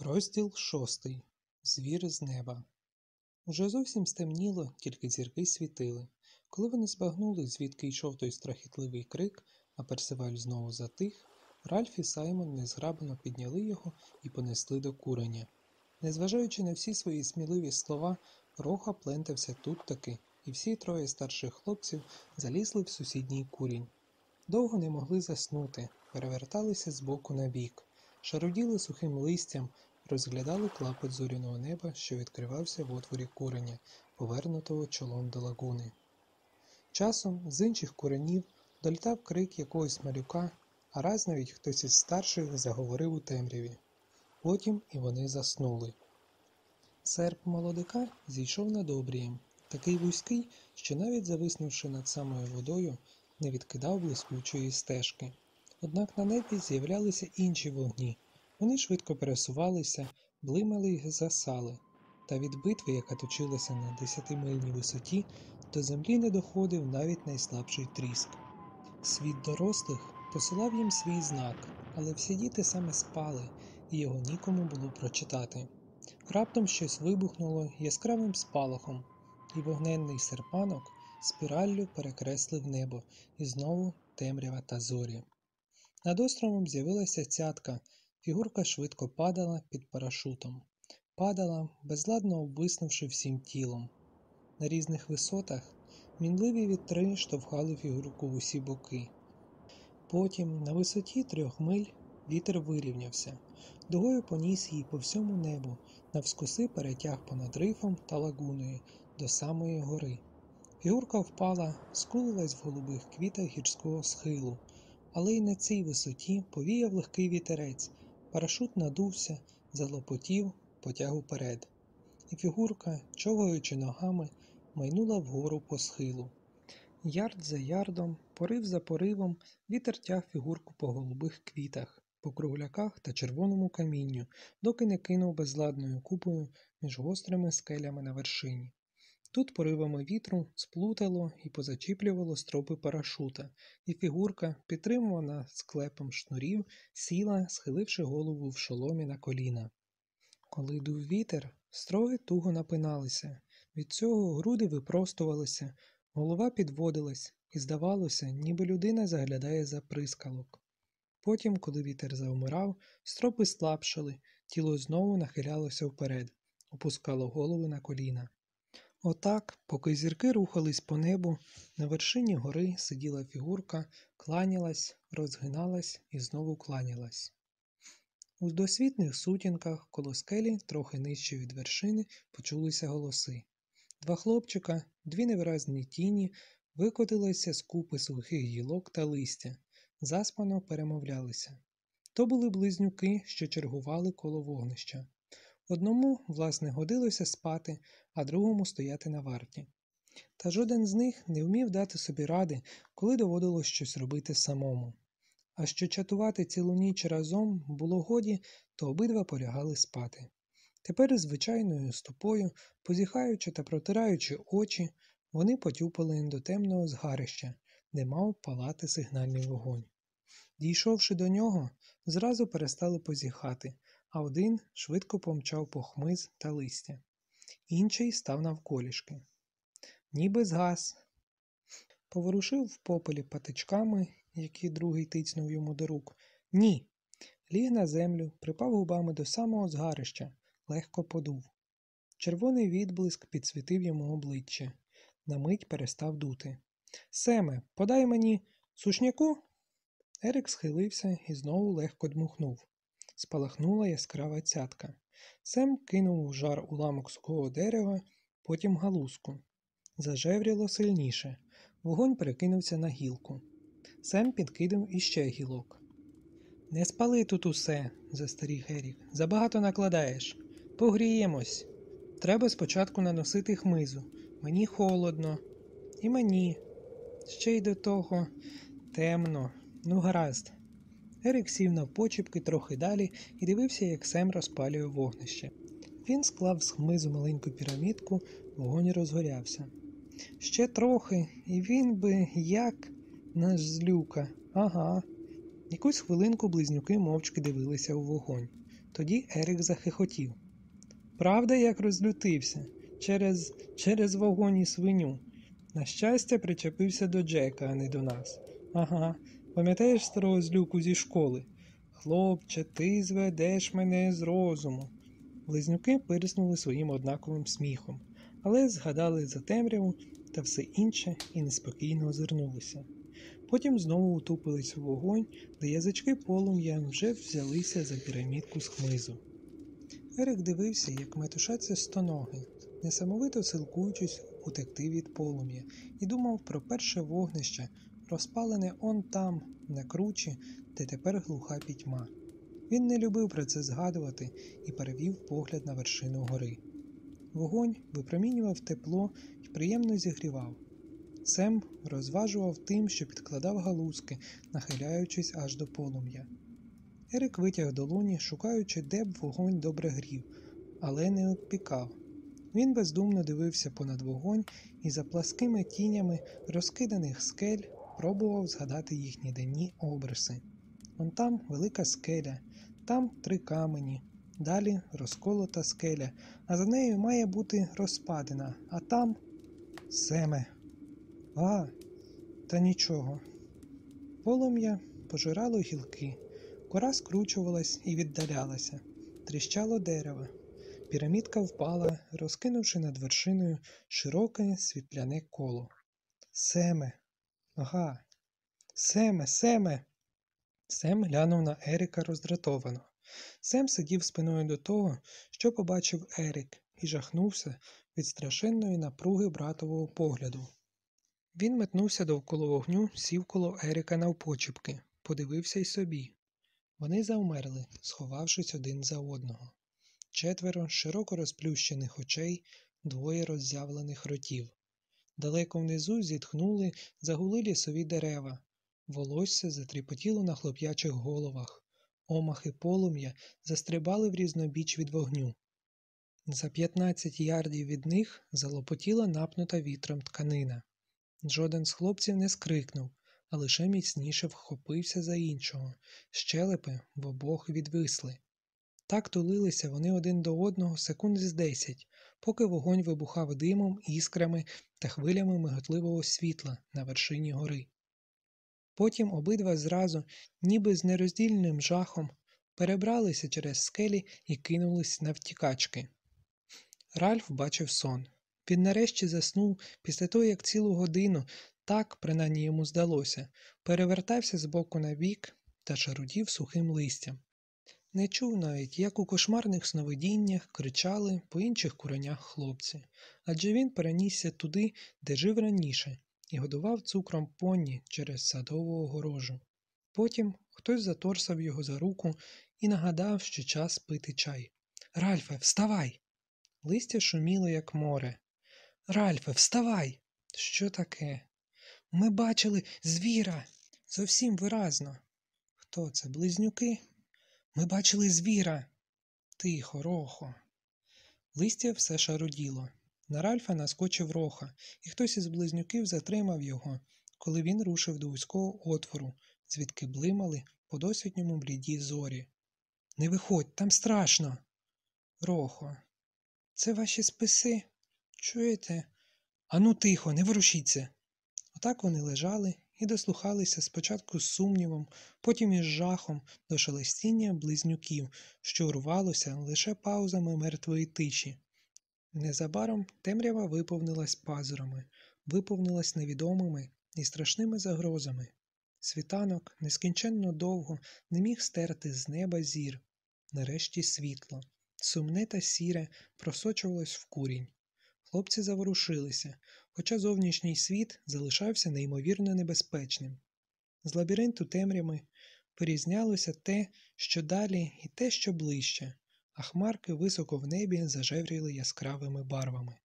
Розділ шостий. Звір з неба. Уже зовсім стемніло, тільки зірки світили. Коли вони збагнули, звідки йшов той страхітливий крик, а Персиваль знову затих, Ральф і Саймон незграбно підняли його і понесли до куреня. Незважаючи на всі свої сміливі слова, Роха плентався тут таки, і всі троє старших хлопців залізли в сусідній курінь. Довго не могли заснути, переверталися з боку на бік, шаруділи сухим листям, розглядали клапоть зоряного неба, що відкривався в отворі куреня, повернутого чолом до лагуни. Часом з інших куренів долітав крик якогось малюка, а раз навіть хтось із старших заговорив у темряві. Потім і вони заснули. Серп молодика зійшов над обрієм, такий вузький, що навіть зависнувши над самою водою, не відкидав блискучої стежки. Однак на небі з'являлися інші вогні. Вони швидко пересувалися, блимали й засали, та від битви, яка точилася на десятимильній висоті, до землі не доходив навіть найслабший тріск. Світ дорослих посилав їм свій знак, але всі діти саме спали, і його нікому було прочитати. Раптом щось вибухнуло яскравим спалахом, і вогненний серпанок спіраллю перекреслив небо, і знову темрява та зорі. Над островом з'явилася цятка, фігурка швидко падала під парашутом, падала, безладно обвиснувши всім тілом. На різних висотах мінливі вітри штовхали фігурку в усі боки. Потім, на висоті трьох миль, вітер вирівнявся, дугою поніс її по всьому небу, навскоси перетяг понад рифом та лагуною до самої гори. Фігурка впала, скулилась в голубих квітах гірського схилу, але й на цій висоті повіяв легкий вітерець, парашут надувся, залопотів, потяг уперед. І фігурка, човгаючи ногами, майнула вгору по схилу. Ярд за ярдом, порив за поривом, вітер тяг фігурку по голубих квітах, по кругляках та червоному камінню, доки не кинув безладною купою між гострими скелями на вершині. Тут поривами вітру сплутало і позачіплювало стропи парашута, і фігурка, підтримувана склепом шнурів, сіла, схиливши голову в шоломі на коліна. Коли дув вітер, строги туго напиналися, від цього груди випростувалися, голова підводилась, і здавалося, ніби людина заглядає за прискалок. Потім, коли вітер завмирав, стропи слабшали, тіло знову нахилялося вперед, опускало голови на коліна. Отак, поки зірки рухались по небу, на вершині гори сиділа фігурка, кланялась, розгиналась і знову кланялась. У досвітних сутінках коло скелі, трохи нижче від вершини, почулися голоси. Два хлопчика, дві невиразні тіні, викотилися з купи сухих гілок та листя, заспано перемовлялися. То були близнюки, що чергували коло вогнища. Одному, власне, годилося спати, а другому стояти на варті. Та жоден з них не вмів дати собі ради, коли доводилось щось робити самому. А що чатувати цілу ніч разом було годі, то обидва полягали спати. Тепер звичайною ступою, позіхаючи та протираючи очі, вони потюпали до темного згарища, де мав палати сигнальний вогонь. Дійшовши до нього, зразу перестали позіхати, а один швидко помчав по хмиз та листя. Інший став навколішки. Ніби згас. Поворушив в попелі патичками, які другий тицнув йому до рук. Ні. Ліг на землю, припав губами до самого згарища, легко подув. Червоний відблиск підсвітив йому обличчя. На мить перестав дути. Семе, подай мені сушняку. Ерик схилився і знову легко дмухнув. Спалахнула яскрава цятка. Сем кинув у жар уламок сухого дерева, потім галузку. Зажевріло сильніше. Вогонь перекинувся на гілку. Сем підкинув іще гілок. Не спали тут усе, застеріг Ерік. Забагато накладаєш. Погріємось. Треба спочатку наносити хмизу. Мені холодно. І мені. Ще й до того темно. Ну, гаразд. Ерік сів на почіпки трохи далі і дивився, як Сем розпалює вогнище. Він склав з хмизу маленьку пірамідку, вогонь розгорявся. Ще трохи, і він би як наш злюка. Ага. Якусь хвилинку близнюки мовчки дивилися у вогонь. Тоді Ерік захихотів. Правда, як розлютився через, через вогонь і свиню. На щастя, причепився до Джека, а не до нас. Ага, пам'ятаєш старого злюку зі школи? Хлопче, ти зведеш мене з розуму. Близнюки пирснули своїм однаковим сміхом, але згадали за темряву та все інше і неспокійно озирнулися. Потім знову утупились у вогонь, де язички полум'я вже взялися за пірамідку з хмизу. Ерик дивився, як метушаться стоноги, несамовито силкуючись утекти від полум'я, і думав про перше вогнище, розпалене он там, на кручі, де тепер глуха пітьма. Він не любив про це згадувати і перевів погляд на вершину гори. Вогонь випромінював тепло і приємно зігрівав. Сем розважував тим, що підкладав галузки, нахиляючись аж до полум'я. Ерик витяг долоні, шукаючи, де б вогонь добре грів, але не обпікав. Він бездумно дивився понад вогонь і за пласкими тінями розкиданих скель пробував згадати їхні денні обриси. Он там велика скеля, там три камені, далі розколота скеля, а за нею має бути розпадина, а там семе. А, та нічого. Полум'я пожирало гілки, кора скручувалась і віддалялася, тріщало дерево. Пірамідка впала, розкинувши над вершиною широке світляне коло. Семе. Ага. Семе, семе. Сем глянув на Еріка роздратовано. Сем сидів спиною до того, що побачив Ерік, і жахнувся від страшенної напруги братового погляду. Він метнувся довкола вогню, сів коло Еріка навпочіпки, подивився й собі. Вони завмерли, сховавшись один за одного. Четверо широко розплющених очей, двоє роззявлених ротів. Далеко внизу зітхнули, загули лісові дерева, волосся затріпотіло на хлоп'ячих головах, омахи полум'я застрибали в різнобіч від вогню. За 15 ярдів від них залопотіла напнута вітром тканина. Жоден з хлопців не скрикнув, а лише міцніше вхопився за іншого, щелепи в обох відвисли. Так тулилися вони один до одного секунд з десять, поки вогонь вибухав димом, іскрами та хвилями миготливого світла на вершині гори. Потім обидва зразу, ніби з нероздільним жахом, перебралися через скелі і кинулись на втікачки. Ральф бачив сон. Він нарешті заснув після того, як цілу годину, так, принаймні йому здалося, перевертався з боку на бік та шарудів сухим листям. Не чув навіть, як у кошмарних сновидіннях кричали по інших куренях хлопці, адже він перенісся туди, де жив раніше, і годував цукром поні через садову огорожу. Потім хтось заторсав його за руку і нагадав, що час пити чай. Ральфе, вставай! Листя шуміло, як море. Ральфе, вставай! Що таке? Ми бачили звіра. Зовсім виразно. Хто це? Близнюки? Ми бачили звіра. Тихо, рохо. Листя все шаруділо. На Ральфа наскочив роха, і хтось із близнюків затримав його, коли він рушив до вузького отвору, звідки блимали по досвідньому бліді зорі. Не виходь, там страшно. Рохо, це ваші списи? Чуєте? Ану, тихо, не ворушіться. Отак вони лежали і дослухалися спочатку з сумнівом, потім із жахом до шелестіння близнюків, що урвалося лише паузами мертвої тиші. Незабаром темрява виповнилась пазурами, виповнилась невідомими і страшними загрозами. Світанок нескінченно довго не міг стерти з неба зір, нарешті світло, сумне та сіре просочувалось в курінь. Хлопці заворушилися, хоча зовнішній світ залишався неймовірно небезпечним. З лабіринту темрями порізнялося те, що далі, і те, що ближче, а хмарки високо в небі зажевріли яскравими барвами.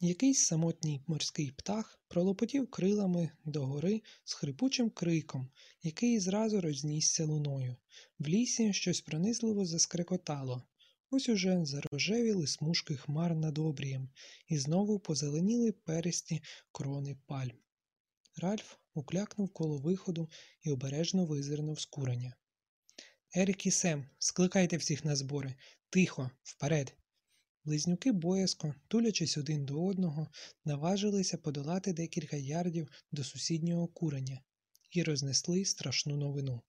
Якийсь самотній морський птах пролопотів крилами догори з хрипучим криком, який зразу рознісся луною. В лісі щось пронизливо заскрекотало. Ось уже зарожевіли смужки хмар над обрієм, і знову позеленіли пересті крони пальм. Ральф уклякнув коло виходу і обережно визирнув з куреня. Ерік і Сем, скликайте всіх на збори. Тихо, вперед. Близнюки боязко, тулячись один до одного, наважилися подолати декілька ярдів до сусіднього курення і рознесли страшну новину.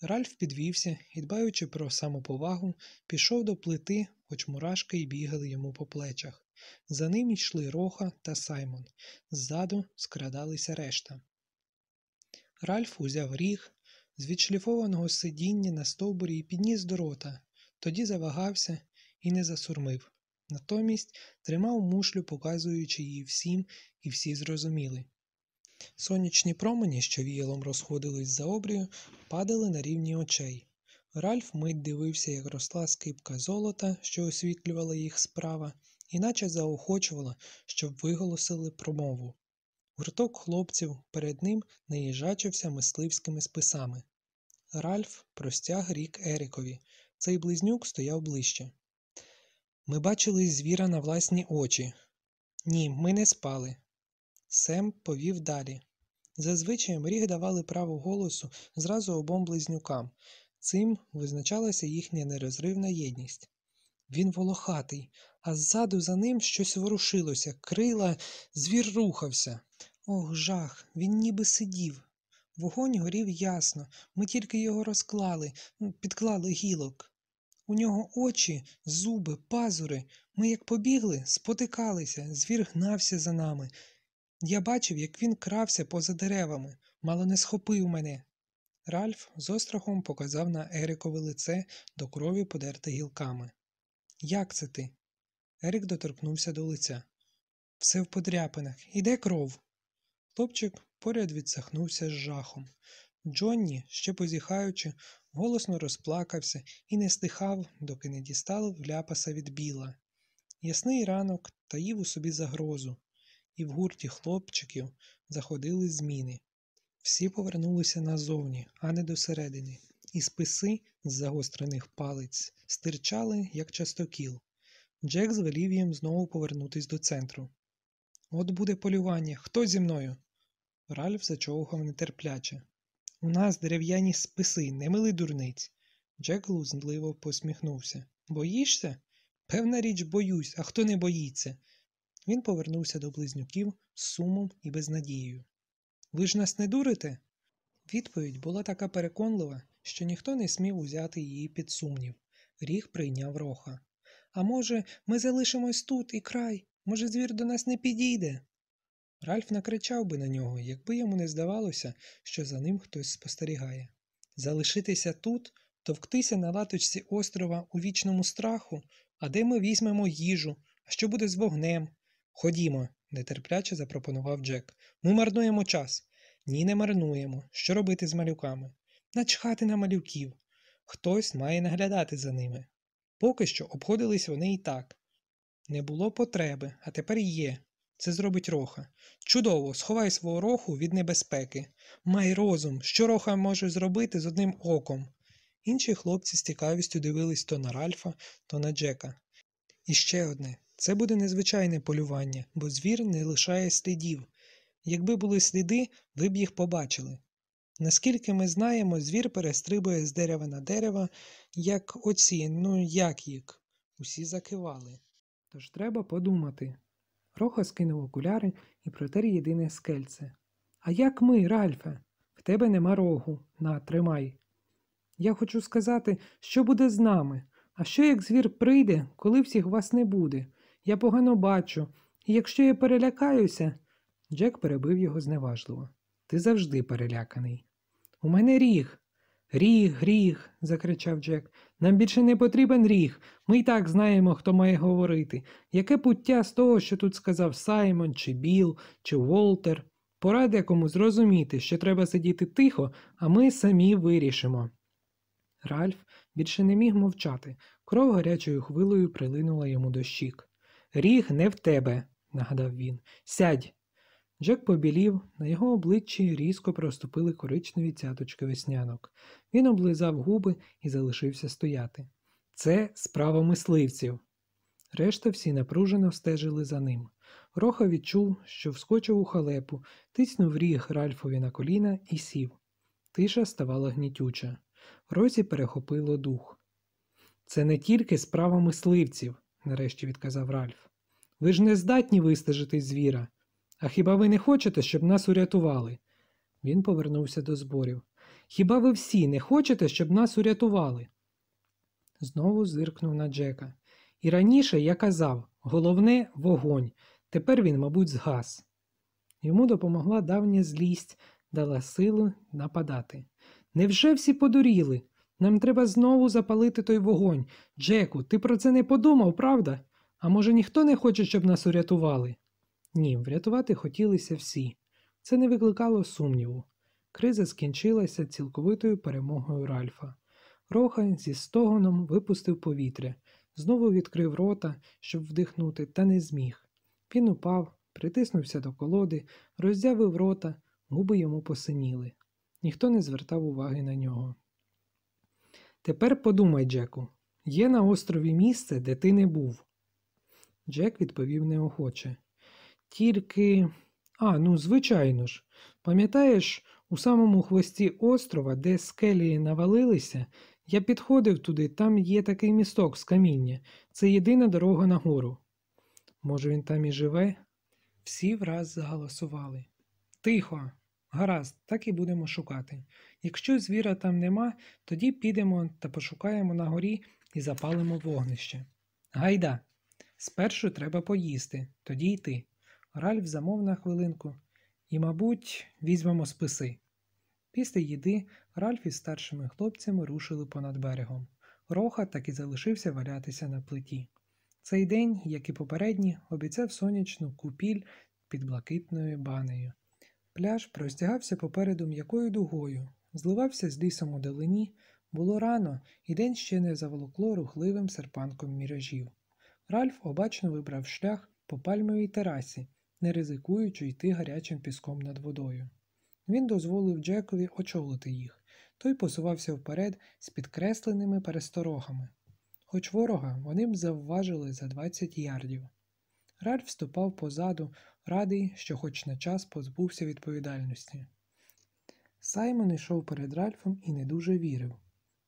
Ральф підвівся і, дбаючи про самоповагу, пішов до плити, хоч мурашки й бігали йому по плечах. За ним йшли Роха та Саймон. Ззаду скрадалися решта. Ральф узяв ріг з відшліфованого сидіння на стовбурі і підніс до рота, тоді завагався і не засурмив. Натомість тримав мушлю, показуючи її всім, і всі зрозуміли. Сонячні промені, що віялом розходились за обрію, падали на рівні очей. Ральф мить дивився, як росла скипка золота, що освітлювала їх справа, іначе заохочувала, щоб виголосили промову. Гурток хлопців перед ним наїжачився мисливськими списами. Ральф простяг рік Ерікові. Цей близнюк стояв ближче. Ми бачили звіра на власні очі. Ні, ми не спали. Сем повів далі. Зазвичай ріг давали право голосу зразу обом близнюкам. Цим визначалася їхня нерозривна єдність. Він волохатий, а ззаду за ним щось ворушилося, крила, звір рухався. Ох, жах, він ніби сидів. Вогонь горів ясно, ми тільки його розклали, підклали гілок. У нього очі, зуби, пазури. Ми, як побігли, спотикалися, звір гнався за нами. Я бачив, як він крався поза деревами, мало не схопив мене. Ральф з острахом показав на Ерікове лице до крові подерте гілками. Як це ти? Ерік доторкнувся до лиця. Все в подряпинах. Іде кров. Хлопчик поряд відсахнувся з жахом. Джонні, ще позіхаючи, голосно розплакався і не стихав, доки не дістав вляпаса від біла. Ясний ранок таїв у собі загрозу, і в гурті хлопчиків заходили зміни. Всі повернулися назовні, а не досередини, і списи з загострених палець стирчали, як частокіл. Джек звелів їм знову повернутись до центру. От буде полювання. Хто зі мною? Ральф зачовгав нетерпляче. У нас дерев'яні списи, не мили дурниць. Джек глузливо посміхнувся. Боїшся? Певна річ, боюсь, а хто не боїться? Він повернувся до близнюків з сумом і безнадією. Ви ж нас не дурите? Відповідь була така переконлива, що ніхто не смів узяти її під сумнів. Ріг прийняв роха. А може, ми залишимось тут і край? Може, звір до нас не підійде? Ральф накричав би на нього, якби йому не здавалося, що за ним хтось спостерігає. Залишитися тут, товктися на латочці острова у вічному страху, а де ми візьмемо їжу, а що буде з вогнем? Ходімо, нетерпляче запропонував Джек. Ми марнуємо час. Ні, не марнуємо. Що робити з малюками? Начхати на малюків. Хтось має наглядати за ними. Поки що обходились вони і так. Не було потреби, а тепер є. Це зробить роха. Чудово, сховай свого роху від небезпеки. Май розум, що роха може зробити з одним оком. Інші хлопці з цікавістю дивились то на Ральфа, то на Джека. І ще одне це буде незвичайне полювання, бо звір не лишає слідів. Якби були сліди, ви б їх побачили. Наскільки ми знаємо, звір перестрибує з дерева на дерево, як оці, ну як їх. Усі закивали. Тож треба подумати. Роха скинув окуляри і протер єдине скельце. А як ми, Ральфе? В тебе нема рогу. На, тримай. Я хочу сказати, що буде з нами. А що як звір прийде, коли всіх вас не буде? Я погано бачу, і якщо я перелякаюся. Джек перебив його зневажливо. Ти завжди переляканий. У мене ріг. Ріг, ріг, закричав Джек. Нам більше не потрібен ріг. Ми й так знаємо, хто має говорити. Яке пуття з того, що тут сказав Саймон, чи Біл, чи Волтер. Пора декому зрозуміти, що треба сидіти тихо, а ми самі вирішимо. Ральф більше не міг мовчати. Кров гарячою хвилею прилинула йому до щік. Ріг не в тебе, нагадав він. Сядь. Джек побілів, на його обличчі різко проступили коричневі цяточки веснянок. Він облизав губи і залишився стояти. Це справа мисливців. Решта всі напружено стежили за ним. Роха відчув, що вскочив у халепу, тиснув ріг Ральфові на коліна і сів. Тиша ставала гнітюча. Розі перехопило дух. Це не тільки справа мисливців, нарешті відказав Ральф. Ви ж не здатні вистежити звіра. А хіба ви не хочете, щоб нас урятували? Він повернувся до зборів. Хіба ви всі не хочете, щоб нас урятували? Знову зиркнув на Джека. І раніше я казав головне вогонь. Тепер він, мабуть, згас. Йому допомогла давня злість, дала силу нападати. Невже всі подуріли? Нам треба знову запалити той вогонь. Джеку, ти про це не подумав, правда? А може ніхто не хоче, щоб нас урятували? Ні, врятувати хотілися всі. Це не викликало сумніву. Криза скінчилася цілковитою перемогою Ральфа. Роха зі стогоном випустив повітря, знову відкрив рота, щоб вдихнути, та не зміг. Він упав, притиснувся до колоди, роздявив рота, губи йому посиніли. Ніхто не звертав уваги на нього. Тепер подумай, Джеку, є на острові місце, де ти не був. Джек відповів неохоче. Тільки. А, ну, звичайно ж. Пам'ятаєш, у самому хвості острова, де скелі навалилися, я підходив туди, там є такий місток з каміння. Це єдина дорога нагору. Може, він там і живе? Всі враз заголосували. Тихо, гаразд, так і будемо шукати. Якщо звіра там нема, тоді підемо та пошукаємо на горі і запалимо вогнище. Гайда, спершу треба поїсти, тоді йти. Ральф замов на хвилинку і, мабуть, візьмемо списи. Після їди Ральф із старшими хлопцями рушили понад берегом. Роха так і залишився валятися на плиті. Цей день, як і попередні, обіцяв сонячну купіль під блакитною банею. Пляж простягався попереду м'якою дугою, зливався з лісом у долині, було рано, і день ще не заволокло рухливим серпанком міражів. Ральф обачно вибрав шлях по пальмовій терасі, не ризикуючи йти гарячим піском над водою. Він дозволив Джекові очолити їх. Той посувався вперед з підкресленими пересторогами. Хоч ворога вони б завважили за 20 ярдів. Ральф ступав позаду, радий, що хоч на час позбувся відповідальності. Саймон йшов перед Ральфом і не дуже вірив.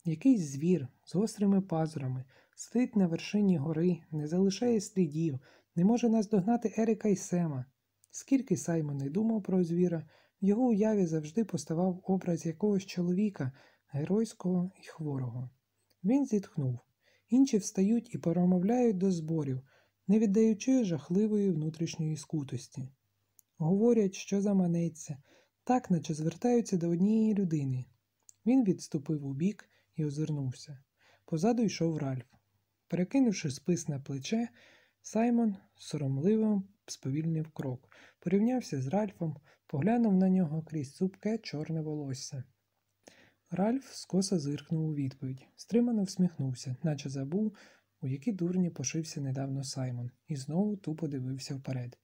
Якийсь звір з гострими пазурами сидить на вершині гори, не залишає слідів, не може наздогнати Ерика і Сема. Скільки Саймон не думав про звіра, в його уяві завжди поставав образ якогось чоловіка, геройського і хворого. Він зітхнув. Інші встають і перемовляють до зборів, не віддаючи жахливої внутрішньої скутості. Говорять, що заманеться, так наче звертаються до однієї людини. Він відступив у бік і озирнувся. Позаду йшов Ральф. Перекинувши спис на плече, Саймон соромливо сповільнив крок, порівнявся з Ральфом, поглянув на нього крізь цупке чорне волосся. Ральф скоса зиркнув у відповідь, стримано всміхнувся, наче забув, у які дурні пошився недавно Саймон, і знову тупо дивився вперед.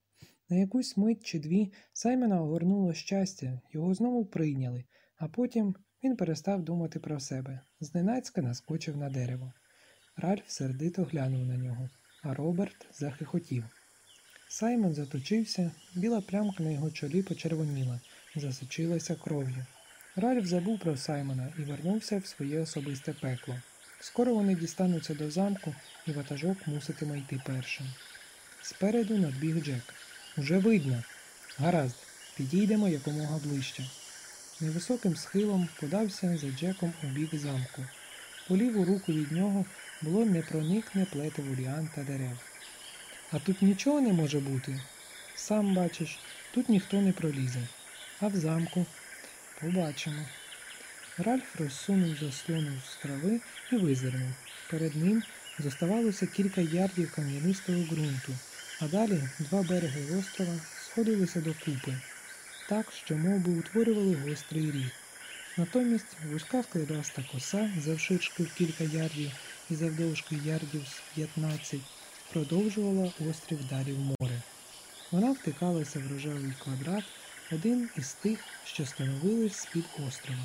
На якусь мить чи дві Саймона огорнуло щастя, його знову прийняли, а потім він перестав думати про себе, зненацька наскочив на дерево. Ральф сердито глянув на нього, а Роберт захихотів. Саймон заточився, біла плямка на його чолі почервоніла, засочилася кров'ю. Ральф забув про Саймона і вернувся в своє особисте пекло. Скоро вони дістануться до замку, і ватажок муситиме йти першим. Спереду надбіг Джек. Уже видно. Гаразд, підійдемо якомога ближче. Невисоким схилом подався за Джеком у бік замку. По ліву руку від нього було непроникне плетиво ліан та дерев. А тут нічого не може бути. Сам бачиш, тут ніхто не пролізе. А в замку побачимо. Ральф розсунув заслону з трави і визирнув. Перед ним зоставалося кілька ярдів кам'янистого ґрунту, а далі два береги острова сходилися докупи, так, що мов би, утворювали гострий ріг. Натомість вузька складаста коса завширшки в кілька ярдів і завдовжки ярдів з 15 продовжувала острів далі в море. Вона втикалася в рожевий квадрат, один із тих, що становились з-під острова.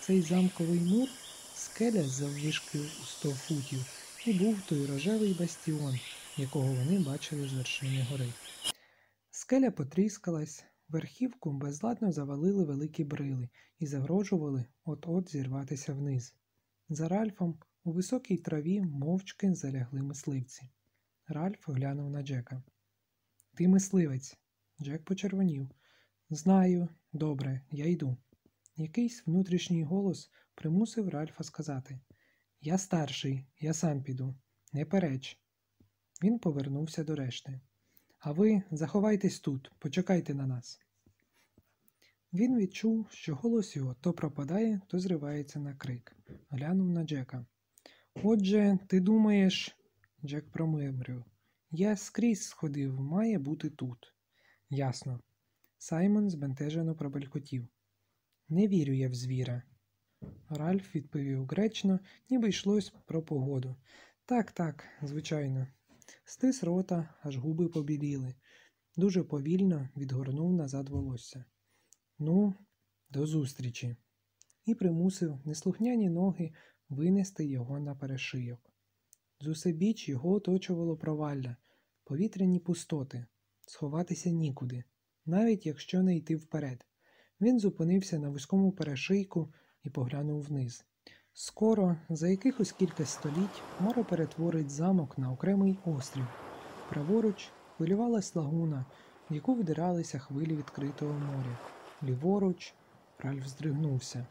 Цей замковий мур скеля заввишки у 100 футів, і був той рожевий бастіон, якого вони бачили з вершини гори. Скеля потріскалась, верхівку безладно завалили великі брили і загрожували от-от зірватися вниз. За Ральфом у високій траві мовчки залягли мисливці. Ральф глянув на Джека. Ти мисливець. Джек почервонів. Знаю, добре, я йду. Якийсь внутрішній голос примусив Ральфа сказати Я старший, я сам піду. Не переч. Він повернувся до решти. А ви заховайтесь тут, почекайте на нас. Він відчув, що голос його то пропадає, то зривається на крик. Глянув на Джека. Отже, ти думаєш, Джек промимрив. Я скрізь сходив, має бути тут. Ясно. Саймон збентежено пробелькотів. Не вірю я в звіра. Ральф відповів гречно, ніби йшлось про погоду. Так, так, звичайно. Стис рота, аж губи побіліли. Дуже повільно відгорнув назад волосся. Ну, до зустрічі. І примусив неслухняні ноги винести його на перешийок. Зусебіч його оточувало провалля, повітряні пустоти, сховатися нікуди, навіть якщо не йти вперед. Він зупинився на вузькому перешийку і поглянув вниз. Скоро, за якихось кілька століть, море перетворить замок на окремий острів. Праворуч хвилювалась лагуна, в яку вдиралися хвилі відкритого моря. Ліворуч Ральф здригнувся.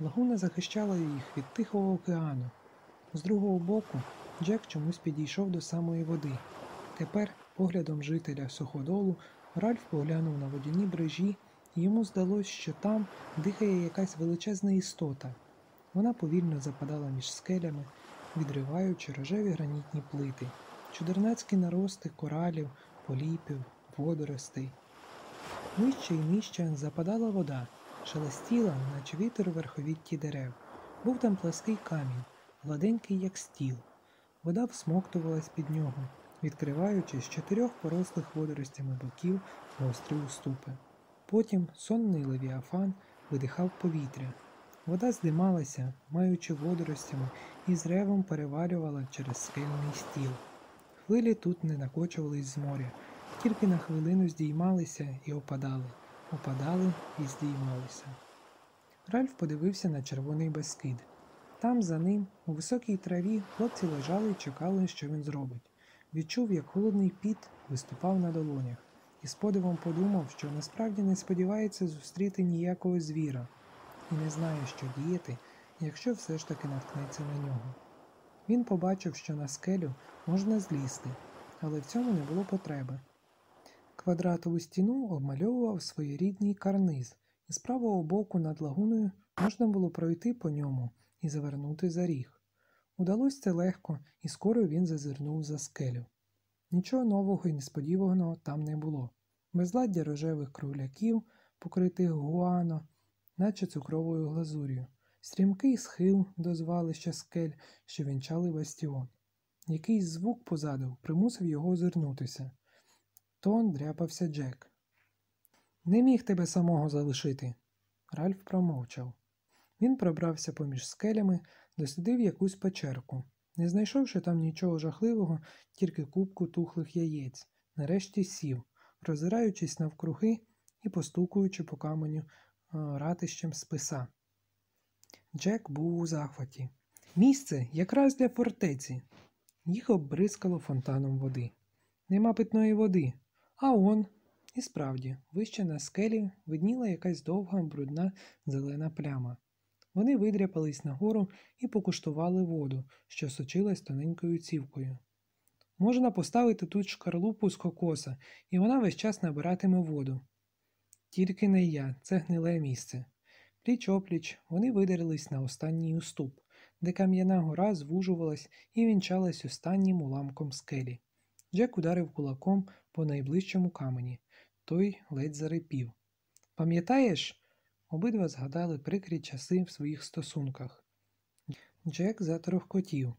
Лагуна захищала їх від Тихого океану. З другого боку Джек чомусь підійшов до самої води. Тепер, поглядом жителя суходолу, Ральф поглянув на водяні брижі, і йому здалось, що там дихає якась величезна істота. Вона повільно западала між скелями, відриваючи рожеві гранітні плити, чудернацькі нарости коралів, поліпів, водоростей. Нижче і нижче западала вода, шелестіла, наче вітер у верховітті дерев. Був там плаский камінь, гладенький, як стіл. Вода всмоктувалась під нього, відкриваючи з чотирьох порослих водоростями боків гострі уступи. Потім сонний левіафан видихав повітря. Вода здималася, маючи водоростями, і з ревом перевалювала через скельний стіл. Хвилі тут не накочувались з моря, тільки на хвилину здіймалися і опадали, опадали і здіймалися. Ральф подивився на червоний безкид. Там, за ним, у високій траві, хлопці лежали і чекали, що він зробить. Відчув, як холодний піт виступав на долонях, і з подивом подумав, що насправді не сподівається зустріти ніякого звіра, і не знає, що діяти, якщо все ж таки наткнеться на нього. Він побачив, що на скелю можна злізти, але в цьому не було потреби. Квадратову стіну обмальовував своєрідний карниз, і з правого боку над лагуною можна було пройти по ньому і завернути за ріг. Удалось це легко, і скоро він зазирнув за скелю. Нічого нового і несподіваного там не було. Безладдя рожевих кругляків, покритих гуано, наче цукровою глазур'ю, стрімкий схил до звалища скель, що вінчали бастіон. Якийсь звук позаду примусив його озирнутися. Тон дряпався Джек. Не міг тебе самого залишити. Ральф промовчав. Він пробрався поміж скелями, дослідив якусь печерку. Не знайшовши там нічого жахливого, тільки кубку тухлих яєць, нарешті сів, роззираючись навкруги і постукуючи по каменю ратищем списа. Джек був у захваті. Місце якраз для фортеці. Їх оббризкало фонтаном води. Нема питної води, а он. І справді, вище на скелі видніла якась довга, брудна зелена пляма. Вони видряпались нагору і покуштували воду, що сочилась тоненькою цівкою. Можна поставити тут шкарлупу з кокоса, і вона весь час набиратиме воду. Тільки не я, це гниле місце. Пліч опліч вони видерлись на останній уступ, де кам'яна гора звужувалась і вінчалась останнім уламком скелі. Джек ударив кулаком по найближчому камені. Той ледь зарипів. Пам'ятаєш? Обидва згадали прикрі часи в своїх стосунках. Джек заторохкотів.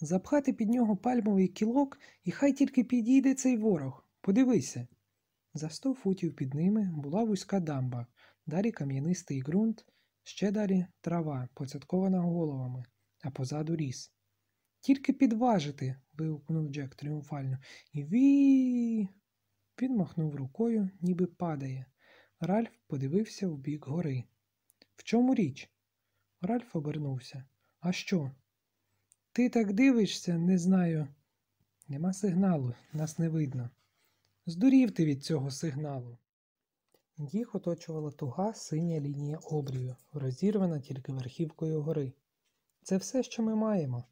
Запхати під нього пальмовий кілок, і хай тільки підійде цей ворог. Подивися. За сто футів під ними була вузька дамба, далі кам'янистий ґрунт, ще далі трава, поцяткована головами, а позаду ріс. Тільки підважити. вигукнув Джек тріумфально. Ві. Він махнув рукою, ніби падає. Ральф подивився в бік гори. В чому річ? Ральф обернувся. А що? Ти так дивишся, не знаю. Нема сигналу, нас не видно. Здурів ти від цього сигналу. Їх оточувала туга синя лінія обрію, розірвана тільки верхівкою гори. Це все, що ми маємо.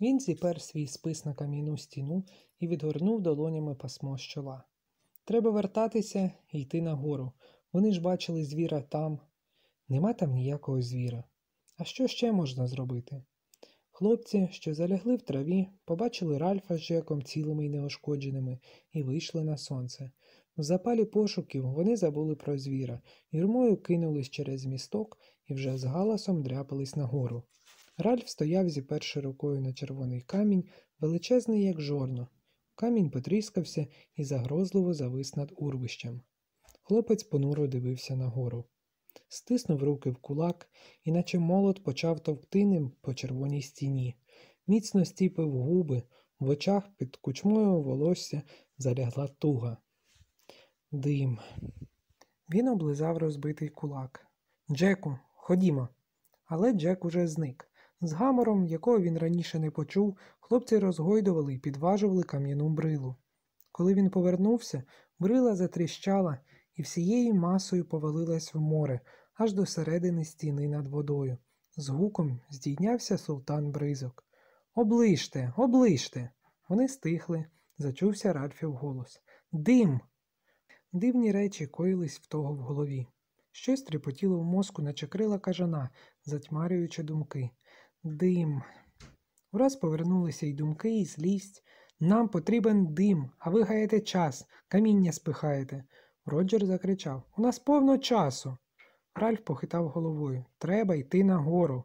Він зіпер свій спис на кам'яну стіну і відгорнув долонями пасмо з чола. Треба вертатися і йти нагору. Вони ж бачили звіра там. Нема там ніякого звіра. А що ще можна зробити? Хлопці, що залягли в траві, побачили Ральфа з Джеком цілими й неошкодженими і вийшли на сонце. В запалі пошуків вони забули про звіра, юрмою кинулись через місток і вже з галасом дряпались нагору. Ральф стояв, зіперши рукою на червоний камінь, величезний, як жорно. Камінь потріскався і загрозливо завис над урвищем. Хлопець понуро дивився нагору. Стиснув руки в кулак, і наче молот почав товкти ним по червоній стіні. Міцно стіпив губи, в очах під кучмою волосся залягла туга. Дим. Він облизав розбитий кулак. Джеку, ходімо. Але Джек уже зник. З гамором, якого він раніше не почув, хлопці розгойдували і підважували кам'яну брилу. Коли він повернувся, брила затріщала і всією масою повалилась в море, аж до середини стіни над водою. З гуком здійнявся султан бризок. Оближте, оближте. Вони стихли, зачувся Ральфів голос. Дим. Дивні речі коїлись в того в голові. Щось тріпотіло в мозку, наче крила кажана, затьмарюючи думки. Дим. Враз повернулися й думки, і злість. Нам потрібен дим, а ви гаєте час, каміння спихаєте. Роджер закричав У нас повно часу. Ральф похитав головою. Треба йти нагору.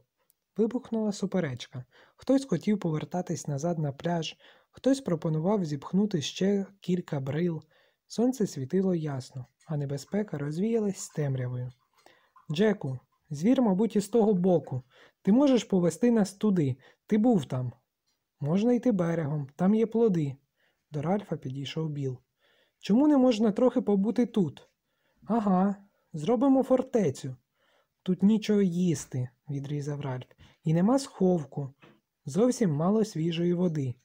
Вибухнула суперечка. Хтось хотів повертатись назад на пляж, хтось пропонував зіпхнути ще кілька брил. Сонце світило ясно, а небезпека розвіялась з темрявою. Джеку, звір, мабуть, із того боку. Ти можеш повести нас туди. Ти був там. Можна йти берегом, там є плоди. До Ральфа підійшов Біл. Чому не можна трохи побути тут? Ага, зробимо фортецю. Тут нічого їсти, відрізав Ральф, і нема сховку, зовсім мало свіжої води.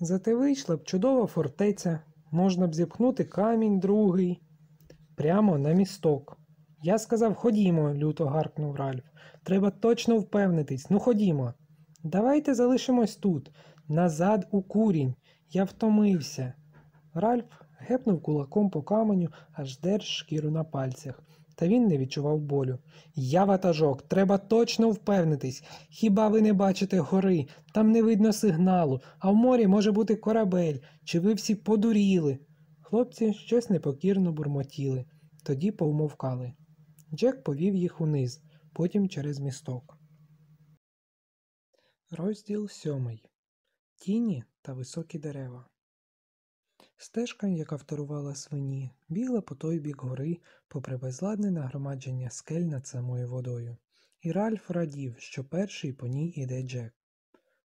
Зате вийшла б чудова фортеця, можна б зіпхнути камінь другий. Прямо на місток. Я сказав, ходімо, люто гаркнув Ральф. Треба точно впевнитись. Ну ходімо. Давайте залишимось тут, назад у курінь. Я втомився. Ральф гепнув кулаком по каменю, аж держ шкіру на пальцях. Та він не відчував болю. Я ватажок, треба точно впевнитись. Хіба ви не бачите гори? Там не видно сигналу, а в морі може бути корабель, чи ви всі подуріли. Хлопці щось непокірно бурмотіли, тоді повмовкали. Джек повів їх униз, потім через місток. Розділ сьомий. Тіні та високі дерева. Стежка, яка вторувала свині, бігла по той бік гори, попри безладне нагромадження скель над самою водою. І Ральф радів, що перший по ній іде Джек.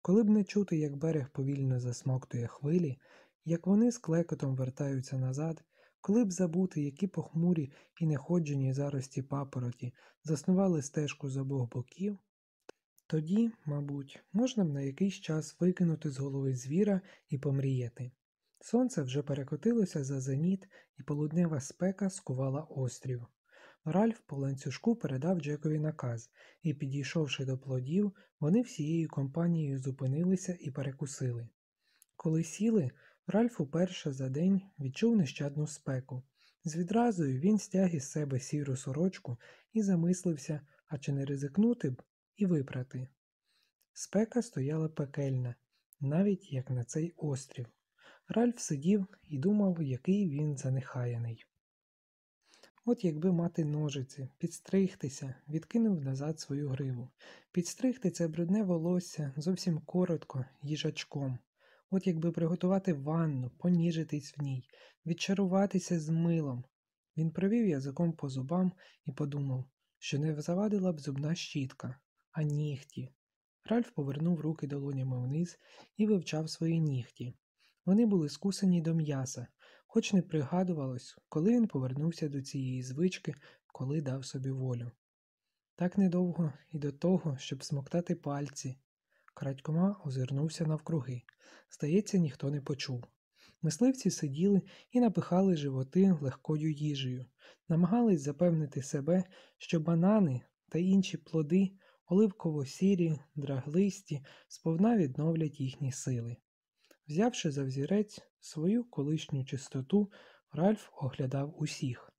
Коли б не чути, як берег повільно засмоктує хвилі, як вони з клекотом вертаються назад, коли б забути, які похмурі і неходжені зарості папороті заснували стежку з обох боків, тоді, мабуть, можна б на якийсь час викинути з голови звіра і помріяти. Сонце вже перекотилося за зеніт, і полуднева спека скувала острів. Ральф по ланцюжку передав Джекові наказ, і, підійшовши до плодів, вони всією компанією зупинилися і перекусили. Коли сіли, Ральф уперше за день відчув нещадну спеку. З відразою він стяг із себе сіру сорочку і замислився, а чи не ризикнути б і випрати. Спека стояла пекельна, навіть як на цей острів. Ральф сидів і думав, який він занехаяний. От якби мати ножиці, підстригтися, відкинув назад свою гриву, підстригти це брудне волосся зовсім коротко, їжачком. От якби приготувати ванну, поніжитись в ній, відчаруватися з милом. Він провів язиком по зубам і подумав, що не завадила б зубна щітка, а нігті. Ральф повернув руки долонями вниз і вивчав свої нігті. Вони були скусані до м'яса, хоч не пригадувалось, коли він повернувся до цієї звички, коли дав собі волю. Так недовго і до того, щоб смоктати пальці. крадькома озирнувся навкруги. Здається, ніхто не почув. Мисливці сиділи і напихали животи легкою їжею, намагались запевнити себе, що банани та інші плоди, оливково-сірі, драглисті, сповна відновлять їхні сили. Взявши за взірець свою колишню чистоту, Ральф оглядав усіх.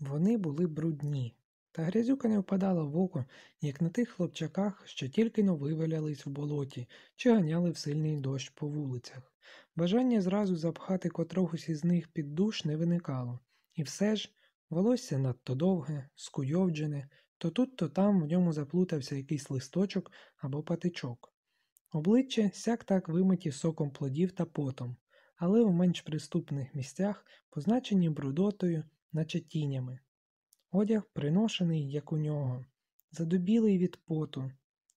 Вони були брудні, та грязюка не впадала в око, як на тих хлопчаках, що тільки но вивалялись в болоті чи ганяли в сильний дощ по вулицях. Бажання зразу запхати котрогось із них під душ не виникало, і все ж волосся надто довге, скуйовджене, то тут, то там в ньому заплутався якийсь листочок або патичок. Обличчя сяк так вимиті соком плодів та потом, але в менш приступних місцях позначені брудотою, наче тінями. Одяг приношений, як у нього, задубілий від поту,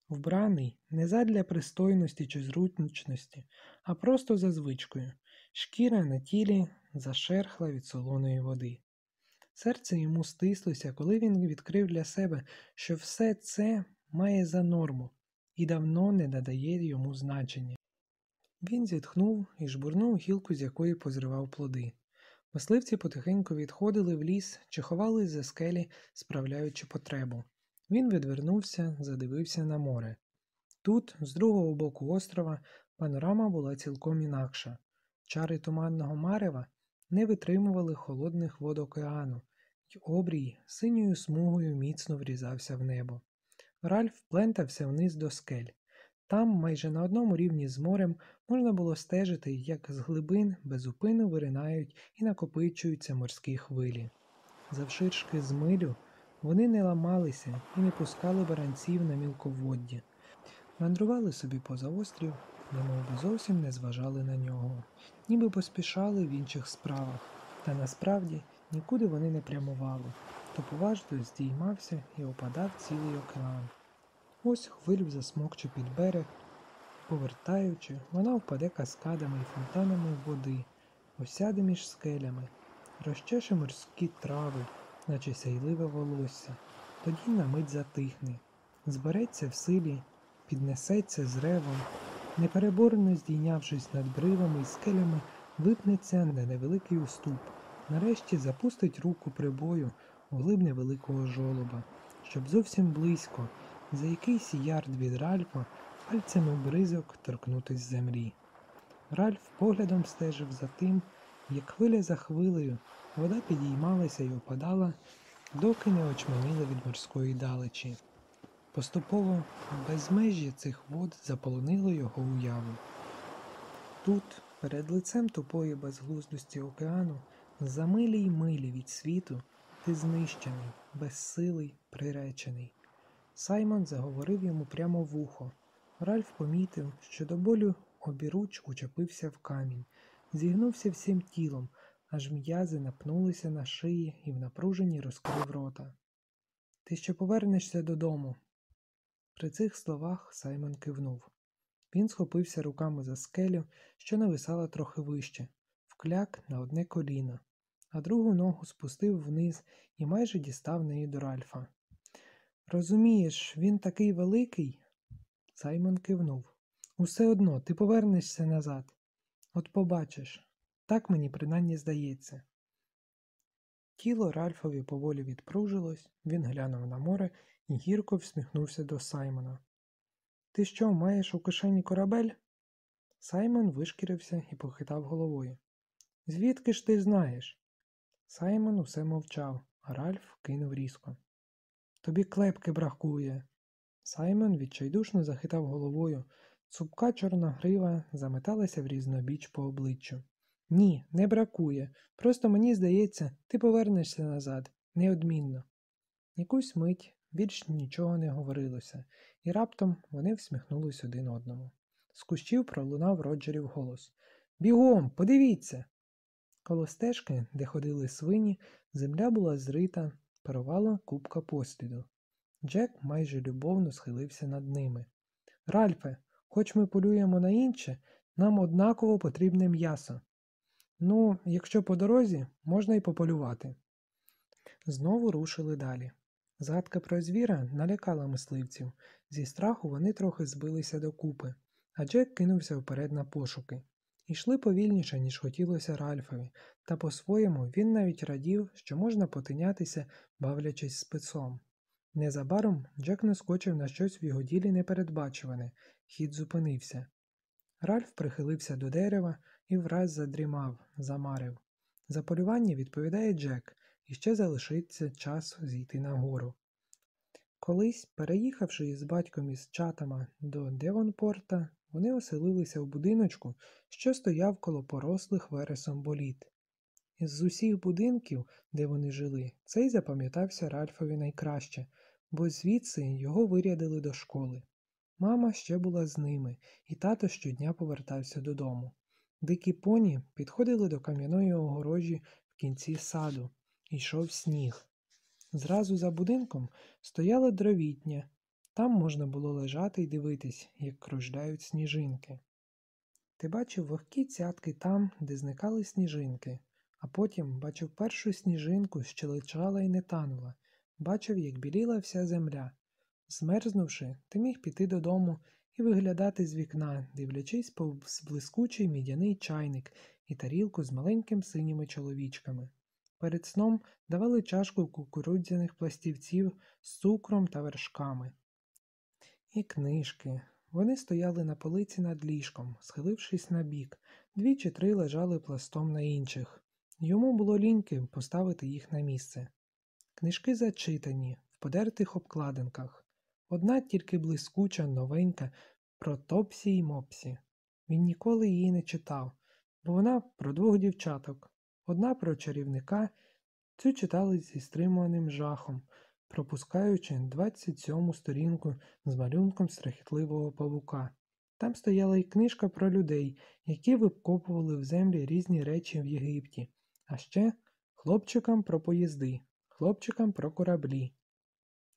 вбраний не задля пристойності чи зручності, а просто за звичкою, шкіра на тілі зашерхла від солоної води. Серце йому стислося, коли він відкрив для себе, що все це має за норму і давно не надає йому значення. Він зітхнув і жбурнув гілку, з якої позривав плоди. Мисливці потихеньку відходили в ліс чи ховались за скелі, справляючи потребу. Він відвернувся, задивився на море. Тут, з другого боку острова, панорама була цілком інакша. Чари туманного марева не витримували холодних вод океану, й обрій синьою смугою міцно врізався в небо. Ральф плентався вниз до скель. Там, майже на одному рівні з морем, можна було стежити, як з глибин безупину виринають і накопичуються морські хвилі. Завширшки з милю вони не ламалися і не пускали баранців на мілководді. Мандрували собі поза острів, немов би зовсім не зважали на нього, ніби поспішали в інших справах, та насправді нікуди вони не прямували, то поважно здіймався і опадав цілий океан. Ось хвилю засмокче під берег, повертаючи, вона впаде каскадами і фонтанами води, осяде між скелями, розчеше морські трави, наче сяйливе волосся, тоді на мить затихне, збереться в силі, піднесеться з ревом, непереборно здійнявшись над бривами і скелями, випнеться на невеликий уступ, нарешті запустить руку прибою у глиб невеликого жолоба, щоб зовсім близько за якийсь ярд від Ральфа пальцями бризок торкнутись землі. Ральф поглядом стежив за тим, як хвиля за хвилею вода підіймалася і опадала, доки не очманіла від морської далечі. Поступово безмежжя цих вод заполонило його уяву. Тут, перед лицем тупої безглуздості океану, за милі й милі від світу, ти знищений, безсилий, приречений. Саймон заговорив йому прямо в ухо. Ральф помітив, що до болю обіруч учепився в камінь, зігнувся всім тілом, аж м'язи напнулися на шиї і в напруженні розкрив рота. Ти ще повернешся додому. При цих словах Саймон кивнув. Він схопився руками за скелю, що нависала трохи вище, вкляк на одне коліно, а другу ногу спустив вниз і майже дістав неї до Ральфа. Розумієш, він такий великий. Саймон кивнув. Усе одно ти повернешся назад. От побачиш, так мені принаймні здається. Тіло Ральфові поволі відпружилось, він глянув на море і гірко всміхнувся до Саймона. Ти що, маєш у кишені корабель? Саймон вишкірився і похитав головою. Звідки ж ти знаєш? Саймон усе мовчав, а Ральф кинув різко. Тобі клепки бракує. Саймон відчайдушно захитав головою. Цупка чорна грива заметалася в різнобіч по обличчю. Ні, не бракує. Просто мені здається, ти повернешся назад, неодмінно. Якусь мить більш нічого не говорилося, і раптом вони всміхнулись один одному. З кущів пролунав Роджерів голос Бігом, подивіться. Коло стежки, де ходили свині, земля була зрита, парувала купка посліду. Джек майже любовно схилився над ними. Ральфе, хоч ми полюємо на інше, нам однаково потрібне м'ясо. Ну, якщо по дорозі, можна й пополювати. Знову рушили далі. Згадка про звіра налякала мисливців. Зі страху вони трохи збилися докупи, а Джек кинувся вперед на пошуки. Ішли повільніше, ніж хотілося Ральфові, та по-своєму він навіть радів, що можна потинятися, бавлячись спецом. Незабаром Джек наскочив на щось в його ділі непередбачуване, хід зупинився. Ральф прихилився до дерева і враз задрімав, замарив. За полювання відповідає Джек, і ще залишиться час зійти нагору. Колись, переїхавши із батьком із чатама до Девонпорта, вони оселилися в будиночку, що стояв коло порослих вересом боліт. Із усіх будинків, де вони жили, цей запам'ятався Ральфові найкраще, бо звідси його вирядили до школи. Мама ще була з ними, і тато щодня повертався додому. Дикі поні підходили до кам'яної огорожі в кінці саду. Йшов сніг. Зразу за будинком стояла дровітня. Там можна було лежати і дивитись, як кружляють сніжинки. Ти бачив вогкі цятки там, де зникали сніжинки, а потім бачив першу сніжинку, що лежала і не танула, бачив, як біліла вся земля. Змерзнувши, ти міг піти додому і виглядати з вікна, дивлячись повз блискучий мідяний чайник і тарілку з маленьким синіми чоловічками. Перед сном давали чашку кукурудзяних пластівців з цукром та вершками. І книжки. Вони стояли на полиці над ліжком, схилившись на бік, дві чи три лежали пластом на інших. Йому було ліньки поставити їх на місце. Книжки зачитані, в подертих обкладинках. Одна тільки блискуча, новенька, про Топсі й Мопсі. Він ніколи її не читав, бо вона про двох дівчаток. Одна про чарівника, цю читали зі стримуваним жахом, пропускаючи 27-му сторінку з малюнком страхітливого павука. Там стояла й книжка про людей, які викопували в землі різні речі в Єгипті, а ще хлопчикам про поїзди, хлопчикам про кораблі.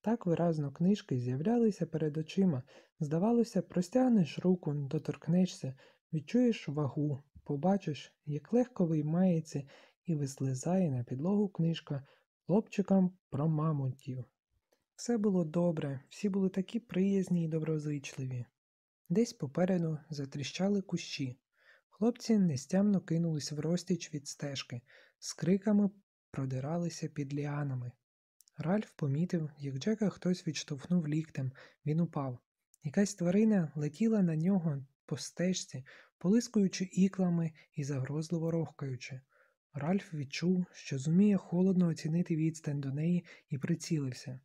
Так виразно книжки з'являлися перед очима, здавалося, простягнеш руку, доторкнешся, відчуєш вагу, побачиш, як легко виймається і вислизає на підлогу книжка хлопчикам про мамонтів. Все було добре, всі були такі приязні й доброзичливі. Десь попереду затріщали кущі. Хлопці нестямно кинулись в розтіч від стежки, з криками продиралися під ліанами. Ральф помітив, як Джека хтось відштовхнув ліктем, він упав. Якась тварина летіла на нього по стежці, полискуючи іклами і загрозливо рохкаючи. Ральф відчув, що зуміє холодно оцінити відстань до неї і прицілився.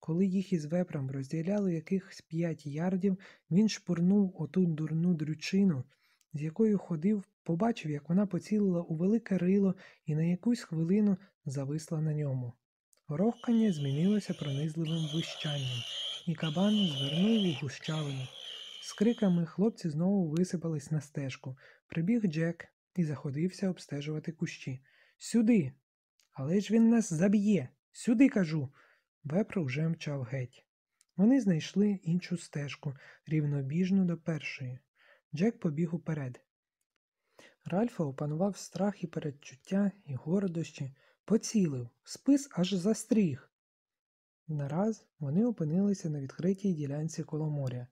Коли їх із вепром розділяли якихось п'ять ярдів, він шпурнув оту дурну дрючину, з якою ходив, побачив, як вона поцілила у велике рило і на якусь хвилину зависла на ньому. Рохкання змінилося пронизливим вищанням, і кабан звернув у гущавину. З криками хлопці знову висипались на стежку. Прибіг Джек і заходився обстежувати кущі. Сюди. Але ж він нас заб'є. Сюди кажу. Вепр уже мчав геть. Вони знайшли іншу стежку, рівнобіжну до першої. Джек побіг уперед. Ральфа опанував страх і передчуття, і гордощі, поцілив, спис аж застріг. Нараз вони опинилися на відкритій ділянці коло моря.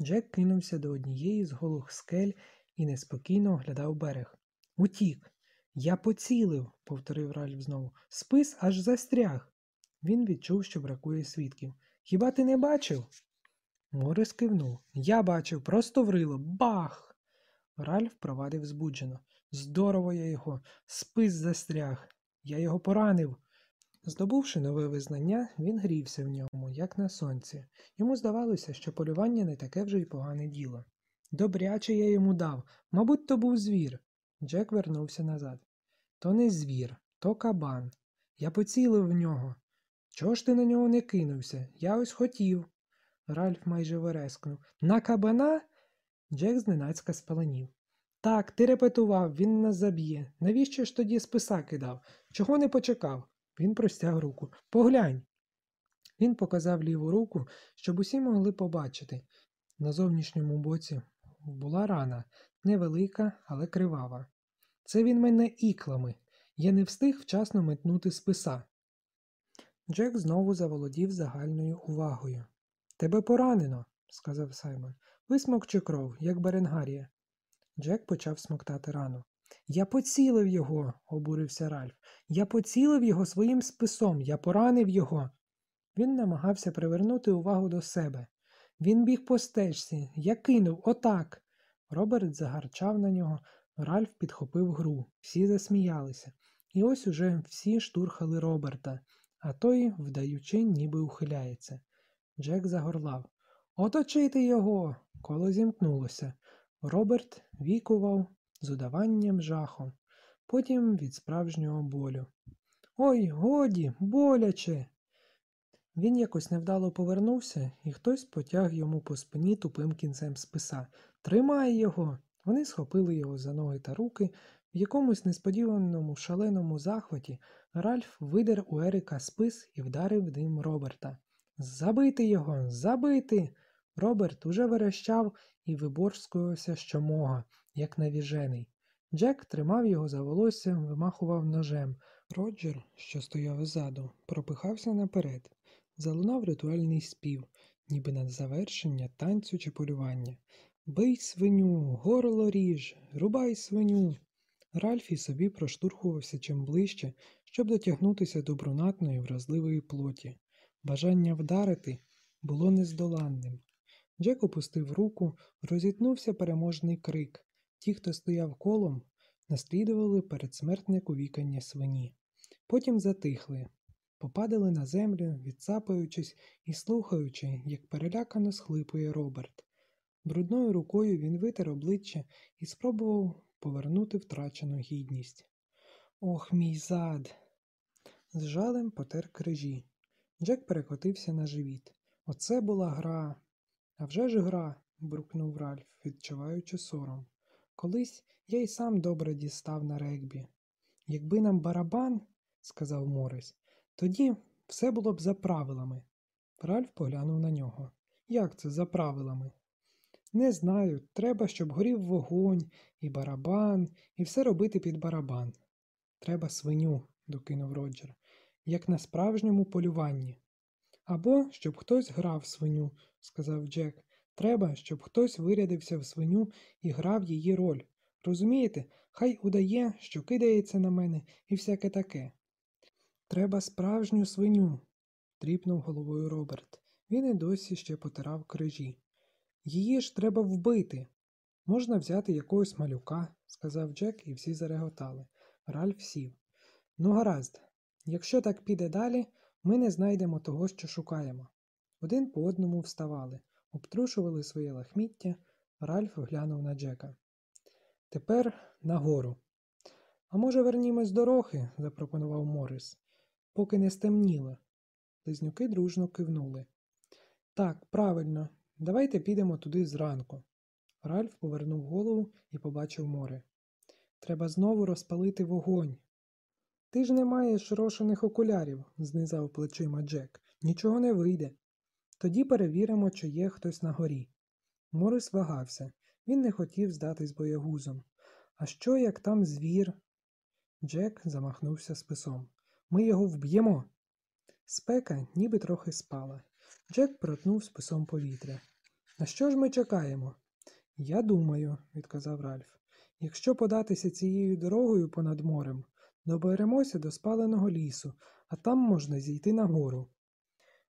Джек кинувся до однієї з голих скель і неспокійно оглядав берег. Утік. Я поцілив, повторив Ральф знову. Спис аж застряг. Він відчув, що бракує свідків. Хіба ти не бачив? Морис кивнув. Я бачив, просто врило. Бах! Ральф провадив збуджено. Здорово я його, спис застряг. Я його поранив. Здобувши нове визнання, він грівся в ньому, як на сонці. Йому здавалося, що полювання не таке вже й погане діло. Добряче я йому дав, мабуть, то був звір. Джек вернувся назад. То не звір, то кабан. Я поцілив в нього. Чого ж ти на нього не кинувся? Я ось хотів. Ральф майже верескнув. На кабана? Джек зненацька спаленів. Так, ти репетував, він нас заб'є. Навіщо ж тоді списа кидав? Чого не почекав? Він простяг руку. Поглянь. Він показав ліву руку, щоб усі могли побачити. На зовнішньому боці була рана, невелика, але кривава. Це він мене іклами. Я не встиг вчасно метнути списа. Джек знову заволодів загальною увагою. Тебе поранено, сказав Саймон. Висмокчи кров, як Беренгарія. Джек почав смоктати рану. Я поцілив його, обурився Ральф. Я поцілив його своїм списом, я поранив його. Він намагався привернути увагу до себе. Він біг по стежці, я кинув, отак. Роберт загарчав на нього, Ральф підхопив гру, всі засміялися. І ось уже всі штурхали Роберта, а той, вдаючи, ніби ухиляється. Джек загорлав. Оточити його. Коло зімкнулося. Роберт вікував з удаванням жахом, потім від справжнього болю. Ой, годі, боляче. Він якось невдало повернувся, і хтось потяг йому по спині тупим кінцем списа. Тримай його. Вони схопили його за ноги та руки. В якомусь несподіваному шаленому захваті Ральф видер у Ерика спис і вдарив ним Роберта. Забити його, забити. Роберт уже верещав і виборскувався щомога, як навіжений. Джек тримав його за волосся, вимахував ножем. Роджер, що стояв ззаду, пропихався наперед. Залунав ритуальний спів, ніби на завершення танцю чи полювання. Бий свиню, горло ріж, рубай свиню. Ральф і собі проштурхувався чим ближче, щоб дотягнутися до брунатної вразливої плоті. Бажання вдарити було нездоланним. Джек опустив руку, розітнувся переможний крик. Ті, хто стояв колом, наслідували передсмертне кувікання свині. Потім затихли, попадали на землю, відцапаючись і слухаючи, як перелякано схлипує Роберт. Брудною рукою він витер обличчя і спробував повернути втрачену гідність. Ох, мій зад. З жалем потер крижі. Джек перекотився на живіт. Оце була гра. «А вже ж гра, буркнув Ральф, відчуваючи сором. Колись я й сам добре дістав на регбі. Якби нам барабан, сказав Морис, тоді все було б за правилами. Ральф поглянув на нього. Як це за правилами? Не знаю, треба, щоб горів вогонь, і барабан, і все робити під барабан. Треба свиню, докинув Роджер, як на справжньому полюванні. Або щоб хтось грав свиню, сказав Джек. Треба, щоб хтось вирядився в свиню і грав її роль. Розумієте, хай удає, що кидається на мене і всяке таке. Треба справжню свиню, тріпнув головою Роберт. Він і досі ще потирав крижі. Її ж треба вбити. Можна взяти якогось малюка, сказав Джек, і всі зареготали. Ральф сів. Ну, гаразд, якщо так піде далі, ми не знайдемо того, що шукаємо. Один по одному вставали, обтрушували своє лахміття, Ральф глянув на Джека. Тепер нагору. А може, вернімось дороги, запропонував Морис, поки не стемніло. Близнюки дружно кивнули. Так, правильно, давайте підемо туди зранку. Ральф повернув голову і побачив море. Треба знову розпалити вогонь. Ти ж не маєш рошених окулярів, знизав плечима Джек. Нічого не вийде. Тоді перевіримо, чи є хтось на горі. Морис вагався. Він не хотів здатись боягузом. А що, як там звір? Джек замахнувся списом. Ми його вб'ємо. Спека ніби трохи спала. Джек протнув списом повітря. На що ж ми чекаємо? Я думаю, відказав Ральф. Якщо податися цією дорогою понад морем, доберемося до спаленого лісу, а там можна зійти нагору.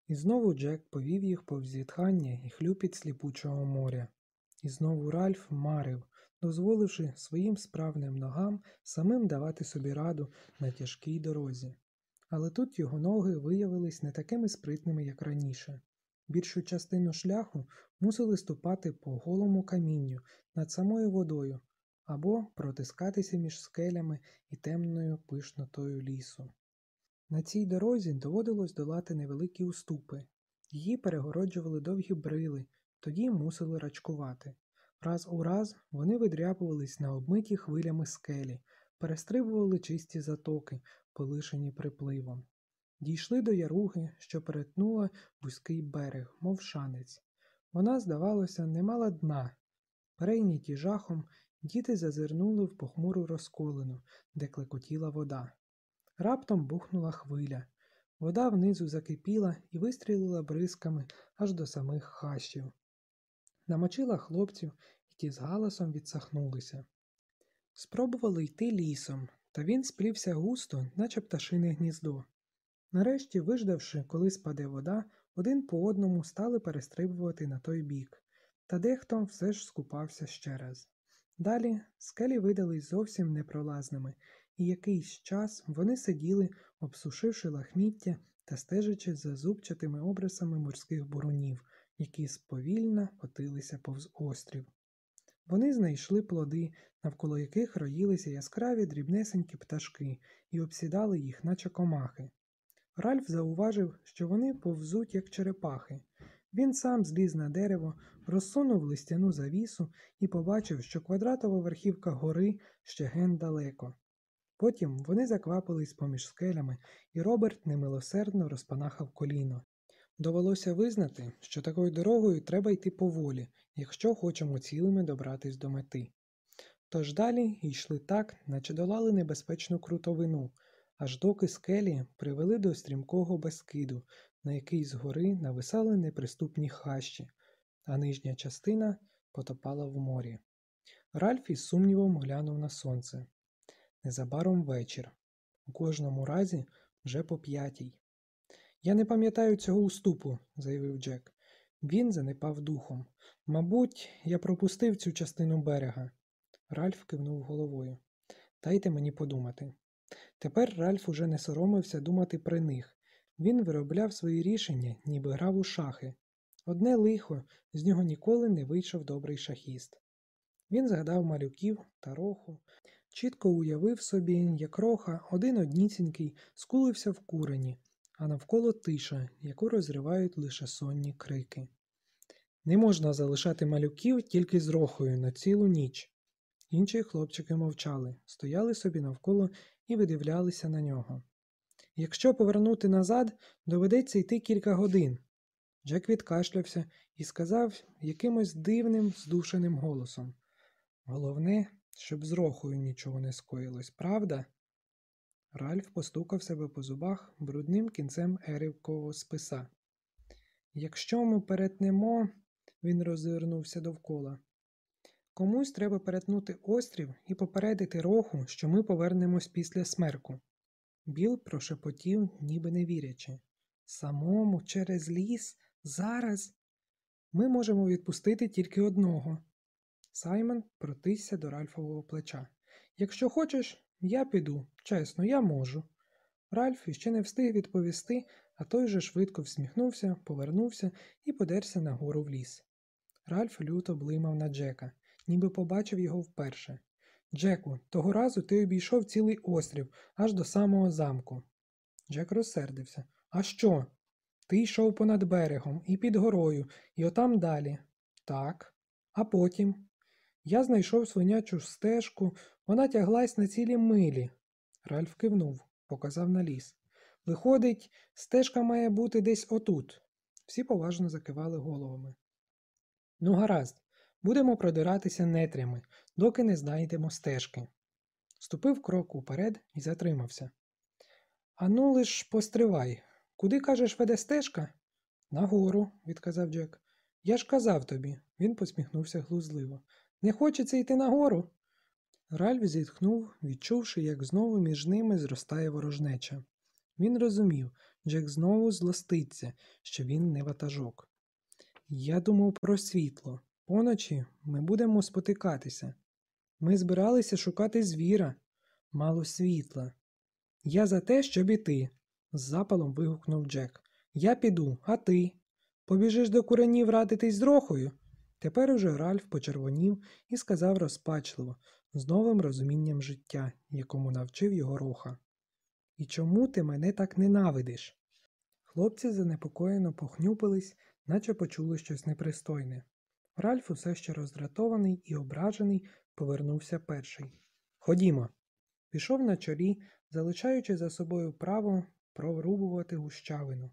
І знову Джек повів їх повз зітхання і хлюпіт сліпучого моря. І знову Ральф марив, дозволивши своїм справним ногам самим давати собі раду на тяжкій дорозі. Але тут його ноги виявились не такими спритними, як раніше. Більшу частину шляху мусили ступати по голому камінню над самою водою або протискатися між скелями і темною пишнотою лісу. На цій дорозі доводилось долати невеликі уступи. Її перегороджували довгі брили, тоді мусили рачкувати. Раз у раз вони видряпувались на обмиті хвилями скелі, перестрибували чисті затоки, полишені припливом. Дійшли до яруги, що перетнула вузький берег, мов шанець. Вона, здавалося, не мала дна. Перейняті жахом, діти зазирнули в похмуру розколину, де клекотіла вода. Раптом бухнула хвиля. Вода внизу закипіла і вистрілила бризками аж до самих хащів. Намочила хлопців, і ті з галасом відсахнулися. Спробували йти лісом, та він сплівся густо, наче пташине гніздо. Нарешті, виждавши, коли спаде вода, один по одному стали перестрибувати на той бік, та дехто все ж скупався ще раз. Далі скелі видались зовсім непролазними, і якийсь час вони сиділи, обсушивши лахміття та стежачи за зубчатими обрисами морських бурунів, які сповільно котилися повз острів. Вони знайшли плоди, навколо яких роїлися яскраві дрібнесенькі пташки і обсідали їх, наче комахи. Ральф зауважив, що вони повзуть, як черепахи. Він сам зліз на дерево, розсунув листяну завісу і побачив, що квадратова верхівка гори ще ген далеко. Потім вони заквапились поміж скелями, і Роберт немилосердно розпанахав коліно. Довелося визнати, що такою дорогою треба йти поволі, якщо хочемо цілими добратись до мети. Тож далі йшли так, наче долали небезпечну крутовину, аж доки скелі привели до стрімкого безкиду, на який згори нависали неприступні хащі, а нижня частина потопала в морі. Ральф із сумнівом глянув на сонце. Незабаром вечір. У кожному разі вже по п'ятій. Я не пам'ятаю цього уступу, заявив Джек. Він занепав духом. Мабуть, я пропустив цю частину берега. Ральф кивнув головою. Дайте мені подумати. Тепер Ральф уже не соромився думати при них. Він виробляв свої рішення, ніби грав у шахи. Одне лихо, з нього ніколи не вийшов добрий шахіст. Він згадав малюків та роху, чітко уявив собі, як роха один однісінький скулився в курені, а навколо тиша, яку розривають лише сонні крики. Не можна залишати малюків тільки з рохою на цілу ніч. Інші хлопчики мовчали, стояли собі навколо і видивлялися на нього. Якщо повернути назад, доведеться йти кілька годин. Джек відкашлявся і сказав якимось дивним, здушеним голосом Головне, щоб з рохою нічого не скоїлось, правда? Ральф постукав себе по зубах брудним кінцем ерівкового списа. Якщо ми перетнемо, він розвернувся довкола. Комусь треба перетнути острів і попередити роху, що ми повернемось після смерку. Біл прошепотів, ніби не вірячи. Самому через ліс? Зараз? Ми можемо відпустити тільки одного. Саймон протисся до Ральфового плеча. Якщо хочеш, я піду. Чесно, я можу. Ральф іще не встиг відповісти, а той же швидко всміхнувся, повернувся і подерся нагору в ліс. Ральф люто блимав на Джека, ніби побачив його вперше. Джеку, того разу ти обійшов цілий острів аж до самого замку. Джек розсердився. А що? Ти йшов понад берегом і під горою, і отам далі. Так. А потім. Я знайшов свинячу стежку, вона тяглась на цілі милі. Ральф кивнув, показав на ліс. Виходить, стежка має бути десь отут. Всі поважно закивали головами. Ну, гаразд, будемо продиратися нетрями, доки не знайдемо стежки. Ступив крок уперед і затримався. Ану лиш постривай. Куди кажеш веде стежка? Нагору, відказав Джек. Я ж казав тобі, він посміхнувся глузливо. Не хочеться йти нагору. Ральф зітхнув, відчувши, як знову між ними зростає ворожнеча. Він розумів, Джек знову злоститься, що він не ватажок. Я думав про світло. Поночі ми будемо спотикатися. Ми збиралися шукати звіра, мало світла. Я за те, щоб іти, з запалом вигукнув Джек. Я піду, а ти? Побіжиш до куренів радитись з рохою? Тепер уже Ральф почервонів і сказав розпачливо, з новим розумінням життя, якому навчив його роха. І чому ти мене так ненавидиш? Хлопці занепокоєно похнюпились, наче почули щось непристойне. Ральф, усе ще роздратований і ображений, повернувся перший. Ходімо. Пішов на чолі, залишаючи за собою право прорубувати гущавину.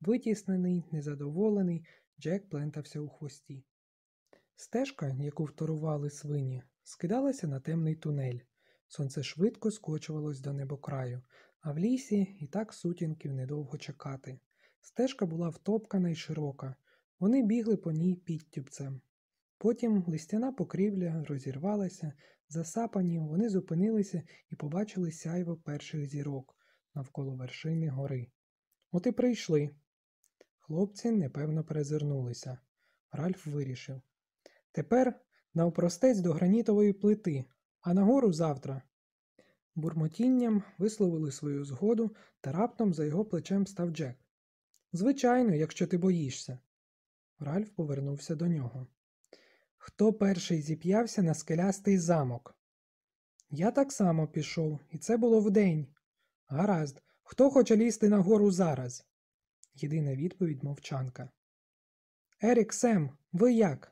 Витіснений, незадоволений, Джек плентався у хвості. Стежка, яку вторували свині, скидалася на темний тунель. Сонце швидко скочувалось до небокраю, А в лісі і так сутінків недовго чекати. Стежка була втопкана й широка. Вони бігли по ній підтюпцем. Потім листяна покрівля розірвалася, засапані, вони зупинилися і побачили сяйво перших зірок навколо вершини гори. От і прийшли. Хлопці непевно перезирнулися. Ральф вирішив. Тепер навпростець до гранітової плити, а нагору завтра. Бурмотінням висловили свою згоду, та раптом за його плечем став Джек. Звичайно, якщо ти боїшся. Ральф повернувся до нього. Хто перший зіп'явся на скелястий замок? Я так само пішов, і це було вдень. Гаразд, хто хоче лізти на гору зараз? Єдина відповідь мовчанка. Ерік, Сем, ви як?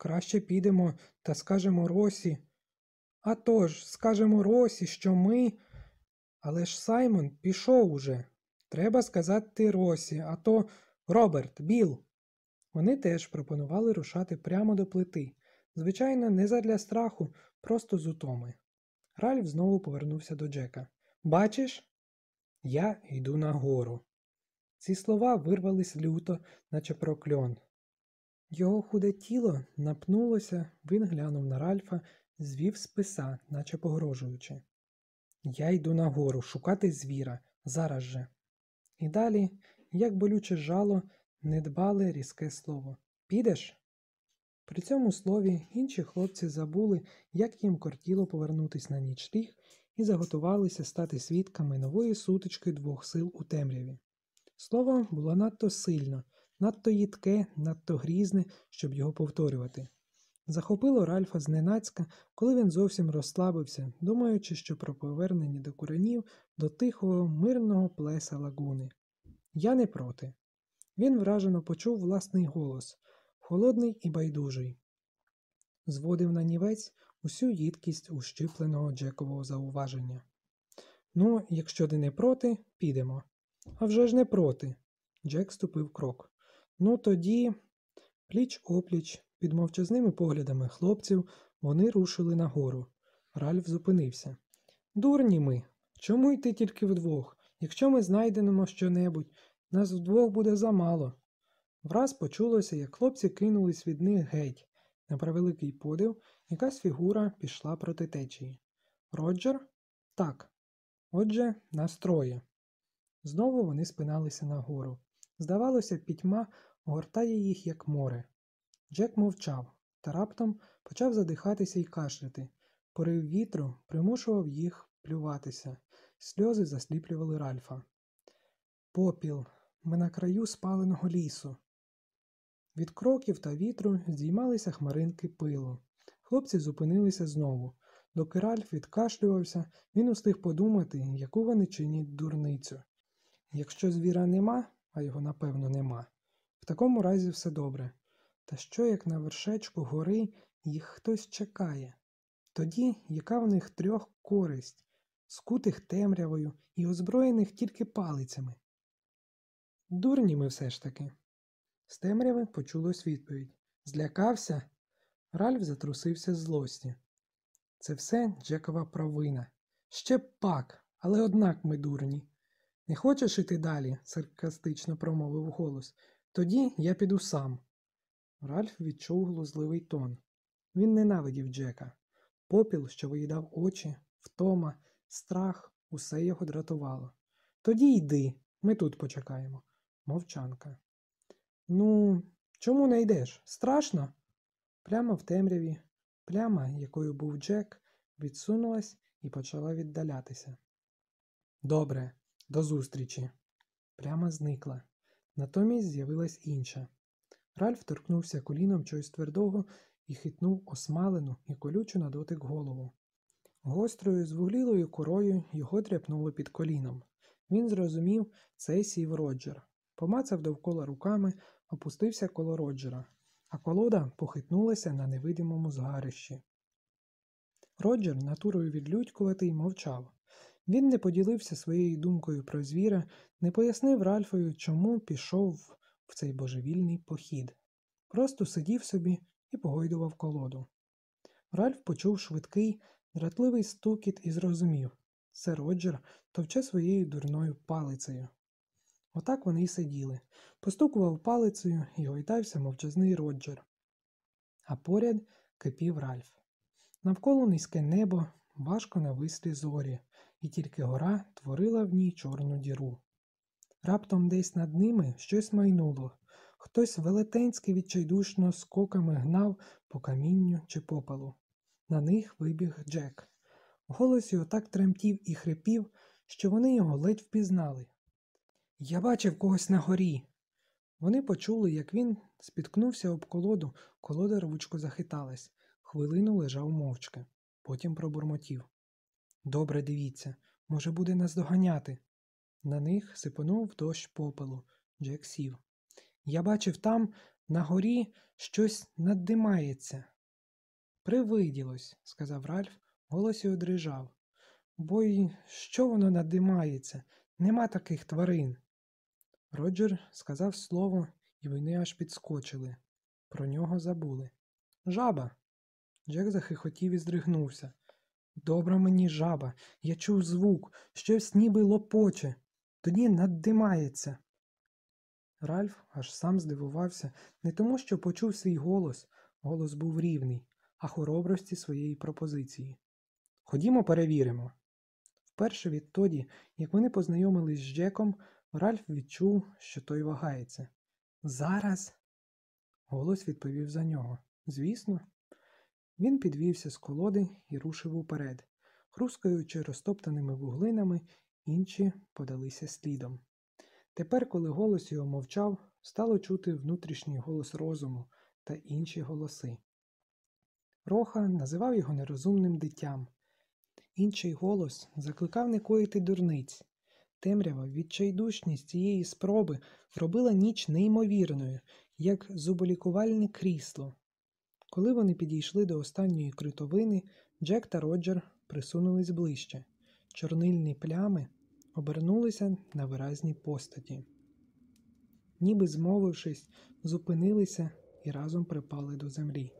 Краще підемо та скажемо Росі. А тож, скажемо Росі, що ми. Але ж Саймон пішов уже. Треба сказати Росі, а то Роберт, Біл. Вони теж пропонували рушати прямо до плити. Звичайно, не задля страху, просто з утоми. Ральф знову повернувся до Джека. Бачиш? Я йду нагору. Ці слова вирвались люто, наче прокльон. Його худе тіло напнулося, він глянув на Ральфа, звів списа, наче погрожуючи. Я йду нагору шукати звіра, зараз же. І далі, як болюче жало, недбале різке слово. Підеш? При цьому слові інші хлопці забули, як їм кортіло повернутись на ніч нічліг і заготувалися стати свідками нової сутички двох сил у темряві. Слово було надто сильно, надто їдке, надто грізне, щоб його повторювати. Захопило Ральфа зненацька, коли він зовсім розслабився, думаючи, що про повернення до куренів до тихого, мирного плеса лагуни. Я не проти. Він вражено почув власний голос, холодний і байдужий. Зводив на нівець усю їдкість ущипленого Джекового зауваження. Ну, якщо ти не проти, підемо. А вже ж не проти. Джек ступив крок. Ну тоді, пліч опліч, під мовчазними поглядами хлопців, вони рушили нагору. Ральф зупинився. Дурні ми. Чому йти тільки вдвох? Якщо ми знайдемо щонебудь, нас вдвох буде замало. Враз почулося, як хлопці кинулись від них геть. На превеликий подив, якась фігура пішла проти течії. Роджер? Так. Отже, нас троє. Знову вони спиналися нагору. Здавалося, пітьма огортає їх, як море. Джек мовчав та раптом почав задихатися і кашляти. Порив вітру примушував їх плюватися. Сльози засліплювали Ральфа. Попіл, ми на краю спаленого лісу. Від кроків та вітру здіймалися хмаринки пилу. Хлопці зупинилися знову. Доки Ральф відкашлювався, він устиг подумати, яку вони чинять дурницю. Якщо звіра нема, а його напевно нема, такому разі все добре. Та що як на вершечку гори їх хтось чекає? Тоді яка в них трьох користь, скутих темрявою і озброєних тільки палицями? Дурні ми все ж таки. З темряви почулось відповідь. Злякався? Ральф затрусився з злості. Це все Джекова провина. Ще пак, але однак ми дурні. Не хочеш іти далі? саркастично промовив голос. Тоді я піду сам. Ральф відчув глузливий тон. Він ненавидів Джека. Попіл, що виїдав очі, втома, страх, усе його дратувало. Тоді йди, ми тут почекаємо. Мовчанка. Ну, чому не йдеш? Страшно? Пляма в темряві, пляма, якою був Джек, відсунулась і почала віддалятися. Добре, до зустрічі. Пляма зникла. Натомість з'явилась інша. Ральф торкнувся коліном чогось твердого і хитнув осмалену і колючу на дотик голову. Гострою, звуглілою корою його тряпнуло під коліном. Він зрозумів, це сів Роджер. Помацав довкола руками, опустився коло Роджера, а колода похитнулася на невидимому згарищі. Роджер, натурою відлюдькуватий, мовчав. Він не поділився своєю думкою про звіра, не пояснив Ральфою, чому пішов в цей божевільний похід. Просто сидів собі і погойдував колоду. Ральф почув швидкий, дратливий стукіт і зрозумів Це Роджер товче своєю дурною палицею. Отак вони й сиділи. Постукував палицею і гойдався мовчазний Роджер. А поряд кипів Ральф. Навколо низьке небо, важко навислі зорі, і тільки гора творила в ній чорну діру. Раптом десь над ними щось майнуло. Хтось велетенськи відчайдушно скоками гнав по камінню чи попелу. На них вибіг Джек. Голос його так тремтів і хрипів, що вони його ледь впізнали. Я бачив когось на горі. Вони почули, як він спіткнувся об колоду, колода рвучко захиталась. Хвилину лежав мовчки, потім пробурмотів. Добре дивіться, може, буде нас доганяти. На них сипонув дощ попелу. Джек сів. Я бачив там, на горі, щось наддимається. Привиділось, сказав Ральф, голос його дрижав. Бо й що воно надимається? Нема таких тварин. Роджер сказав слово, і вони аж підскочили. Про нього забули. Жаба. Джек захихотів і здригнувся. Добра мені жаба, я чув звук, щось ніби лопоче, тоді наддимається. Ральф аж сам здивувався не тому, що почув свій голос, голос був рівний, а хоробрості своєї пропозиції. Ходімо, перевіримо. Вперше відтоді, як вони познайомились з Джеком, Ральф відчув, що той вагається. Зараз. Голос відповів за нього. Звісно. Він підвівся з колоди і рушив уперед, хрускаючи розтоптаними вуглинами, інші подалися слідом. Тепер, коли голос його мовчав, стало чути внутрішній голос розуму та інші голоси. Роха називав його нерозумним дитям. Інший голос закликав не коїти дурниць. Темрява, відчайдушність цієї спроби робила ніч неймовірною, як зуболікувальне крісло. Коли вони підійшли до останньої критовини, Джек та Роджер присунулись ближче. Чорнильні плями обернулися на виразні постаті. Ніби змовившись, зупинилися і разом припали до землі.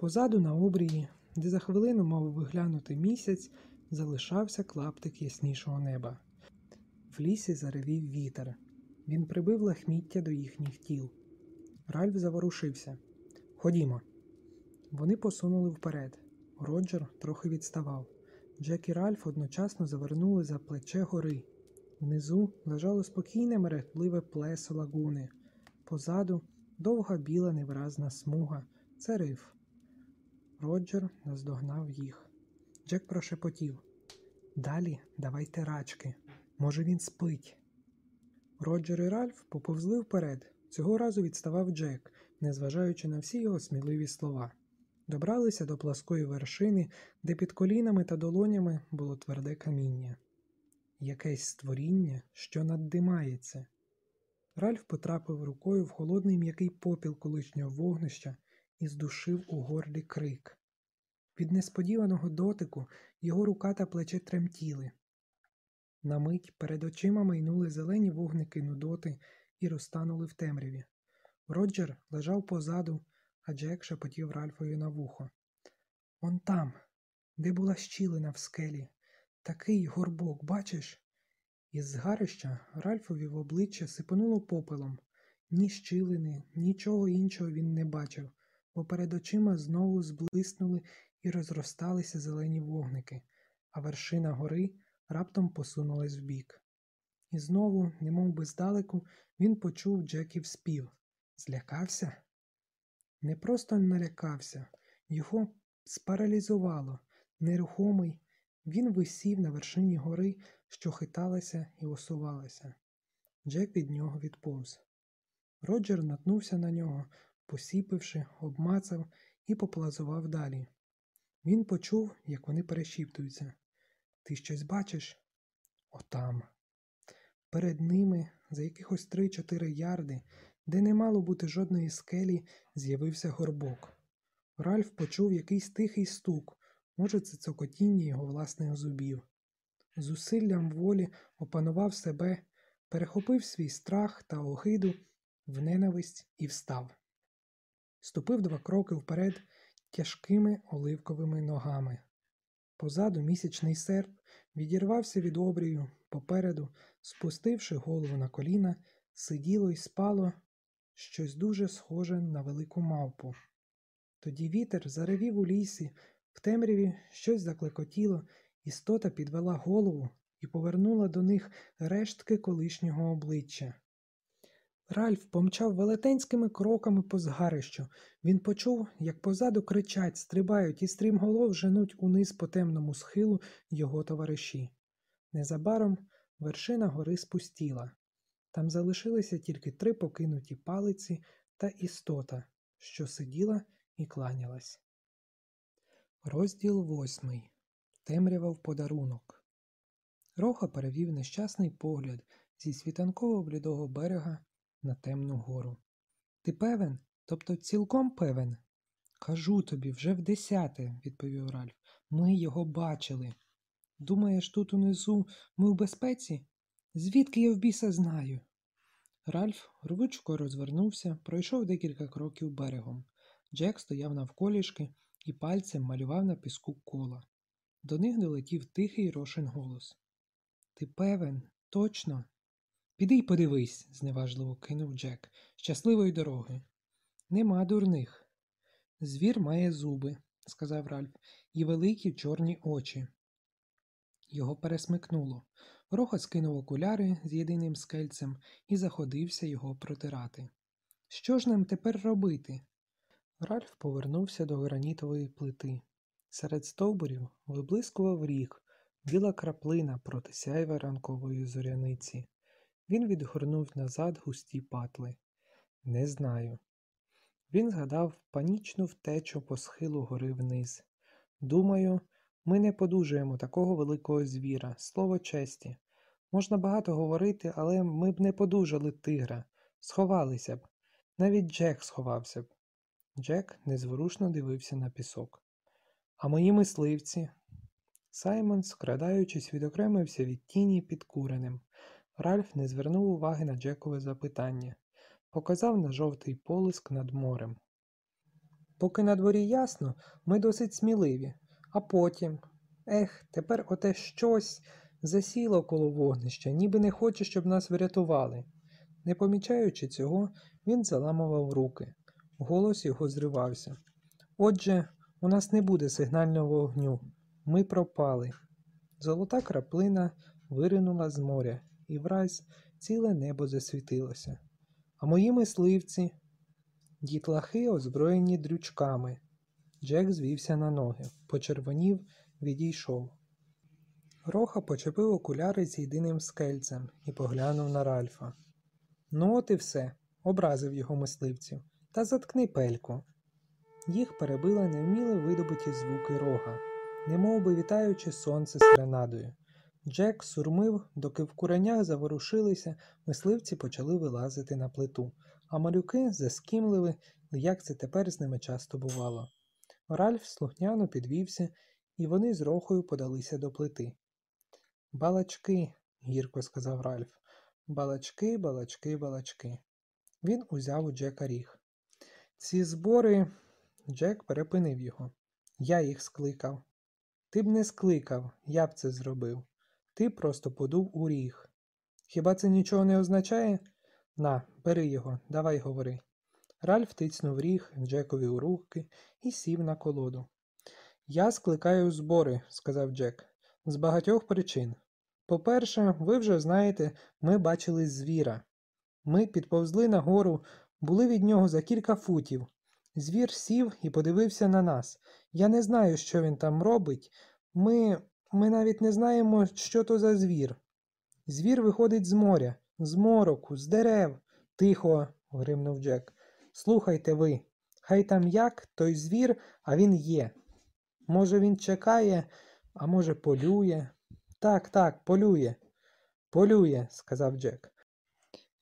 Позаду на обрії, де за хвилину мав виглянути місяць, залишався клаптик яснішого неба. В лісі заревів вітер. Він прибив лахміття до їхніх тіл. Ральф заворушився. Ходімо. Вони посунули вперед. Роджер трохи відставав. Джек і Ральф одночасно завернули за плече гори. Внизу лежало спокійне мерехтливе плесо лагуни. Позаду довга біла невиразна смуга. Це риф. Роджер наздогнав їх. Джек прошепотів. Далі давайте рачки. Може, він спить. Роджер і Ральф поповзли вперед. Цього разу відставав Джек, незважаючи на всі його сміливі слова. Добралися до пласкої вершини, де під колінами та долонями було тверде каміння. Якесь створіння, що наддимається. Ральф потрапив рукою в холодний м'який попіл колишнього вогнища і здушив у горлі крик. Від несподіваного дотику його рука та плече тремтіли. На мить перед очима майнули зелені вогники нудоти і розтанули в темряві. Роджер лежав позаду, а Джек шепотів Ральфові на вухо. Он там, де була щілина в скелі, такий горбок, бачиш? Із згарища Ральфові в обличчя сипануло попелом. Ні щілини, нічого іншого він не бачив, бо перед очима знову зблиснули і розросталися зелені вогники, а вершина гори раптом посунулась вбік. І знову, немов би здалеку, він почув Джеків спів. Злякався? Не просто налякався, його спаралізувало, нерухомий. Він висів на вершині гори, що хиталася і осувалася. Джек від нього відповз. Роджер наткнувся на нього, посіпивши, обмацав і поплазував далі. Він почув, як вони перешіптуються. Ти щось бачиш? Отам. Перед ними, за якихось три-чотири ярди, де не мало бути жодної скелі, з'явився горбок. Ральф почув якийсь тихий стук, може, це цокотіння його власних зубів. З волі опанував себе, перехопив свій страх та огиду в ненависть і встав. Ступив два кроки вперед тяжкими оливковими ногами. Позаду місячний серп відірвався від обрію, попереду, спустивши голову на коліна, сиділо й спало щось дуже схоже на велику мавпу. Тоді вітер заревів у лісі, в темряві щось заклекотіло, істота підвела голову і повернула до них рештки колишнього обличчя. Ральф помчав велетенськими кроками по згарищу. Він почув, як позаду кричать, стрибають і стрімголов женуть униз по темному схилу його товариші. Незабаром вершина гори спустіла. Там залишилися тільки три покинуті палиці та істота, що сиділа і кланялась. Розділ восьмий. Темрява в подарунок. Роха перевів нещасний погляд зі світанково блідого берега на темну гору. Ти певен? Тобто цілком певен? Кажу тобі, вже в десяте, відповів Ральф. Ми його бачили. Думаєш, тут унизу ми в безпеці? Звідки я в біса знаю? Ральф рвучко розвернувся, пройшов декілька кроків берегом. Джек стояв навколішки і пальцем малював на піску кола. До них долетів тихий рошин голос. Ти певен, точно? Піди й подивись, зневажливо кинув Джек. Щасливої дороги. Нема дурних. Звір має зуби, сказав Ральф, і великі чорні очі. Його пересмикнуло. Роха скинув окуляри з єдиним скельцем і заходився його протирати. Що ж нам тепер робити? Ральф повернувся до гранітової плити. Серед стовбурів виблискував ріг, біла краплина проти сяйва ранкової зоряниці. Він відгорнув назад густі патли. Не знаю. Він згадав панічну втечу по схилу гори вниз. Думаю, ми не подужуємо такого великого звіра, слово честі. Можна багато говорити, але ми б не подужали тигра, сховалися б. Навіть Джек сховався б. Джек незворушно дивився на пісок. А мої мисливці. Саймон, скрадаючись, відокремився від тіні під куренем. Ральф не звернув уваги на Джекове запитання, показав на жовтий полиск над морем. Поки на дворі ясно, ми досить сміливі, а потім. Ех, тепер оте щось засіло коло вогнища, ніби не хоче, щоб нас врятували. Не помічаючи цього, він заламував руки. Голос його зривався. Отже, у нас не буде сигнального вогню. Ми пропали. Золота краплина виринула з моря, і враз ціле небо засвітилося. А мої мисливці, дітлахи, озброєні дрючками. Джек звівся на ноги, почервонів, відійшов. Роха почепив окуляри з єдиним скельцем і поглянув на Ральфа. Ну, от і все, образив його мисливців. Та заткни пельку. Їх перебили невміло видобуті звуки рога, немов би вітаючи сонце з гранадою. Джек сурмив, доки в куренях заворушилися, мисливці почали вилазити на плиту, а малюки заскімлили, як це тепер з ними часто бувало. Ральф слухняно підвівся, і вони з рохою подалися до плити. Балачки, гірко сказав Ральф. Балачки, балачки, балачки. Він узяв у Джека ріг. Ці збори. Джек перепинив його. Я їх скликав. Ти б не скликав, я б це зробив. Ти просто подув у ріг. Хіба це нічого не означає? На, бери його, давай говори. Ральф тицнув ріг Джекові у руки і сів на колоду. Я скликаю збори, сказав Джек, з багатьох причин. По-перше, ви вже знаєте, ми бачили звіра. Ми підповзли на гору, були від нього за кілька футів. Звір сів і подивився на нас. Я не знаю, що він там робить. Ми. Ми навіть не знаємо, що то за звір. Звір виходить з моря, з мороку, з дерев. Тихо, гримнув Джек. Слухайте ви. Хай там як, той звір, а він є. Може, він чекає, а може, полює. Так, так, полює. Полює, сказав Джек.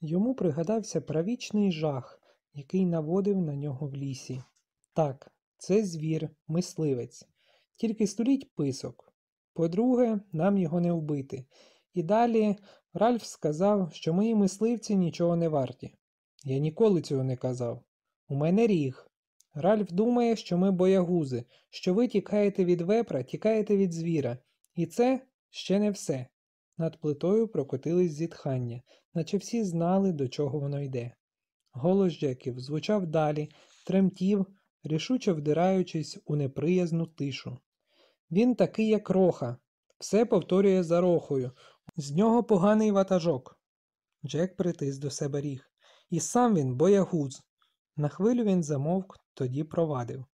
Йому пригадався правічний жах, який наводив на нього в лісі. Так, це звір, мисливець. Тільки століть писок. По-друге, нам його не вбити. І далі Ральф сказав, що мої мисливці нічого не варті. Я ніколи цього не казав. У мене ріг. Ральф думає, що ми боягузи, що ви тікаєте від вепра, тікаєте від звіра. І це ще не все. Над плитою прокотились зітхання, наче всі знали, до чого воно йде. Голос Джеків звучав далі, тремтів, рішуче вдираючись у неприязну тишу. Він такий, як роха, все повторює за рохою. З нього поганий ватажок. Джек притис до себе ріг. І сам він боягуз. На хвилю він замовк, тоді провадив.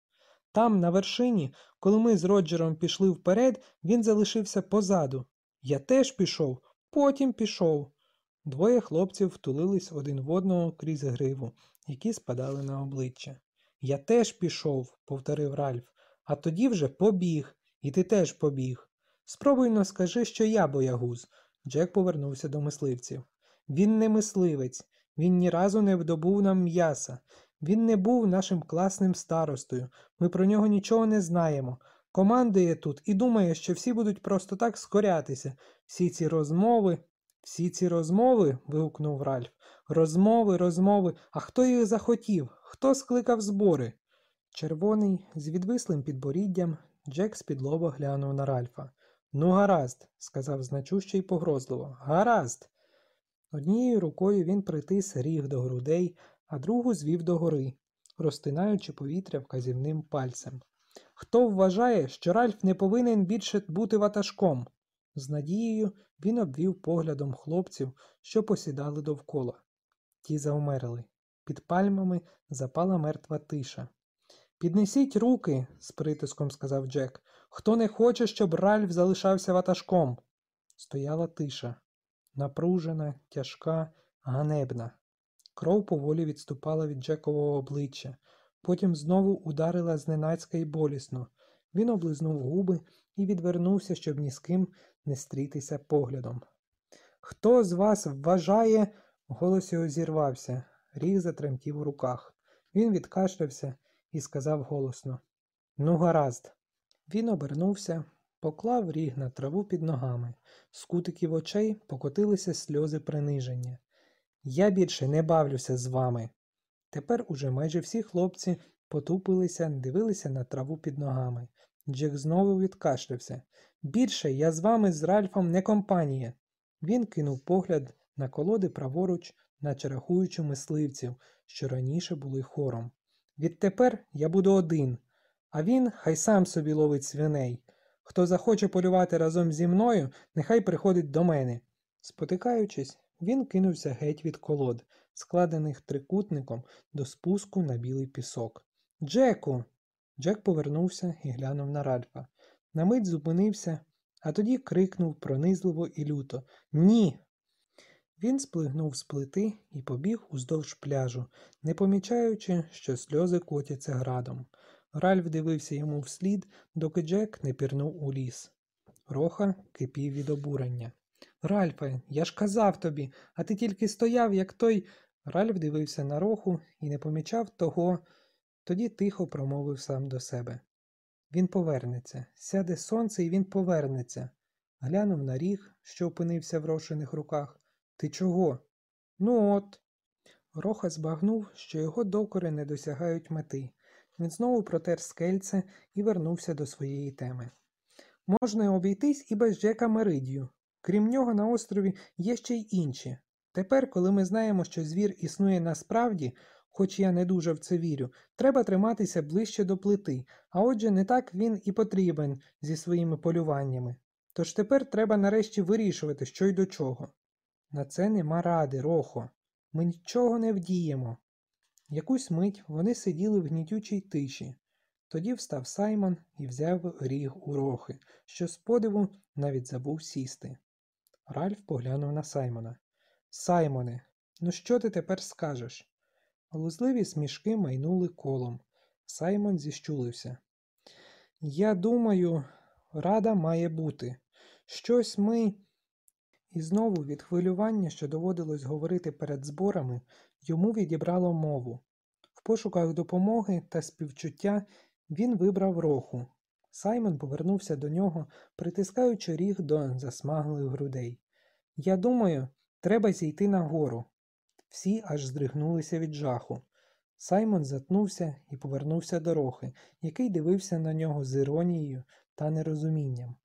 Там, на вершині, коли ми з Роджером пішли вперед, він залишився позаду. Я теж пішов, потім пішов. Двоє хлопців втулились один в одного крізь гриву, які спадали на обличчя. Я теж пішов, повторив Ральф, а тоді вже побіг, і ти теж побіг. Спробуй но скажи, що я боягуз. Джек повернувся до мисливців. Він не мисливець, він ні разу не вдобув нам м'яса. Він не був нашим класним старостою. Ми про нього нічого не знаємо. Командує тут і думає, що всі будуть просто так скорятися. Всі ці розмови. Всі ці розмови. вигукнув Ральф. Розмови, розмови. А хто їх захотів? Хто скликав збори? Червоний, з відвислим підборіддям, Джек з-під глянув на Ральфа. Ну, гаразд, сказав значуще й погрозливо. Гаразд. Однією рукою він притис ріг до грудей, а другу звів догори, розтинаючи повітря вказівним пальцем. Хто вважає, що Ральф не повинен більше бути ватажком? З надією він обвів поглядом хлопців, що посідали довкола. Ті завмерли. Під пальмами запала мертва тиша. Піднесіть руки, з притиском сказав Джек. Хто не хоче, щоб Ральф залишався ватажком. Стояла тиша, напружена, тяжка, ганебна. Кров поволі відступала від Джекового обличчя, потім знову ударила зненацька й болісно. Він облизнув губи і відвернувся, щоб ні з ким не стрітися поглядом. Хто з вас вважає, голос його зірвався, ріг затремтів у руках. Він відкашлявся і сказав голосно Ну, гаразд. Він обернувся, поклав ріг на траву під ногами, з кутиків очей покотилися сльози приниження. Я більше не бавлюся з вами. Тепер уже майже всі хлопці потупилися, дивилися на траву під ногами. Джек знову відкашлявся. Більше я з вами з Ральфом не компанія. Він кинув погляд на колоди праворуч, наче рахуючи мисливців, що раніше були хором. Відтепер я буду один, а він хай сам собі ловить свиней. Хто захоче полювати разом зі мною, нехай приходить до мене. Спотикаючись, він кинувся геть від колод, складених трикутником до спуску на білий пісок. Джеку. Джек повернувся і глянув на Ральфа. На мить зупинився, а тоді крикнув пронизливо і люто Ні. Він сплигнув з плити і побіг уздовж пляжу, не помічаючи, що сльози котяться градом. Ральф дивився йому вслід, доки Джек не пірнув у ліс. Роха кипів від обурення. Ральфе, я ж казав тобі, а ти тільки стояв, як той. Ральф дивився на роху і не помічав того, тоді тихо промовив сам до себе. Він повернеться, сяде сонце, і він повернеться. Глянув на ріг, що опинився в рошених руках. Ти чого? Ну от. Роха збагнув, що його докори не досягають мети. Він знову протер скельце і вернувся до своєї теми. Можна обійтись і без Джека Меридію. Крім нього, на острові є ще й інші. Тепер, коли ми знаємо, що звір існує насправді, хоч я не дуже в це вірю, треба триматися ближче до плити, а отже, не так він і потрібен зі своїми полюваннями. Тож тепер треба нарешті вирішувати, що й до чого. На це нема ради, Рохо. Ми нічого не вдіємо. Якусь мить вони сиділи в гнітючій тиші. Тоді встав Саймон і взяв ріг у рохи, що з подиву навіть забув сісти. Ральф поглянув на Саймона. Саймоне, ну що ти тепер скажеш? Глузливі смішки майнули колом. Саймон зіщулився. Я думаю, рада має бути. Щось ми. І знову від хвилювання, що доводилось говорити перед зборами, йому відібрало мову. В пошуках допомоги та співчуття він вибрав роху. Саймон повернувся до нього, притискаючи ріг до засмаглих грудей. Я думаю, треба зійти нагору. Всі аж здригнулися від жаху. Саймон затнувся і повернувся до Рохи, який дивився на нього з іронією та нерозумінням.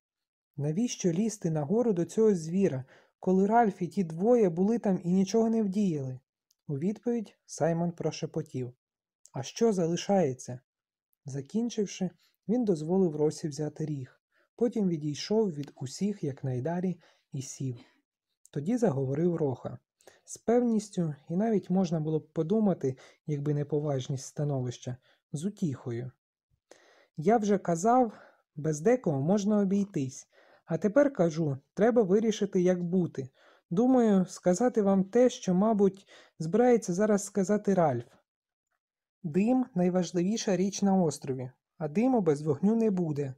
Навіщо лізти нагору до цього звіра, коли Ральф і ті двоє були там і нічого не вдіяли? У відповідь Саймон прошепотів. А що залишається? Закінчивши, він дозволив Росі взяти ріг, потім відійшов від усіх якнайдалі і сів. Тоді заговорив Роха. З певністю, і навіть можна було б подумати, якби не поважність становища, з утіхою. Я вже казав, без декого можна обійтись, а тепер кажу, треба вирішити, як бути. Думаю, сказати вам те, що, мабуть, збирається зараз сказати Ральф. Дим найважливіша річ на острові, а диму без вогню не буде.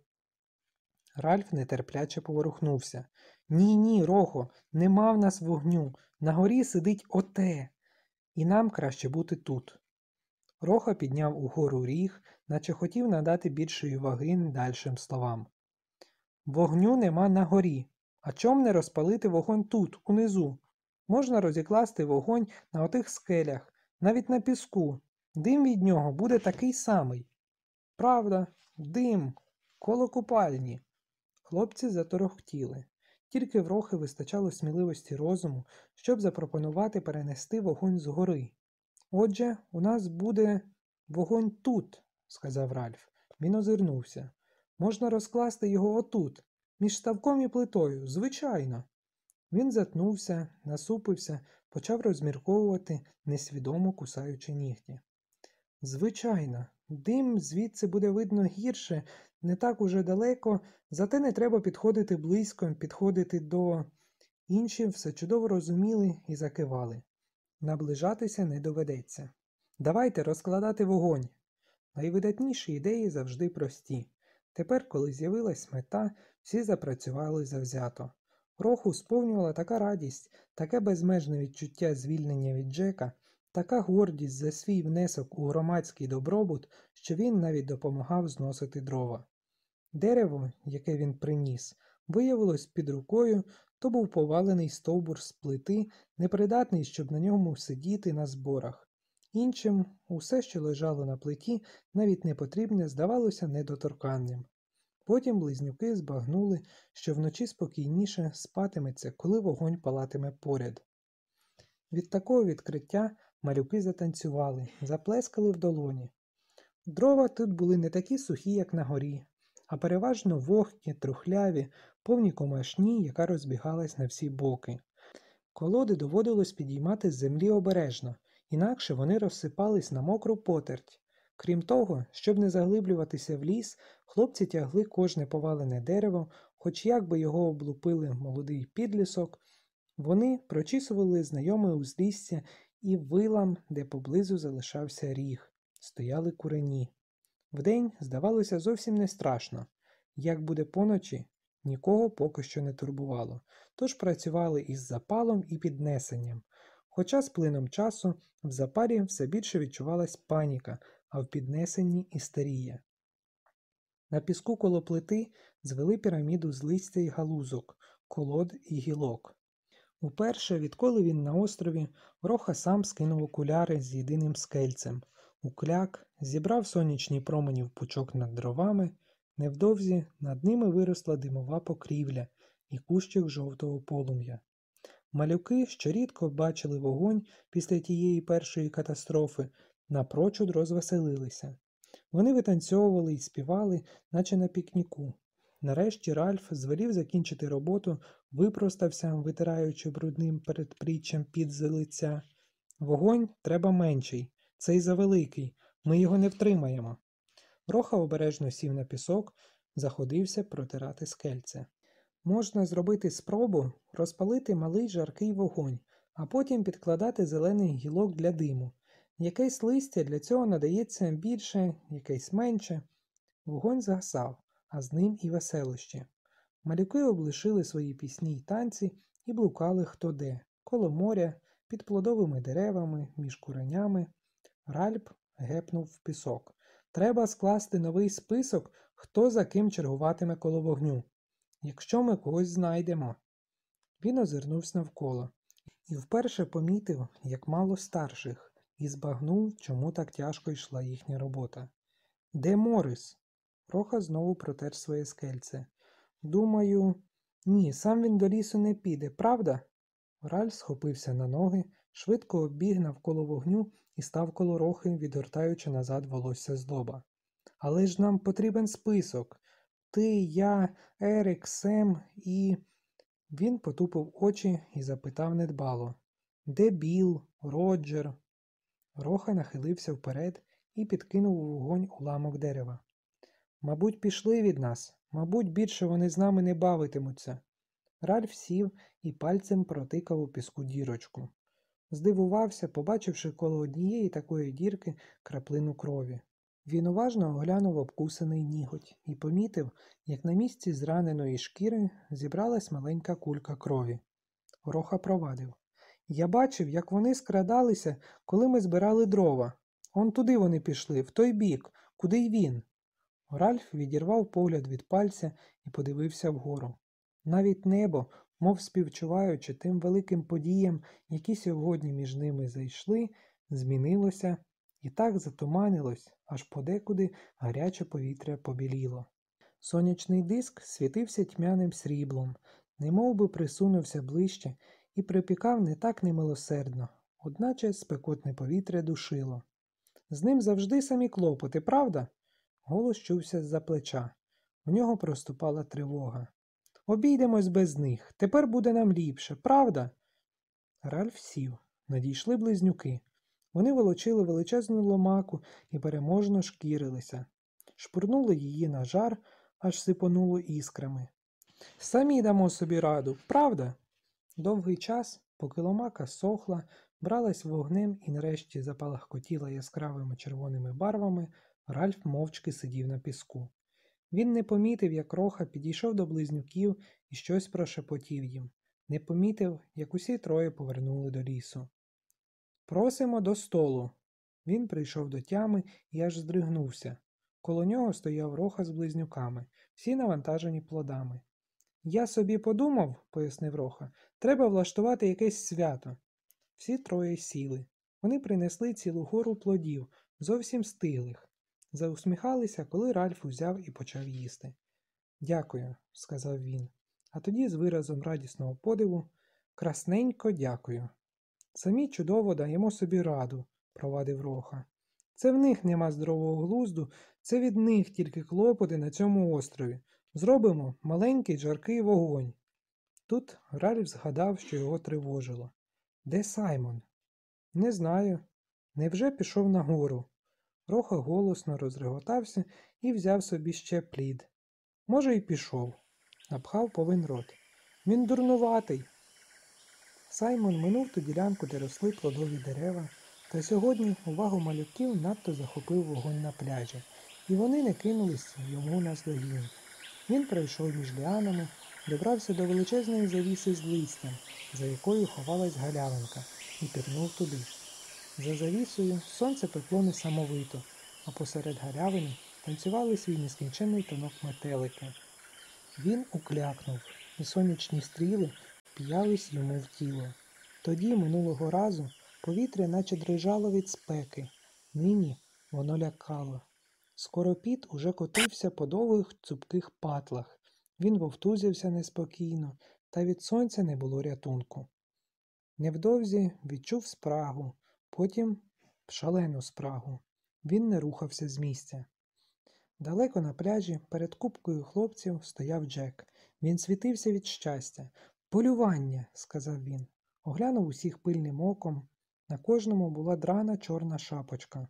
Ральф нетерпляче поворухнувся. Ні, ні, Рохо, нема в нас вогню. На горі сидить оте, і нам краще бути тут. Роха підняв угору ріг, наче хотів надати більшої ваги дальшим словам. Вогню нема на горі. А чом не розпалити вогонь тут, унизу? Можна розікласти вогонь на отих скелях, навіть на піску. Дим від нього буде такий самий. Правда, дим, коло купальні. Хлопці заторохтіли. Тільки в рохи вистачало сміливості розуму, щоб запропонувати перенести вогонь згори. Отже, у нас буде вогонь тут, сказав Ральф. Він озирнувся. Можна розкласти його отут, між ставком і плитою, звичайно. Він затнувся, насупився, почав розмірковувати, несвідомо кусаючи нігті. Звичайно, дим звідси буде видно гірше, не так уже далеко, зате не треба підходити близько, підходити до. Інші все чудово розуміли і закивали. Наближатися не доведеться. Давайте розкладати вогонь. Найвидатніші ідеї завжди прості. Тепер, коли з'явилась мета, всі запрацювали завзято. Роху сповнювала така радість, таке безмежне відчуття звільнення від Джека, така гордість за свій внесок у громадський добробут, що він навіть допомагав зносити дрова. Дерево, яке він приніс, виявилось під рукою, то був повалений стовбур з плити, непридатний, щоб на ньому сидіти на зборах. Іншим усе, що лежало на плиті, навіть непотрібне, здавалося недоторканним. Потім близнюки збагнули, що вночі спокійніше спатиметься, коли вогонь палатиме поряд. Від такого відкриття малюки затанцювали, заплескали в долоні. Дрова тут були не такі сухі, як на горі, а переважно вогкі, трухляві, повні комашні, яка розбігалась на всі боки. Колоди доводилось підіймати з землі обережно, інакше вони розсипались на мокру потерть. Крім того, щоб не заглиблюватися в ліс, хлопці тягли кожне повалене дерево, хоч як би його облупили молодий підлісок, вони прочісували знайоме узлісся і вилам, де поблизу залишався ріг, стояли курені. Вдень, здавалося, зовсім не страшно. Як буде поночі, нікого поки що не турбувало, тож працювали із запалом і піднесенням. Хоча з плином часу в запарі все більше відчувалась паніка, а в піднесенні істерія. На піску коло плити звели піраміду з листя й галузок, колод і гілок. Уперше, відколи він на острові, Роха сам скинув окуляри з єдиним скельцем, укляк, зібрав сонячні промені в пучок над дровами, невдовзі над ними виросла димова покрівля і кущик жовтого полум'я. Малюки, що рідко бачили вогонь після тієї першої катастрофи, напрочуд розвеселилися. Вони витанцьовували і співали, наче на пікніку. Нарешті Ральф звелів закінчити роботу, випростався, витираючи брудним передпліччям під з лиця. Вогонь треба менший, цей завеликий, ми його не втримаємо. Роха обережно сів на пісок, заходився протирати скельце. Можна зробити спробу розпалити малий жаркий вогонь, а потім підкладати зелений гілок для диму. Якесь листя для цього надається більше, якесь менше. Вогонь згасав, а з ним і веселощі. Малюки облишили свої пісні й танці і блукали хто де, коло моря, під плодовими деревами, між куренями. Ральп гепнув в пісок. Треба скласти новий список, хто за ким чергуватиме коло вогню. Якщо ми когось знайдемо. Він озирнувся навколо і вперше помітив, як мало старших. і збагнув, чому так тяжко йшла їхня робота. Де Морис? Роха знову протер своє скельце. Думаю, ні, сам він до лісу не піде, правда? Раль схопився на ноги, швидко обіг навколо вогню і став коло рохи, відгортаючи назад волосся з лоба. Але ж нам потрібен список. Ти, я, Ерик, Сем і. Він потупив очі і запитав недбало Де Біл, Роджер? Роха нахилився вперед і підкинув у вогонь уламок дерева. Мабуть, пішли від нас, мабуть, більше вони з нами не бавитимуться. Ральф сів і пальцем протикав у піску дірочку. Здивувався, побачивши коло однієї такої дірки краплину крові. Він уважно оглянув обкусаний ніготь і помітив, як на місці зраненої шкіри зібралась маленька кулька крові. Роха провадив. Я бачив, як вони скрадалися, коли ми збирали дрова. Он туди вони пішли, в той бік, куди й він. Ральф відірвав погляд від пальця і подивився вгору. Навіть небо, мов співчуваючи тим великим подіям, які сьогодні між ними зайшли, змінилося і так затуманилось, аж подекуди гаряче повітря побіліло. Сонячний диск світився тьмяним сріблом, немов би присунувся ближче і припікав не так немилосердно, одначе спекотне повітря душило. З ним завжди самі клопоти, правда? Голос чувся з-за плеча. В нього проступала тривога. Обійдемось без них. Тепер буде нам ліпше, правда? Ральф сів. Надійшли близнюки. Вони волочили величезну ломаку і переможно шкірилися, шпурнули її на жар, аж сипонуло іскрами. Самі дамо собі раду, правда? Довгий час, поки ломака сохла, бралась вогнем і нарешті запалахкотіла яскравими червоними барвами, Ральф мовчки сидів на піску. Він не помітив, як роха підійшов до близнюків і щось прошепотів їм, не помітив, як усі троє повернули до лісу. Просимо до столу. Він прийшов до тями і аж здригнувся. Коло нього стояв роха з близнюками, всі навантажені плодами. Я собі подумав, пояснив Роха, треба влаштувати якесь свято. Всі троє сіли. Вони принесли цілу гору плодів, зовсім стиглих. Заусміхалися, коли Ральф узяв і почав їсти. Дякую, сказав він, а тоді з виразом радісного подиву красненько дякую. Самі чудово даємо собі раду, провадив Роха. Це в них нема здорового глузду, це від них тільки клопоти на цьому острові. Зробимо маленький жаркий вогонь. Тут Ральф згадав, що його тривожило. Де Саймон? Не знаю. Невже пішов нагору? Роха голосно розреготався і взяв собі ще плід. Може, й пішов, напхав повин рот. Він дурнуватий. Саймон минув ту ділянку, де росли плодові дерева, та сьогодні увагу малюків надто захопив вогонь на пляжі, і вони не кинулись йому на здогін. Він пройшов між ліанами, добрався до величезної завіси з листям, за якою ховалась галявинка, і пірнув туди. За завісою сонце пекло несамовито, а посеред галявини танцювали свій нескінченний тонок метелики. Він уклякнув, і сонячні стріли вп'ялись йому в тіло. Тоді, минулого разу, повітря наче дрижало від спеки, нині воно лякало. Скоропіт уже котився по довгих цупких патлах. Він вовтузився неспокійно, та від сонця не було рятунку. Невдовзі відчув спрагу, потім шалену спрагу. Він не рухався з місця. Далеко на пляжі перед купкою хлопців стояв Джек. Він світився від щастя. Полювання, сказав він. Оглянув усіх пильним оком. На кожному була драна чорна шапочка.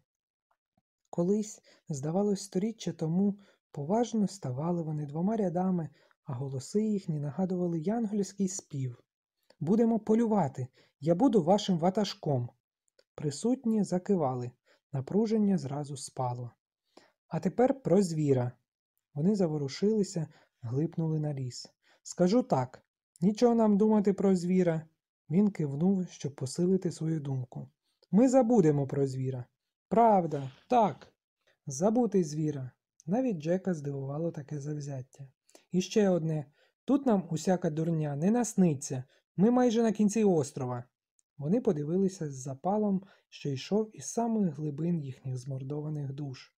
Колись, здавалось, сторіччя тому поважно ставали вони двома рядами, а голоси їхні нагадували янгольський спів. Будемо полювати, я буду вашим ватажком. Присутні закивали, напруження зразу спало. А тепер про звіра. Вони заворушилися, глипнули на ліс. Скажу так, нічого нам думати про звіра. Він кивнув, щоб посилити свою думку. Ми забудемо про звіра. Правда, так. Забути звіра. Навіть Джека здивувало таке завзяття. І ще одне тут нам усяка дурня не насниться. Ми майже на кінці острова. Вони подивилися з запалом, що йшов із самих глибин їхніх змордованих душ.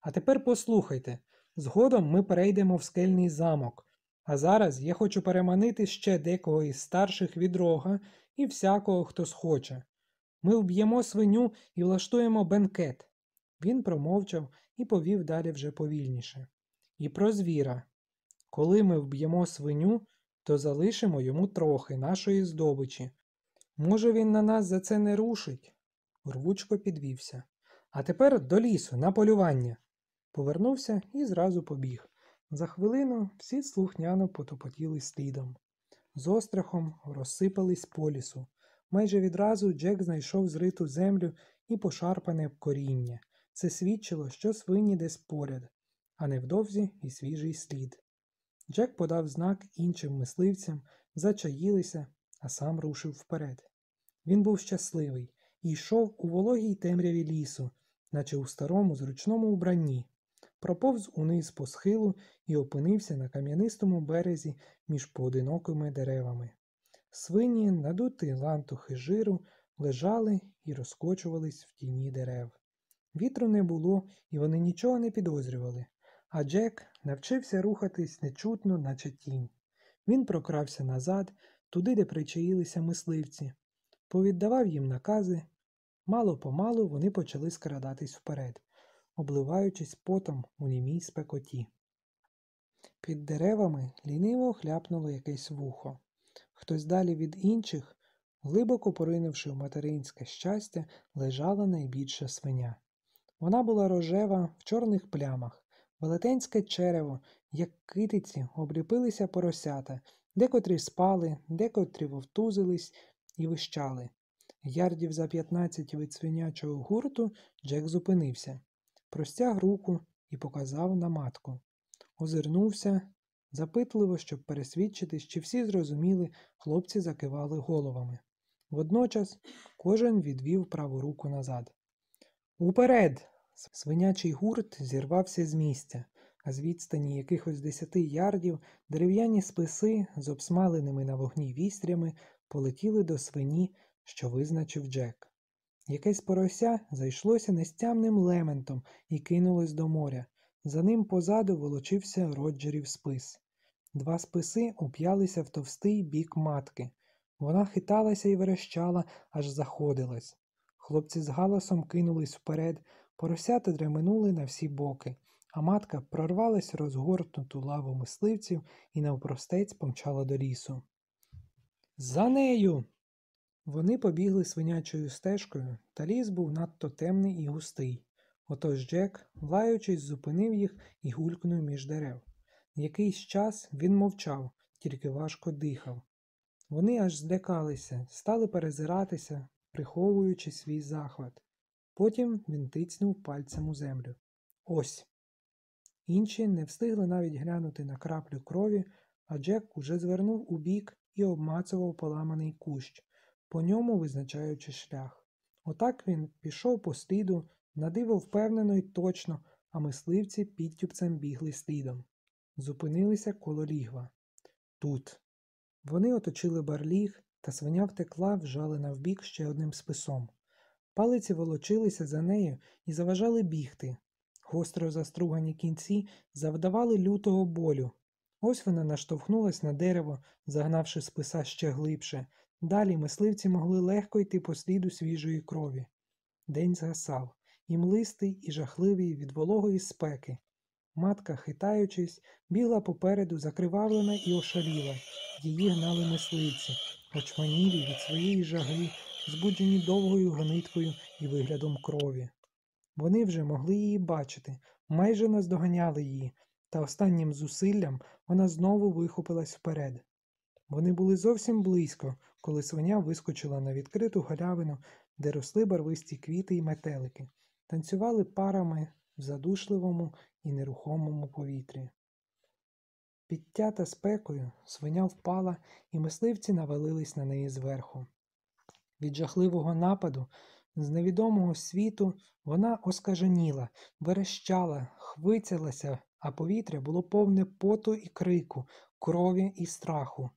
А тепер послухайте згодом ми перейдемо в скельний замок. А зараз я хочу переманити ще декого із старших від рога і всякого, хто схоче. Ми вб'ємо свиню і влаштуємо бенкет. Він промовчав і повів далі вже повільніше. І про звіра. Коли ми вб'ємо свиню, то залишимо йому трохи нашої здобичі. Може, він на нас за це не рушить? Рвучко підвівся. А тепер до лісу, на полювання. Повернувся і зразу побіг. За хвилину всі слухняно потопотіли слідом. З острахом розсипались по лісу. Майже відразу Джек знайшов зриту землю і пошарпане коріння. Це свідчило, що свині десь поряд, а невдовзі і свіжий слід. Джек подав знак іншим мисливцям, зачаїлися, а сам рушив вперед. Він був щасливий і йшов у вологій темряві лісу, наче у старому зручному убранні, проповз униз по схилу і опинився на кам'янистому березі між поодинокими деревами. Свині, надуті лантухи жиру, лежали і розкочувались в тіні дерев. Вітру не було, і вони нічого не підозрювали, а Джек навчився рухатись нечутно, наче тінь. Він прокрався назад, туди, де причаїлися мисливці, повіддавав їм накази. Мало помалу вони почали скрадатись вперед, обливаючись потом у німій спекоті. Під деревами ліниво хляпнуло якесь вухо. Хтось далі від інших, глибоко поринувши в материнське щастя, лежала найбільша свиня. Вона була рожева в чорних плямах, велетенське черево, як китиці, обліпилися поросята, декотрі спали, декотрі вовтузились і вищали. Ярдів за 15 від свинячого гурту Джек зупинився, простяг руку і показав на матку. Озирнувся, запитливо, щоб пересвідчитись, чи всі зрозуміли, хлопці закивали головами. Водночас кожен відвів праву руку назад. Уперед! Свинячий гурт зірвався з місця, а з відстані якихось десяти ярдів дерев'яні списи з обсмаленими на вогні вістрями полетіли до свині, що визначив Джек. Якесь порося зайшлося нестямним лементом і кинулось до моря. За ним позаду волочився Роджерів спис. Два списи уп'ялися в товстий бік матки. Вона хиталася і верещала, аж заходилась. Хлопці з галасом кинулись вперед, поросята дременули на всі боки, а матка прорвалась розгортнуту лаву мисливців і навпростець помчала до лісу. За нею. Вони побігли свинячою стежкою, та ліс був надто темний і густий. Отож Джек, лаючись, зупинив їх і гулькнув між дерев. Якийсь час він мовчав, тільки важко дихав. Вони аж злякалися, стали перезиратися, приховуючи свій захват. Потім він тицнув пальцем у землю. Ось. Інші не встигли навіть глянути на краплю крові, а Джек уже звернув у бік і обмацував поламаний кущ, по ньому визначаючи шлях. Отак він пішов по сліду, надиво впевнено й точно, а мисливці підтюпцем бігли слідом. Зупинилися коло лігва. Тут. Вони оточили барліг, та свиня втекла, вжалена вбік ще одним списом. Палиці волочилися за нею і заважали бігти. Гостро застругані кінці завдавали лютого болю. Ось вона наштовхнулась на дерево, загнавши списа ще глибше. Далі мисливці могли легко йти по сліду свіжої крові. День згасав, і млистий, і жахливий від вологої спеки. Матка, хитаючись, бігла попереду, закривавлена і ошаліла. Її гнали мисливці, очманілі від своєї жаги, збуджені довгою гниткою і виглядом крові. Вони вже могли її бачити, майже наздоганяли її, та останнім зусиллям вона знову вихопилась вперед. Вони були зовсім близько, коли свиня вискочила на відкриту галявину, де росли барвисті квіти й метелики, танцювали парами в задушливому і нерухомому повітрі. Підтята спекою свиня впала, і мисливці навалились на неї зверху. Від жахливого нападу з невідомого світу вона оскаженіла, верещала, хвицялася, а повітря було повне поту і крику, крові і страху.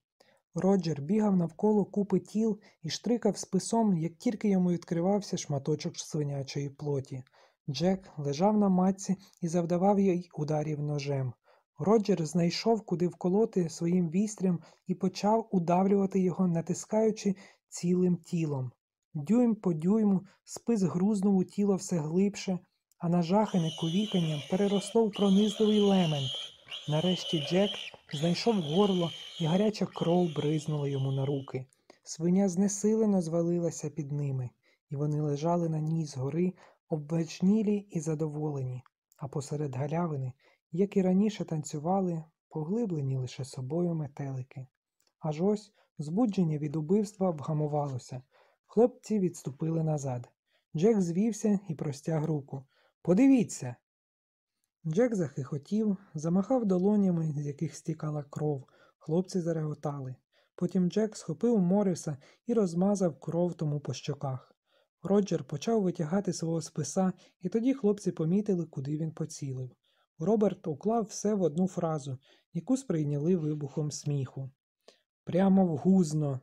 Роджер бігав навколо купи тіл і штрикав списом, як тільки йому відкривався шматочок свинячої плоті. Джек лежав на матці і завдавав їй ударів ножем. Роджер знайшов, куди вколоти своїм вістрям і почав удавлювати його, натискаючи цілим тілом. Дюйм по дюйму спис грузнув у тіло все глибше, а нажахане ковікання переросло в пронизливий лемент. Нарешті Джек знайшов горло, і гаряча кров бризнула йому на руки. Свиня знесилено звалилася під ними, і вони лежали на ній згори, обвечнілі і задоволені, а посеред галявини, як і раніше танцювали, поглиблені лише собою метелики. Аж ось збудження від убивства вгамувалося. Хлопці відступили назад. Джек звівся і простяг руку. Подивіться. Джек захихотів, замахав долонями, з яких стікала кров. Хлопці зареготали. Потім Джек схопив Мориса і розмазав кров тому по щоках. Роджер почав витягати свого списа, і тоді хлопці помітили, куди він поцілив. Роберт уклав все в одну фразу, яку сприйняли вибухом сміху. Прямо в гузно.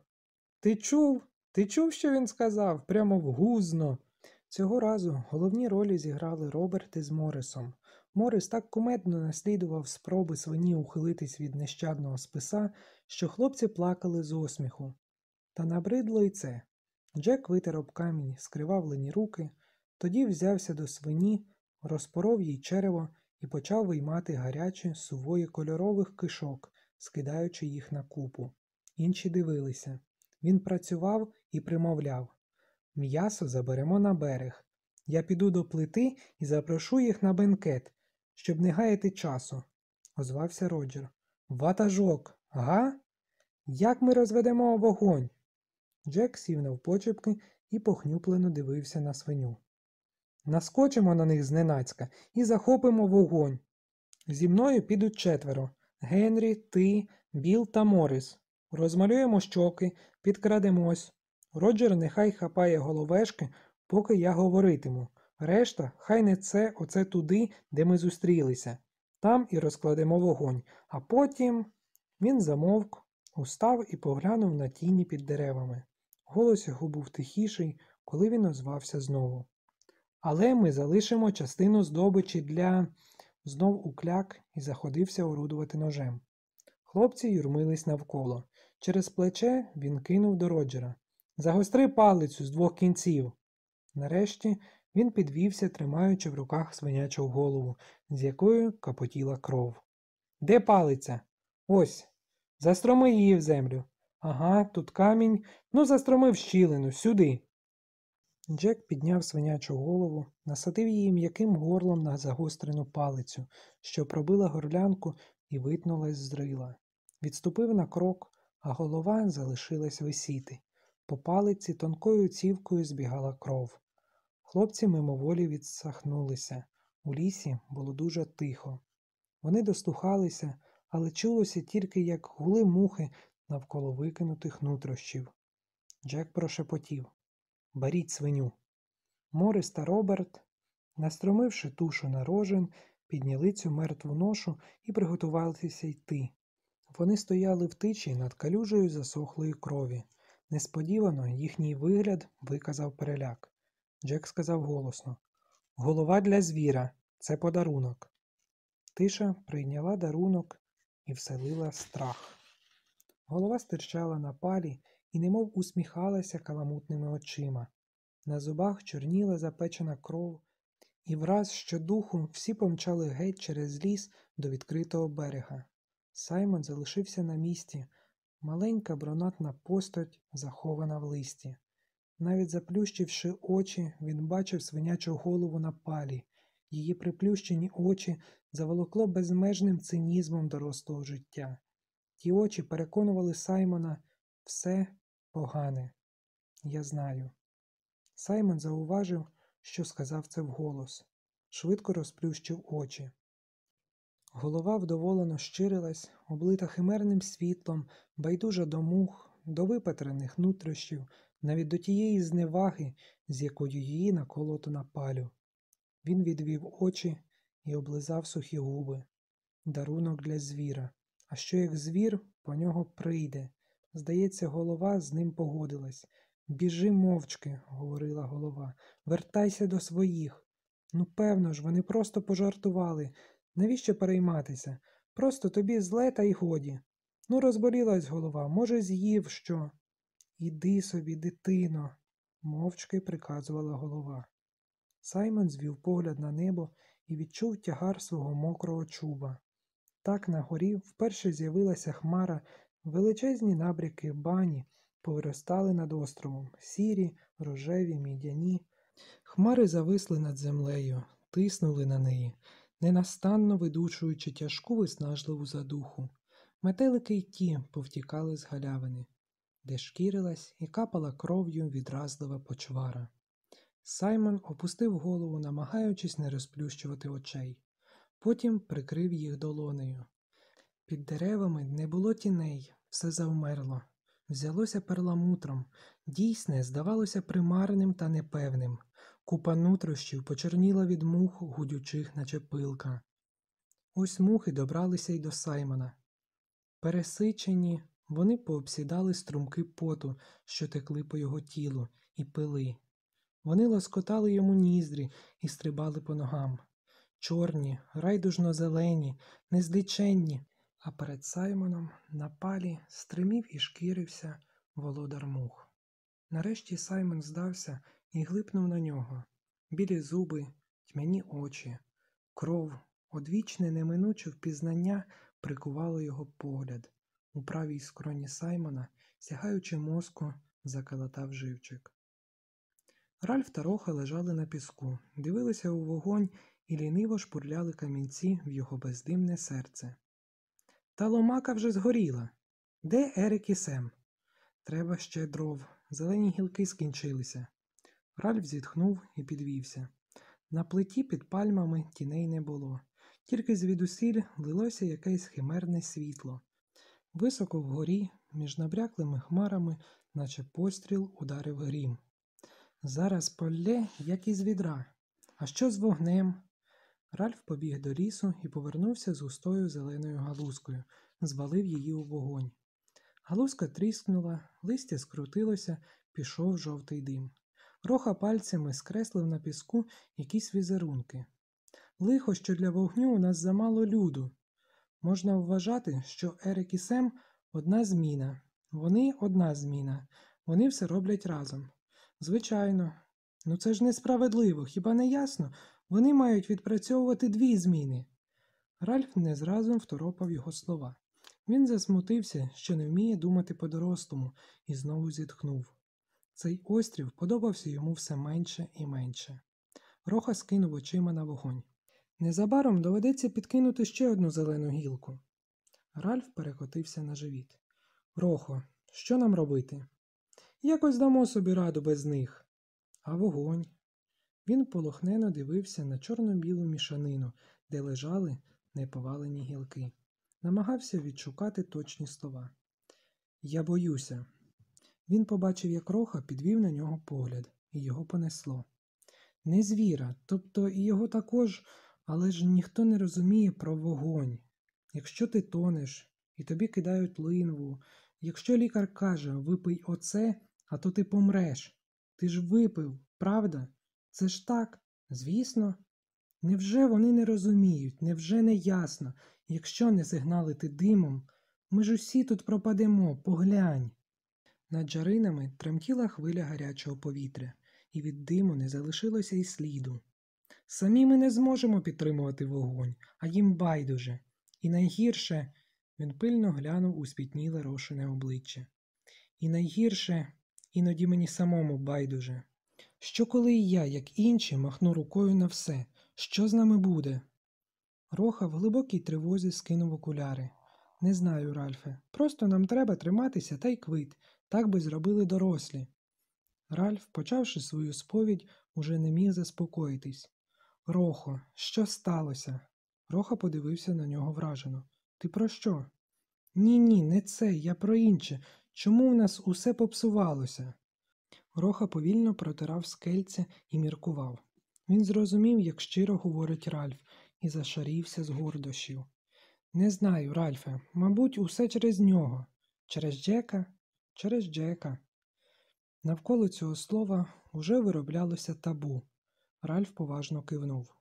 Ти чув? Ти чув, що він сказав? Прямо в гузно. Цього разу головні ролі зіграли Роберт із Морисом. Морис так кумедно наслідував спроби свині ухилитись від нещадного списа, що хлопці плакали з осміху. Та набридло й це. Джек витер об камінь скривавлені руки, тоді взявся до свині, розпоров їй черево і почав виймати гарячі сувої кольорових кишок, скидаючи їх на купу. Інші дивилися. Він працював і примовляв М'ясо заберемо на берег. Я піду до плити і запрошу їх на бенкет, щоб не гаяти часу, озвався Роджер. Ватажок, га? Як ми розведемо вогонь? Джек сів навпочепки і похнюплено дивився на свиню. Наскочимо на них зненацька і захопимо вогонь. Зі мною підуть четверо Генрі, ти, Біл та Морис. Розмалюємо щоки, підкрадемось. Роджер нехай хапає головешки, поки я говоритиму. Решта, хай не це оце туди, де ми зустрілися. Там і розкладемо вогонь. А потім він замовк, устав і поглянув на тіні під деревами. Голос його був тихіший, коли він озвався знову. Але ми залишимо частину здобичі для. знов укляк і заходився орудувати ножем. Хлопці юрмились навколо. Через плече він кинув до Роджера. Загостри палицю з двох кінців. Нарешті він підвівся, тримаючи в руках свинячу голову, з якою капотіла кров. Де палиця? Ось. Застроми її в землю. Ага, тут камінь. Ну, застроми в щілину, сюди. Джек підняв свинячу голову, насадив її м'яким горлом на загострену палицю, що пробила горлянку і витнулась з рила. Відступив на крок, а голова залишилась висіти. По палиці тонкою цівкою збігала кров. Хлопці мимоволі відсахнулися. У лісі було дуже тихо. Вони дослухалися, але чулося тільки, як гули мухи навколо викинутих нутрощів. Джек прошепотів Беріть свиню. Морис та Роберт, настромивши тушу на рожен, підняли цю мертву ношу і приготувалися йти. Вони стояли в тичі над калюжею засохлої крові. Несподівано їхній вигляд виказав переляк. Джек сказав голосно Голова для звіра, це подарунок. Тиша прийняла дарунок і вселила страх. Голова стирчала на палі і немов усміхалася каламутними очима. На зубах чорніла запечена кров, і враз щодуху всі помчали геть через ліс до відкритого берега. Саймон залишився на місці, маленька бронатна постать, захована в листі. Навіть заплющивши очі, він бачив свинячу голову на палі. Її приплющені очі заволокло безмежним цинізмом дорослого життя. Ті очі переконували Саймона все погане. Я знаю. Саймон зауважив, що сказав це вголос. Швидко розплющив очі. Голова вдоволено щирилась, облита химерним світлом, байдужа до мух, до випетрених нутрощів, навіть до тієї зневаги, з якою її наколото на палю. Він відвів очі і облизав сухі губи. Дарунок для звіра. А що як звір по нього прийде? Здається, голова з ним погодилась. Біжи мовчки, говорила голова. Вертайся до своїх. Ну, певно ж, вони просто пожартували. Навіщо перейматися? Просто тобі зле та й годі. Ну, розболілась голова, може, з'їв що. Іди собі, дитино, мовчки приказувала голова. Саймон звів погляд на небо і відчув тягар свого мокрого чуба. Так на горі вперше з'явилася хмара, величезні набряки бані повиростали над островом, сірі, рожеві, мідяні. Хмари зависли над землею, тиснули на неї, ненастанно видучуючи тяжку виснажливу задуху. Метелики й ті повтікали з галявини, де шкірилась і капала кров'ю відразлива почвара. Саймон опустив голову, намагаючись не розплющувати очей. Потім прикрив їх долонею. Під деревами не було тіней, все завмерло. Взялося перламутром. Дійсне, здавалося примарним та непевним. Купа нутрощів почерніла від мух, гудючих, наче пилка. Ось мухи добралися й до Саймона. Пересичені, вони пообсідали струмки поту, що текли по його тілу, і пили. Вони лоскотали йому ніздрі і стрибали по ногам. Чорні, райдужно зелені, незліченні, а перед Саймоном на палі стримів і шкірився володар мух. Нарешті Саймон здався і глипнув на нього. Білі зуби, тьмяні очі, кров, одвічне неминуче впізнання прикувало його погляд. У правій скроні Саймона, сягаючи мозку, заколотав живчик. Ральф та Роха лежали на піску, дивилися у вогонь і ліниво шпурляли камінці в його бездимне серце. Та ломака вже згоріла. Де Ерик і Сем? Треба ще дров. Зелені гілки скінчилися. Ральф зітхнув і підвівся. На плиті під пальмами тіней не було, тільки звідусіль лилося якесь химерне світло. Високо вгорі, між набряклими хмарами, наче постріл ударив грім. Зараз полє, як із відра. А що з вогнем? Ральф побіг до лісу і повернувся з густою зеленою галузкою, звалив її у вогонь. Галузка тріскнула, листя скрутилося, пішов жовтий дим. Роха пальцями скреслив на піску якісь візерунки. Лихо, що для вогню у нас замало люду. Можна вважати, що Ерик і Сем одна зміна. Вони одна зміна. Вони все роблять разом. Звичайно. Ну це ж несправедливо, хіба не ясно? Вони мають відпрацьовувати дві зміни. Ральф не зразу второпав його слова. Він засмутився, що не вміє думати по-дорослому, і знову зітхнув. Цей острів подобався йому все менше і менше. Роха скинув очима на вогонь. Незабаром доведеться підкинути ще одну зелену гілку. Ральф перекотився на живіт. Рохо, що нам робити? Якось дамо собі раду без них. А вогонь. Він полохнено дивився на чорно-білу мішанину, де лежали неповалені гілки. Намагався відшукати точні слова. Я боюся. Він побачив, як роха підвів на нього погляд, і його понесло. Не звіра, тобто і його також, але ж ніхто не розуміє про вогонь. Якщо ти тонеш і тобі кидають линву, якщо лікар каже випий оце, а то ти помреш. Ти ж випив, правда? Це ж так, звісно. Невже вони не розуміють, невже не ясно, якщо не сигналити димом, ми ж усі тут пропадемо, поглянь. Над джаринами тремтіла хвиля гарячого повітря, і від диму не залишилося й сліду. Самі ми не зможемо підтримувати вогонь, а їм байдуже. І найгірше він пильно глянув у спітніле рошене обличчя. І найгірше іноді мені самому байдуже. Що коли і я, як інші, махну рукою на все, що з нами буде? Роха в глибокій тривозі скинув окуляри. Не знаю, Ральфе. Просто нам треба триматися та й квит, так би зробили дорослі. Ральф, почавши свою сповідь, уже не міг заспокоїтись. Рохо, що сталося? Роха подивився на нього вражено. Ти про що? Ні, ні, не це, я про інше. Чому у нас усе попсувалося? Роха повільно протирав скельце і міркував. Він зрозумів, як щиро говорить Ральф, і зашарівся з гордощів. Не знаю, Ральфе, мабуть, усе через нього, через Джека. Через Джека. Навколо цього слова уже вироблялося табу. Ральф поважно кивнув.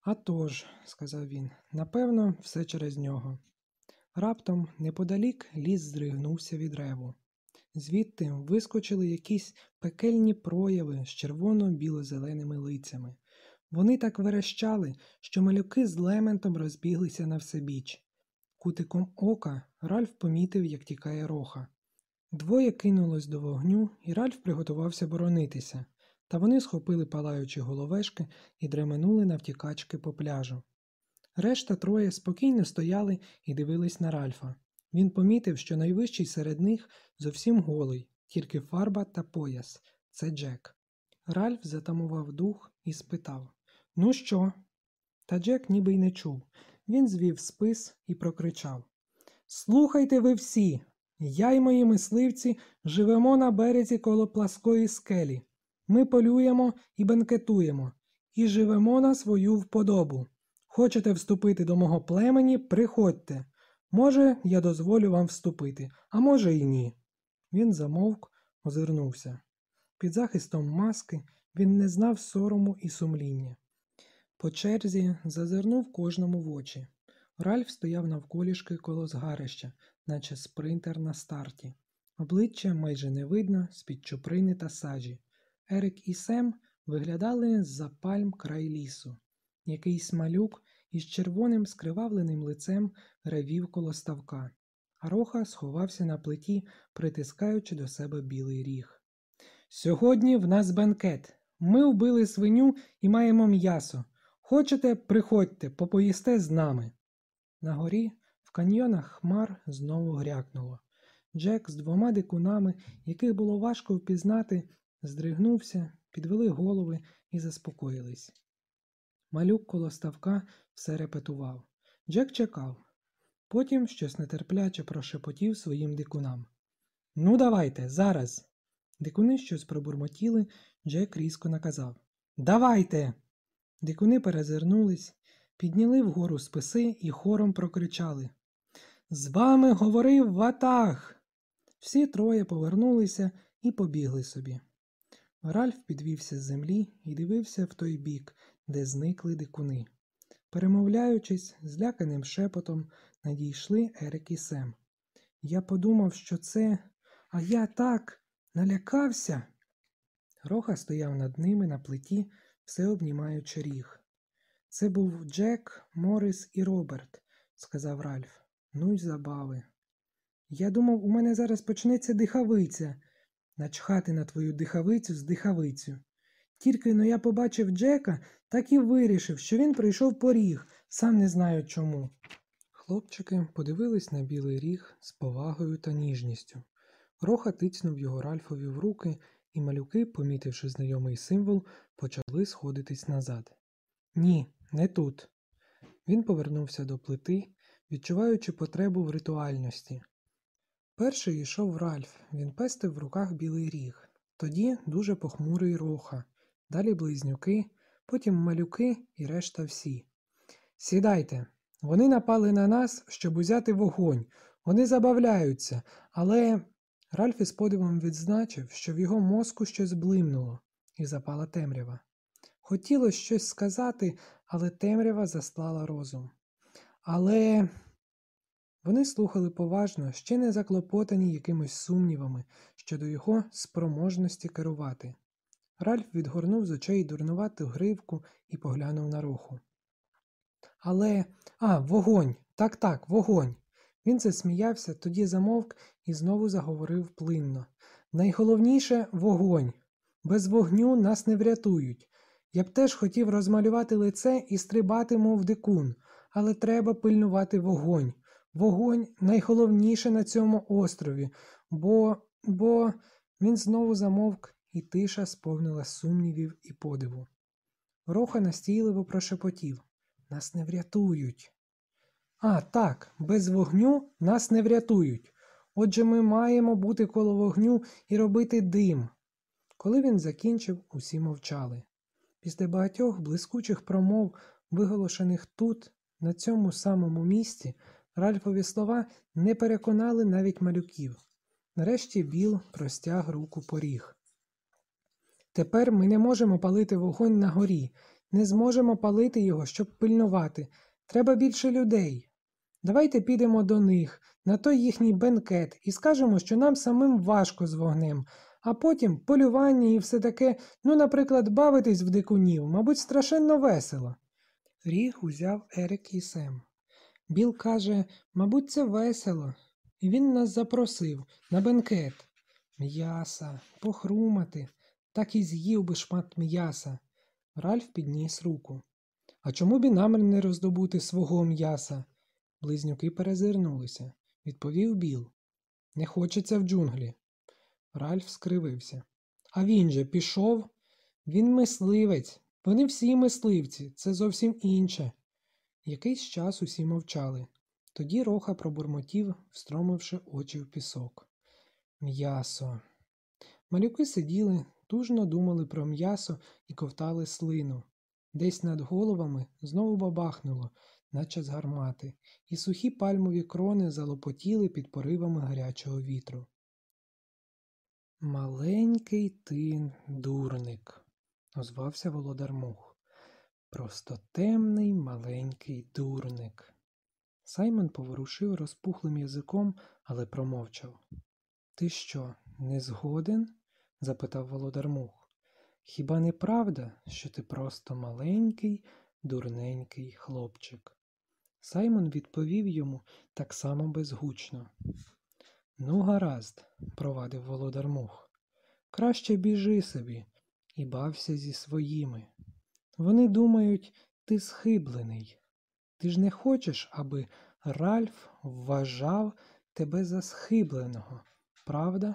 «А тож», – сказав він, напевно, все через нього. Раптом, неподалік, ліс здригнувся від реву. Звідти вискочили якісь пекельні прояви з червоно-біло-зеленими лицями. Вони так верещали, що малюки з лементом розбіглися на всебіч. Кутиком ока Ральф помітив, як тікає роха. Двоє кинулось до вогню, і Ральф приготувався боронитися, та вони схопили палаючі головешки і дременули на втікачки по пляжу. Решта троє спокійно стояли і дивились на Ральфа. Він помітив, що найвищий серед них зовсім голий, тільки фарба та пояс це Джек. Ральф затамував дух і спитав Ну що? Та Джек ніби й не чув. Він звів спис і прокричав Слухайте ви всі! Я й мої мисливці живемо на березі коло пласкої скелі. Ми полюємо і бенкетуємо, і живемо на свою вподобу. Хочете вступити до мого племені, приходьте. Може, я дозволю вам вступити, а може і ні. Він замовк, озирнувся. Під захистом маски він не знав сорому і сумління. По черзі зазирнув кожному в очі. Ральф стояв навколішки коло згарища, наче спринтер на старті. Обличчя майже не видно з-під чуприни та сажі. Ерик і Сем виглядали з-за пальм край лісу. Якийсь малюк із червоним скривавленим лицем ревів коло ставка, а роха сховався на плиті, притискаючи до себе білий ріг. Сьогодні в нас бенкет. Ми вбили свиню і маємо м'ясо. Хочете, приходьте, попоїсте з нами. На горі, в каньйонах хмар знову грякнуло. Джек з двома дикунами, яких було важко впізнати, здригнувся, підвели голови і заспокоїлись. Малюк коло ставка все репетував. Джек чекав. Потім щось нетерпляче прошепотів своїм дикунам. Ну, давайте, зараз. Дикуни щось пробурмотіли, Джек різко наказав Давайте. Дикуни перезирнулись, підняли вгору списи і хором прокричали З вами говорив ватаг. Всі троє повернулися і побігли собі. Ральф підвівся з землі і дивився в той бік, де зникли дикуни. Перемовляючись, зляканим шепотом надійшли Ерик і Сем. Я подумав, що це, а я так налякався. Роха стояв над ними на плиті, все обнімаючи ріг. Це був Джек, Морис і Роберт, сказав Ральф. Ну й забави. Я думав, у мене зараз почнеться дихавиця, начхати на твою дихавицю з дихавицю. Тільки но я побачив Джека, так і вирішив, що він прийшов по ріг, сам не знаю чому. Хлопчики подивились на білий ріг з повагою та ніжністю. Роха тицнув його Ральфові в руки, і малюки, помітивши знайомий символ, почали сходитись назад. Ні, не тут. Він повернувся до плити, відчуваючи потребу в ритуальності. Перший йшов Ральф, він пестив в руках білий ріг, тоді дуже похмурий роха, далі близнюки, потім малюки і решта всі. Сідайте, вони напали на нас, щоб узяти вогонь. Вони забавляються, але. Ральф із подивом відзначив, що в його мозку щось блимнуло, і запала темрява. Хотілося щось сказати, але темрява застлала розум. Але вони слухали поважно, ще не заклопотані якимись сумнівами щодо його спроможності керувати. Ральф відгорнув з очей дурнувату гривку і поглянув на руху. Але, а, вогонь, так, так, вогонь. Він засміявся, тоді замовк і знову заговорив плинно. Найголовніше вогонь. Без вогню нас не врятують. Я б теж хотів розмалювати лице і стрибати, мов дикун, але треба пильнувати вогонь. Вогонь найголовніше на цьому острові, бо, бо він знову замовк, і тиша сповнила сумнівів і подиву. Роха настійливо прошепотів Нас не врятують. А, так, без вогню нас не врятують. Отже, ми маємо бути коло вогню і робити дим. Коли він закінчив, усі мовчали. Після багатьох блискучих промов, виголошених тут, на цьому самому місці, Ральфові слова не переконали навіть малюків. Нарешті Біл простяг руку поріг. Тепер ми не можемо палити вогонь на горі, не зможемо палити його, щоб пильнувати. Треба більше людей. Давайте підемо до них, на той їхній бенкет, і скажемо, що нам самим важко з вогнем, а потім полювання і все таке, ну, наприклад, бавитись в дикунів, мабуть, страшенно весело. Ріг узяв Ерик і Сем. Біл каже, мабуть, це весело. І він нас запросив на бенкет. М'яса, похрумати, так і з'їв би шмат м'яса. Ральф підніс руку. А чому б і нам не роздобути свого м'яса? Близнюки перезирнулися. Відповів Біл. Не хочеться в джунглі. Ральф скривився. А він же пішов? Він мисливець. Вони всі мисливці, це зовсім інше. Якийсь час усі мовчали. Тоді Роха пробурмотів, встромивши очі в пісок. М'ясо. Малюки сиділи, тужно думали про м'ясо і ковтали слину. Десь над головами знову бабахнуло, наче з гармати, і сухі пальмові крони залопотіли під поривами гарячого вітру. Маленький ти дурник, озвався володар мух. Просто темний маленький дурник. Саймон поворушив розпухлим язиком, але промовчав. Ти що, не згоден? запитав володар мух. Хіба не правда, що ти просто маленький, дурненький хлопчик? Саймон відповів йому так само безгучно. Ну, гаразд, провадив володар мух. Краще біжи собі і бався зі своїми. Вони думають, ти схиблений. Ти ж не хочеш, аби Ральф вважав тебе за схибленого, правда?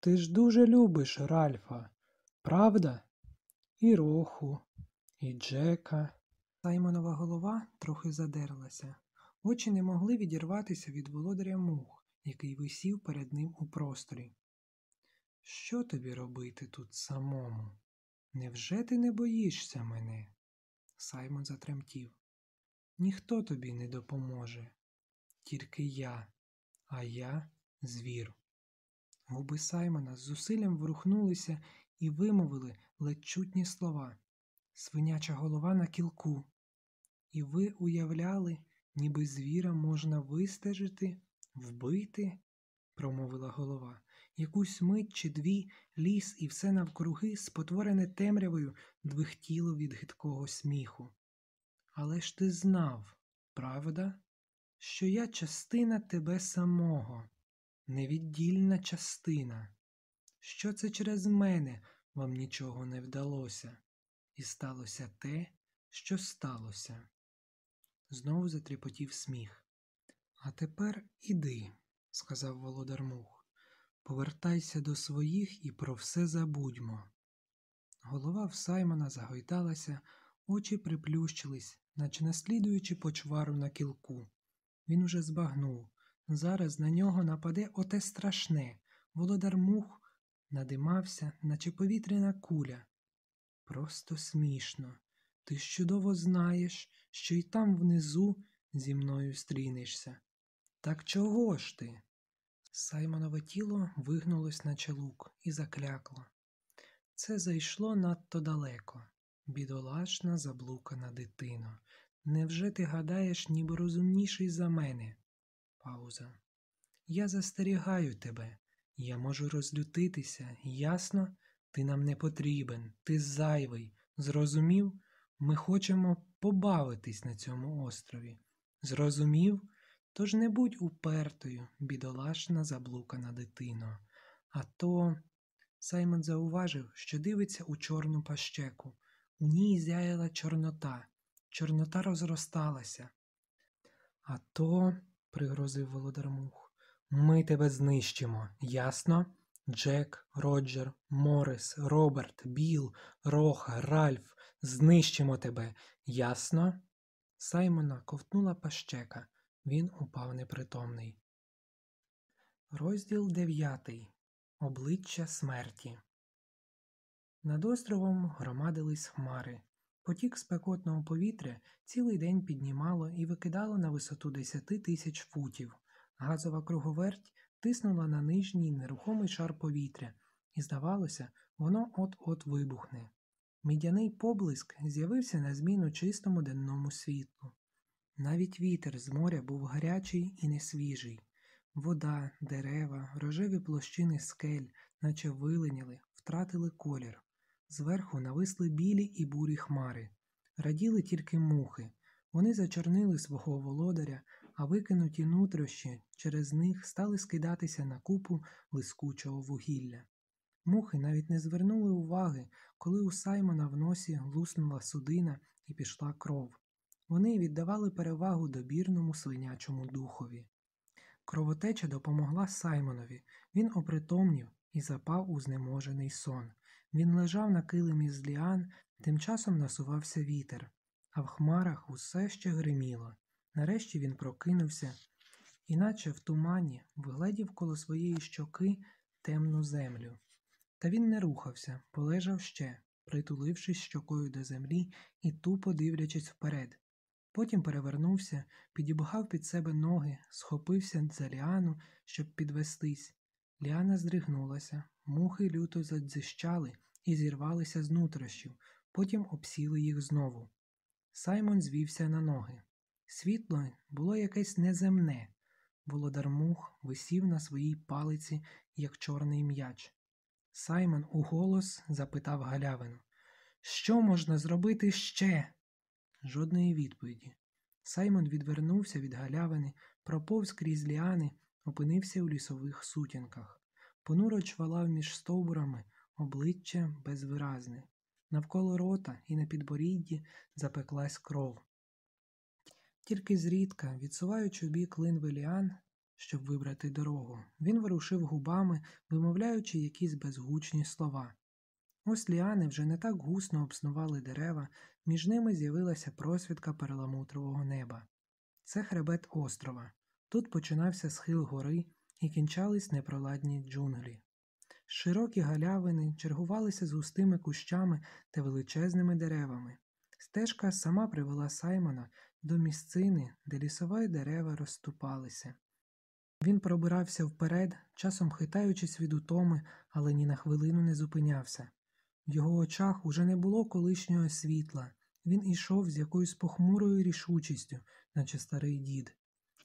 Ти ж дуже любиш Ральфа, правда? І Роху, і Джека. Саймонова голова трохи задерлася. Очі не могли відірватися від володаря мух, який висів перед ним у просторі. Що тобі робити тут самому? Невже ти не боїшся мене? Саймон затремтів. Ніхто тобі не допоможе, тільки я, а я звір. Губи Саймона з зусиллям ворухнулися і вимовили ледь чутні слова свиняча голова на кілку. І ви уявляли, ніби звіра можна вистежити, вбити, промовила голова. Якусь мить чи дві ліс і все навкруги, спотворене темрявою, двихтіло від гидкого сміху. Але ж ти знав, правда, що я частина тебе самого, невіддільна частина, що це через мене вам нічого не вдалося, і сталося те, що сталося. Знову затріпотів сміх. А тепер іди, сказав володар мух. Повертайся до своїх і про все забудьмо. Голова в Саймона загойдалася, очі приплющились, наче наслідуючи почвару на кілку. Він уже збагнув. Зараз на нього нападе оте страшне. Володар мух надимався, наче повітряна куля. Просто смішно. Ти чудово знаєш, що й там внизу зі мною стрінешся. Так чого ж ти? Саймонове тіло вигнулось на челук і заклякло. Це зайшло надто далеко. Бідолашна заблукана дитино. Невже ти гадаєш, ніби розумніший за мене? Пауза. Я застерігаю тебе. Я можу розлютитися, ясно? Ти нам не потрібен, ти зайвий. Зрозумів? Ми хочемо побавитись на цьому острові. Зрозумів? Тож не будь упертою, бідолашна заблукана дитино. А то. Саймон зауважив, що дивиться у чорну пащеку. У ній зяяла чорнота. Чорнота розросталася. А то, пригрозив володар мух, ми тебе знищимо, ясно? Джек, Роджер, Морис, Роберт, Біл, Роха, Ральф, знищимо тебе, ясно? Саймона ковтнула пащека. Він упав непритомний. Розділ дев'ятий. Обличчя смерті. Над островом громадились хмари. Потік спекотного повітря цілий день піднімало і викидало на висоту десяти тисяч футів. Газова круговерть тиснула на нижній нерухомий шар повітря, і, здавалося, воно от-от вибухне. Мідяний поблиск з'явився на зміну чистому денному світлу. Навіть вітер з моря був гарячий і несвіжий. Вода, дерева, рожеві площини скель, наче виленіли, втратили колір. Зверху нависли білі і бурі хмари. Раділи тільки мухи. Вони зачорнили свого володаря, а викинуті нутрощі через них стали скидатися на купу лискучого вугілля. Мухи навіть не звернули уваги, коли у Саймона в носі луснула судина і пішла кров. Вони віддавали перевагу добірному свинячому духові. Кровотеча допомогла Саймонові. Він опритомнів і запав у знеможений сон. Він лежав на килимі з ліан, тим часом насувався вітер, а в хмарах усе ще гриміло. Нарешті він прокинувся, іначе в тумані вгледів коло своєї щоки темну землю. Та він не рухався, полежав ще, притулившись щокою до землі і тупо дивлячись вперед. Потім перевернувся, підібгав під себе ноги, схопився за ліану, щоб підвестись. Ліана здригнулася, мухи люто задзищали і зірвалися з нутрощів, потім обсіли їх знову. Саймон звівся на ноги. Світло було якесь неземне. Володар мух висів на своїй палиці, як чорний м'яч. Саймон уголос запитав галявину Що можна зробити ще? Жодної відповіді. Саймон відвернувся від галявини, проповз крізь ліани, опинився у лісових сутінках. Понуро чвалав між стовбурами, обличчя безвиразне. Навколо рота і на підборідді запеклась кров. Тільки зрідка, відсуваючи в бік линви ліан, щоб вибрати дорогу, він ворушив губами, вимовляючи якісь безгучні слова. Ось ліани вже не так гусно обснували дерева, між ними з'явилася просвідка перламутрового неба. Це хребет острова. Тут починався схил гори і кінчались непроладні джунглі. Широкі галявини чергувалися з густими кущами та величезними деревами. Стежка сама привела Саймона до місцини, де лісові дерева розступалися. Він пробирався вперед, часом хитаючись від утоми, але ні на хвилину не зупинявся. В його очах уже не було колишнього світла. Він ішов з якоюсь похмурою рішучістю, наче старий дід.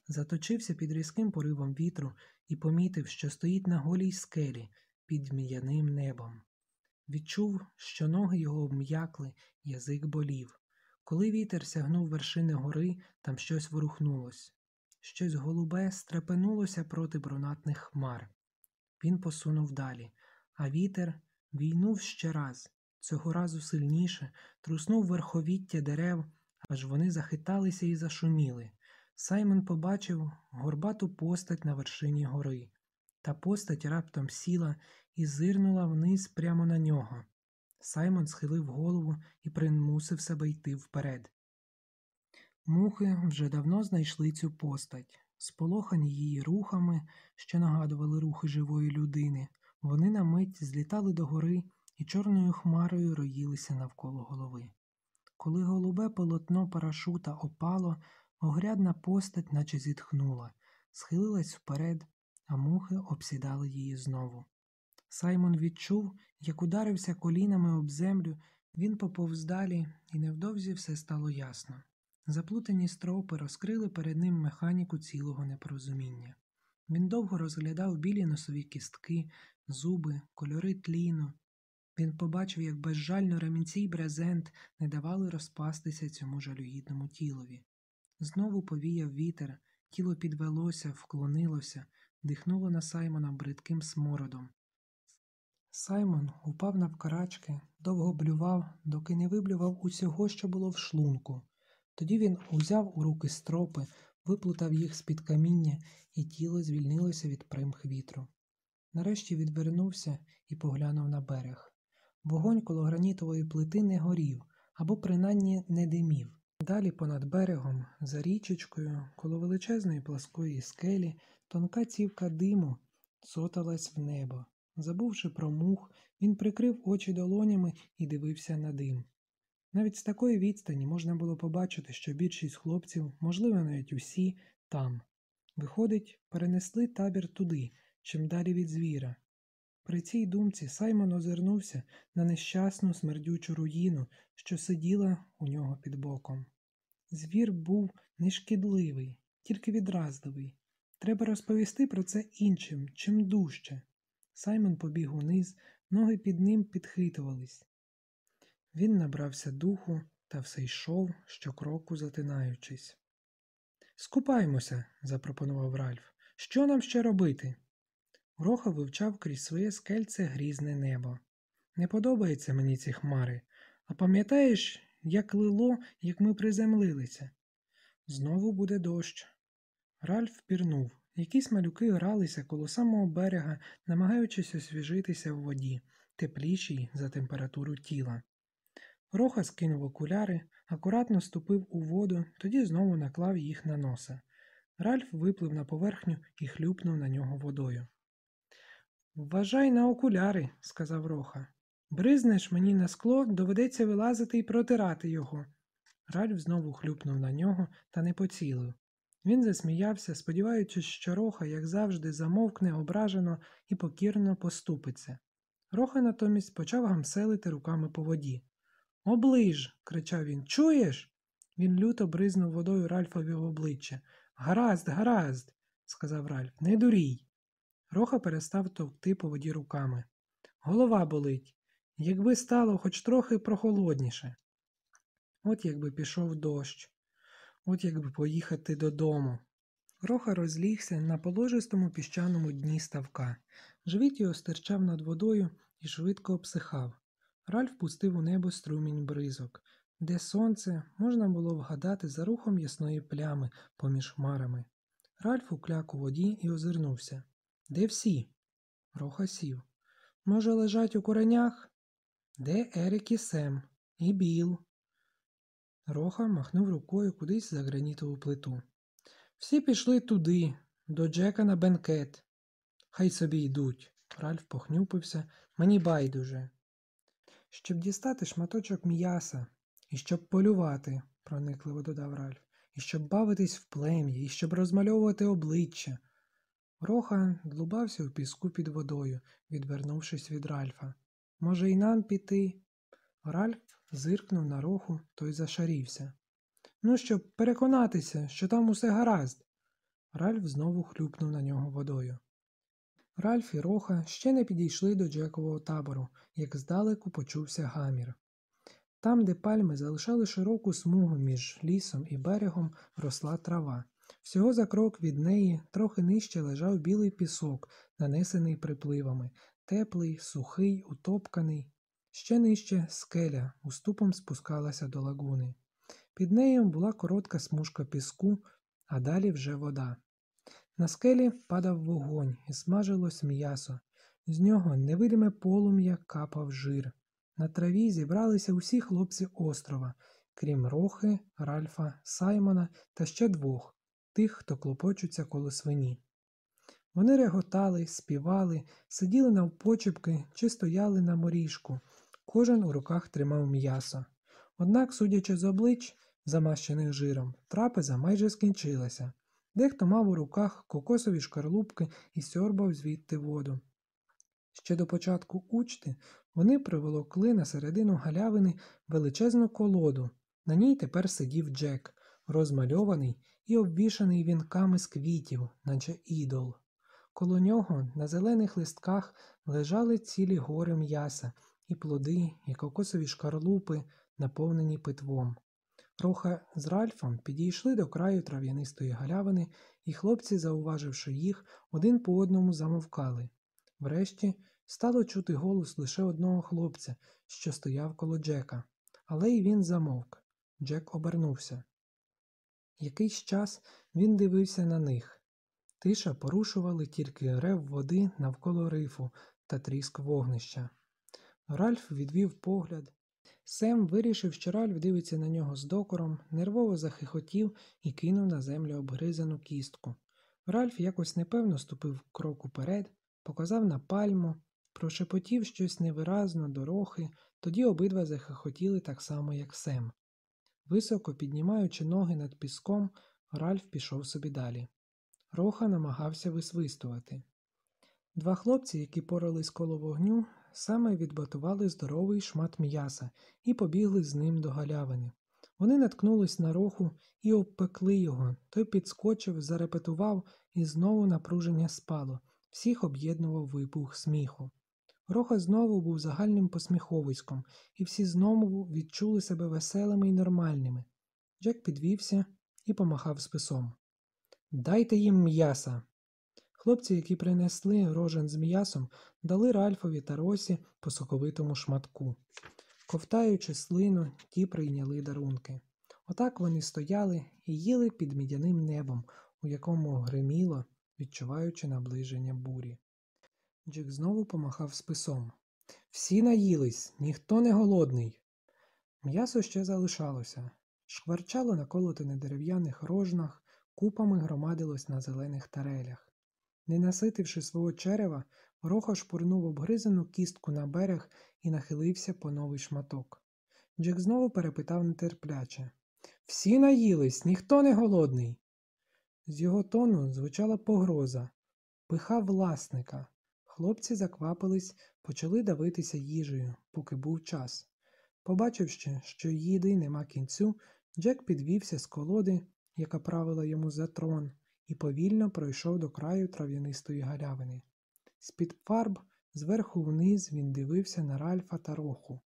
Заточився під різким поривом вітру і помітив, що стоїть на голій скелі під зміяним небом. Відчув, що ноги його обм'якли, язик болів. Коли вітер сягнув вершини гори, там щось ворухнулось. Щось голубе стрепенулося проти брунатних хмар. Він посунув далі, а вітер війнув ще раз, цього разу сильніше, труснув верховіття дерев, аж вони захиталися і зашуміли. Саймон побачив горбату постать на вершині гори. Та постать раптом сіла і зирнула вниз прямо на нього. Саймон схилив голову і примусив себе йти вперед. Мухи вже давно знайшли цю постать, сполохані її рухами, що нагадували рухи живої людини, вони на мить злітали догори і чорною хмарою роїлися навколо голови. Коли голубе полотно парашута опало, огрядна постать наче зітхнула, схилилась вперед, а мухи обсідали її знову. Саймон відчув, як ударився колінами об землю, він поповз далі, і невдовзі все стало ясно. Заплутані стропи розкрили перед ним механіку цілого непорозуміння. Він довго розглядав білі носові кістки, зуби, кольори тліну. Він побачив, як безжально ремінці й брезент не давали розпастися цьому жалюгідному тілові. Знову повіяв вітер, тіло підвелося, вклонилося, дихнуло на Саймона бридким смородом. Саймон упав навкарачки, довго блював, доки не виблював усього, що було в шлунку. Тоді він узяв у руки стропи, виплутав їх з-під каміння, і тіло звільнилося від примх вітру. Нарешті відвернувся і поглянув на берег. Вогонь коло гранітової плити не горів або принаймні не димів. Далі понад берегом, за річечкою, коло величезної пласкої скелі, тонка цівка диму соталась в небо. Забувши про мух, він прикрив очі долонями і дивився на дим. Навіть з такої відстані можна було побачити, що більшість хлопців, можливо, навіть усі, там. Виходить, перенесли табір туди, чим далі від звіра. При цій думці Саймон озирнувся на нещасну смердючу руїну, що сиділа у нього під боком. Звір був не шкідливий, тільки відразливий. Треба розповісти про це іншим, чим дужче. Саймон побіг униз, ноги під ним підхитувались. Він набрався духу та все йшов, щокроку затинаючись. Скупаймося, запропонував Ральф. Що нам ще робити? Роха вивчав крізь своє скельце грізне небо. Не подобаються мені ці хмари, а пам'ятаєш, як лило, як ми приземлилися? Знову буде дощ. Ральф пірнув. Якісь малюки гралися коло самого берега, намагаючись освіжитися в воді, теплішій за температуру тіла. Роха скинув окуляри, акуратно ступив у воду, тоді знову наклав їх на носа. Ральф виплив на поверхню і хлюпнув на нього водою. Вважай на окуляри, сказав Роха. Бризнеш мені на скло, доведеться вилазити і протирати його. Ральф знову хлюпнув на нього та не поцілив. Він засміявся, сподіваючись, що Роха, як завжди, замовкне ображено і покірно поступиться. Роха натомість почав гамселити руками по воді. Оближ. кричав він. Чуєш? Він люто бризнув водою Ральфові в обличчя. Гаразд, гаразд, сказав Ральф, не дурій. Роха перестав товкти по воді руками. Голова болить. Якби стало хоч трохи прохолодніше. От якби пішов дощ, от якби поїхати додому. Роха розлігся на положистому піщаному дні ставка. Живіт його стирчав над водою і швидко обсихав. Ральф пустив у небо струмінь бризок, де сонце можна було вгадати за рухом ясної плями поміж хмарами. Ральф укляк у воді і озирнувся. Де всі? Роха сів. Може, лежать у коренях? Де Ерік і Сем? І Біл? Роха махнув рукою кудись за гранітову плиту. Всі пішли туди, до Джека на бенкет. Хай собі йдуть. Ральф похнюпився, мені байдуже. Щоб дістати шматочок м'яса, і щоб полювати, проникливо додав Ральф, і щоб бавитись в плем'ї, і щоб розмальовувати обличчя. Роха длубався у піску під водою, відвернувшись від Ральфа. Може, і нам піти? Ральф зиркнув на роху, той зашарівся. Ну, щоб переконатися, що там усе гаразд. Ральф знову хлюпнув на нього водою. Ральф і Роха ще не підійшли до Джекового табору, як здалеку почувся гамір. Там, де пальми залишали широку смугу між лісом і берегом, росла трава. Всього за крок від неї трохи нижче лежав білий пісок, нанесений припливами, теплий, сухий, утопканий. Ще нижче скеля уступом спускалася до лагуни. Під нею була коротка смужка піску, а далі вже вода. На скелі падав вогонь і смажилось м'ясо. З нього невидиме полум'я капав жир. На траві зібралися усі хлопці острова, крім Рохи, Ральфа, Саймона та ще двох тих, хто клопочуться коло свині. Вони реготали, співали, сиділи навпочепки чи стояли на моріжку, кожен у руках тримав м'ясо. Однак, судячи з облич, замащених жиром, трапеза майже скінчилася. Дехто мав у руках кокосові шкарлупки і сьорбав звідти воду. Ще до початку учти вони приволокли на середину галявини величезну колоду. На ній тепер сидів Джек, розмальований і обвішаний вінками з квітів, наче ідол. Коло нього на зелених листках лежали цілі гори м'яса, і плоди, і кокосові шкарлупи, наповнені питвом. Роха з Ральфом підійшли до краю трав'янистої галявини, і хлопці, зауваживши їх, один по одному замовкали. Врешті стало чути голос лише одного хлопця, що стояв коло Джека, але й він замовк. Джек обернувся. Якийсь час він дивився на них. Тиша порушували тільки рев води навколо рифу та тріск вогнища. Ральф відвів погляд. Сем вирішив, що Ральф дивиться на нього з докором, нервово захихотів і кинув на землю обгризану кістку. Ральф якось непевно ступив крок уперед, показав на пальму, прошепотів щось невиразно до рохи, тоді обидва захихотіли так само, як Сем. Високо піднімаючи ноги над піском, Ральф пішов собі далі. Роха намагався висвистувати. Два хлопці, які порались коло вогню, саме відбатували здоровий шмат м'яса і побігли з ним до галявини. Вони наткнулись на роху і обпекли його. Той підскочив, зарепетував, і знову напруження спало. Всіх об'єднував вибух сміху. Роха знову був загальним посміховиськом, і всі знову відчули себе веселими і нормальними. Джек підвівся і помахав списом. Дайте їм м'яса. Хлопці, які принесли рожен з м'ясом, дали Ральфові та Росі по соковитому шматку. Ковтаючи слину, ті прийняли дарунки. Отак вони стояли і їли під мідяним небом, у якому гриміло, відчуваючи наближення бурі. Джек знову помахав списом. Всі наїлись, ніхто не голодний. М'ясо ще залишалося. Шкварчало на колотини дерев'яних рожнах, купами громадилось на зелених тарелях. Не наситивши свого черева, Роха шпурнув обгризану кістку на берег і нахилився по новий шматок. Джек знову перепитав нетерпляче Всі наїлись, ніхто не голодний. З його тону звучала погроза, пиха власника. Хлопці заквапились, почали давитися їжею, поки був час. Побачивши, що їди нема кінцю, Джек підвівся з колоди, яка правила йому за трон, і повільно пройшов до краю трав'янистої галявини. З-під фарб зверху вниз він дивився на Ральфа та Роху.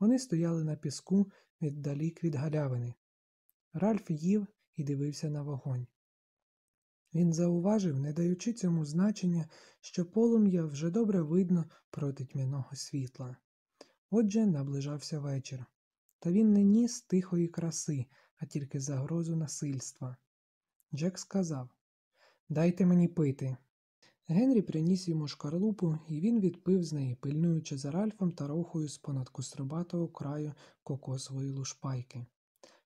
Вони стояли на піску віддалік від галявини. Ральф їв і дивився на вогонь. Він зауважив, не даючи цьому значення, що полум'я вже добре видно проти тьмяного світла. Отже, наближався вечір, та він не ніс тихої краси, а тільки загрозу насильства. Джек сказав Дайте мені пити. Генрі приніс йому шкарлупу, і він відпив з неї, пильнуючи за Ральфом та рохою з понад кострубатого краю кокосової лушпайки.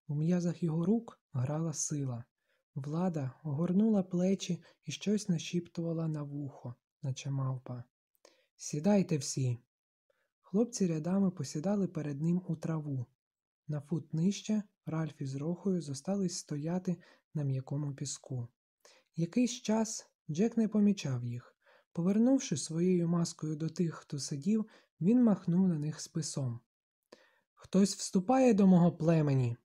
У м'язах його рук грала сила. Влада огорнула плечі і щось нашіптувала на вухо, наче мавпа. Сідайте всі. Хлопці рядами посідали перед ним у траву. На фут нижче Ральф із рохою зостались стояти на м'якому піску. Якийсь час Джек не помічав їх. Повернувши своєю маскою до тих, хто сидів, він махнув на них списом. Хтось вступає до мого племені.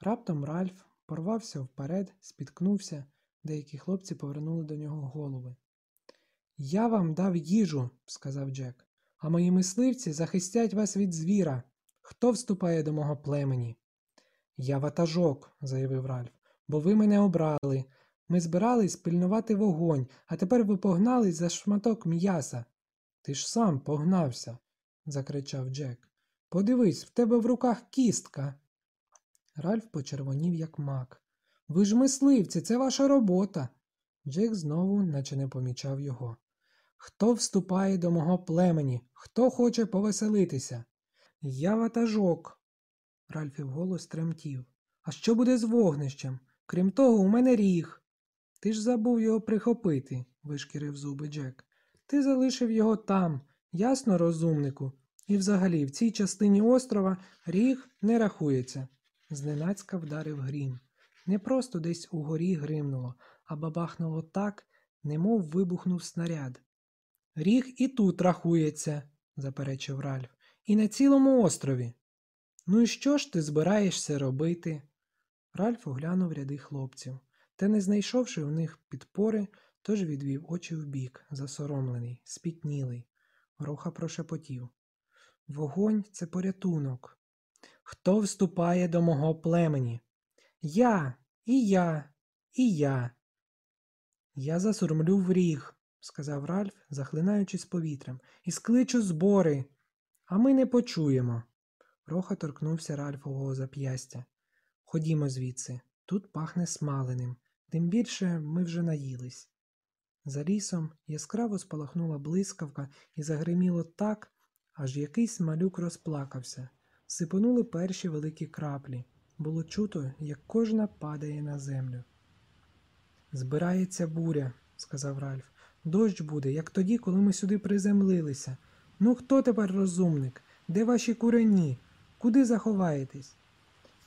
Раптом Ральф порвався вперед, спіткнувся, деякі хлопці повернули до нього голови. Я вам дав їжу, сказав Джек, а мої мисливці захистять вас від звіра. Хто вступає до мого племені? Я ватажок, заявив Ральф, бо ви мене обрали. Ми збирались пильнувати вогонь, а тепер ви погнались за шматок м'яса. Ти ж сам погнався, закричав Джек. Подивись, в тебе в руках кістка. Ральф почервонів, як мак. Ви ж мисливці, це ваша робота. Джек знову наче не помічав його. Хто вступає до мого племені? Хто хоче повеселитися? Я ватажок. Ральфів голос тремтів. А що буде з вогнищем? Крім того, у мене ріг. Ти ж забув його прихопити, вишкірив зуби Джек. Ти залишив його там, ясно, розумнику. І взагалі в цій частині острова ріг не рахується. Зненацька вдарив грім. Не просто десь угорі гримнуло, а бабахнуло так, немов вибухнув снаряд. Ріг і тут рахується, заперечив Ральф, і на цілому острові. Ну і що ж ти збираєшся робити? Ральф оглянув ряди хлопців, та, не знайшовши в них підпори, тож відвів очі вбік, засоромлений, спітнілий. Роха прошепотів. Вогонь це порятунок. Хто вступає до мого племені? Я, і я, і я. Я засурмлю в ріг, сказав Ральф, захлинаючись повітрям, і скличу збори, а ми не почуємо. Роха торкнувся Ральфового зап'ястя. Ходімо звідси, тут пахне смаленим, тим більше ми вже наїлись. За лісом яскраво спалахнула блискавка і загриміло так, аж якийсь малюк розплакався. Сипонули перші великі краплі. Було чуто, як кожна падає на землю. Збирається буря, сказав Ральф. Дощ буде, як тоді, коли ми сюди приземлилися. Ну, хто тепер розумник? Де ваші курені? Куди заховаєтесь?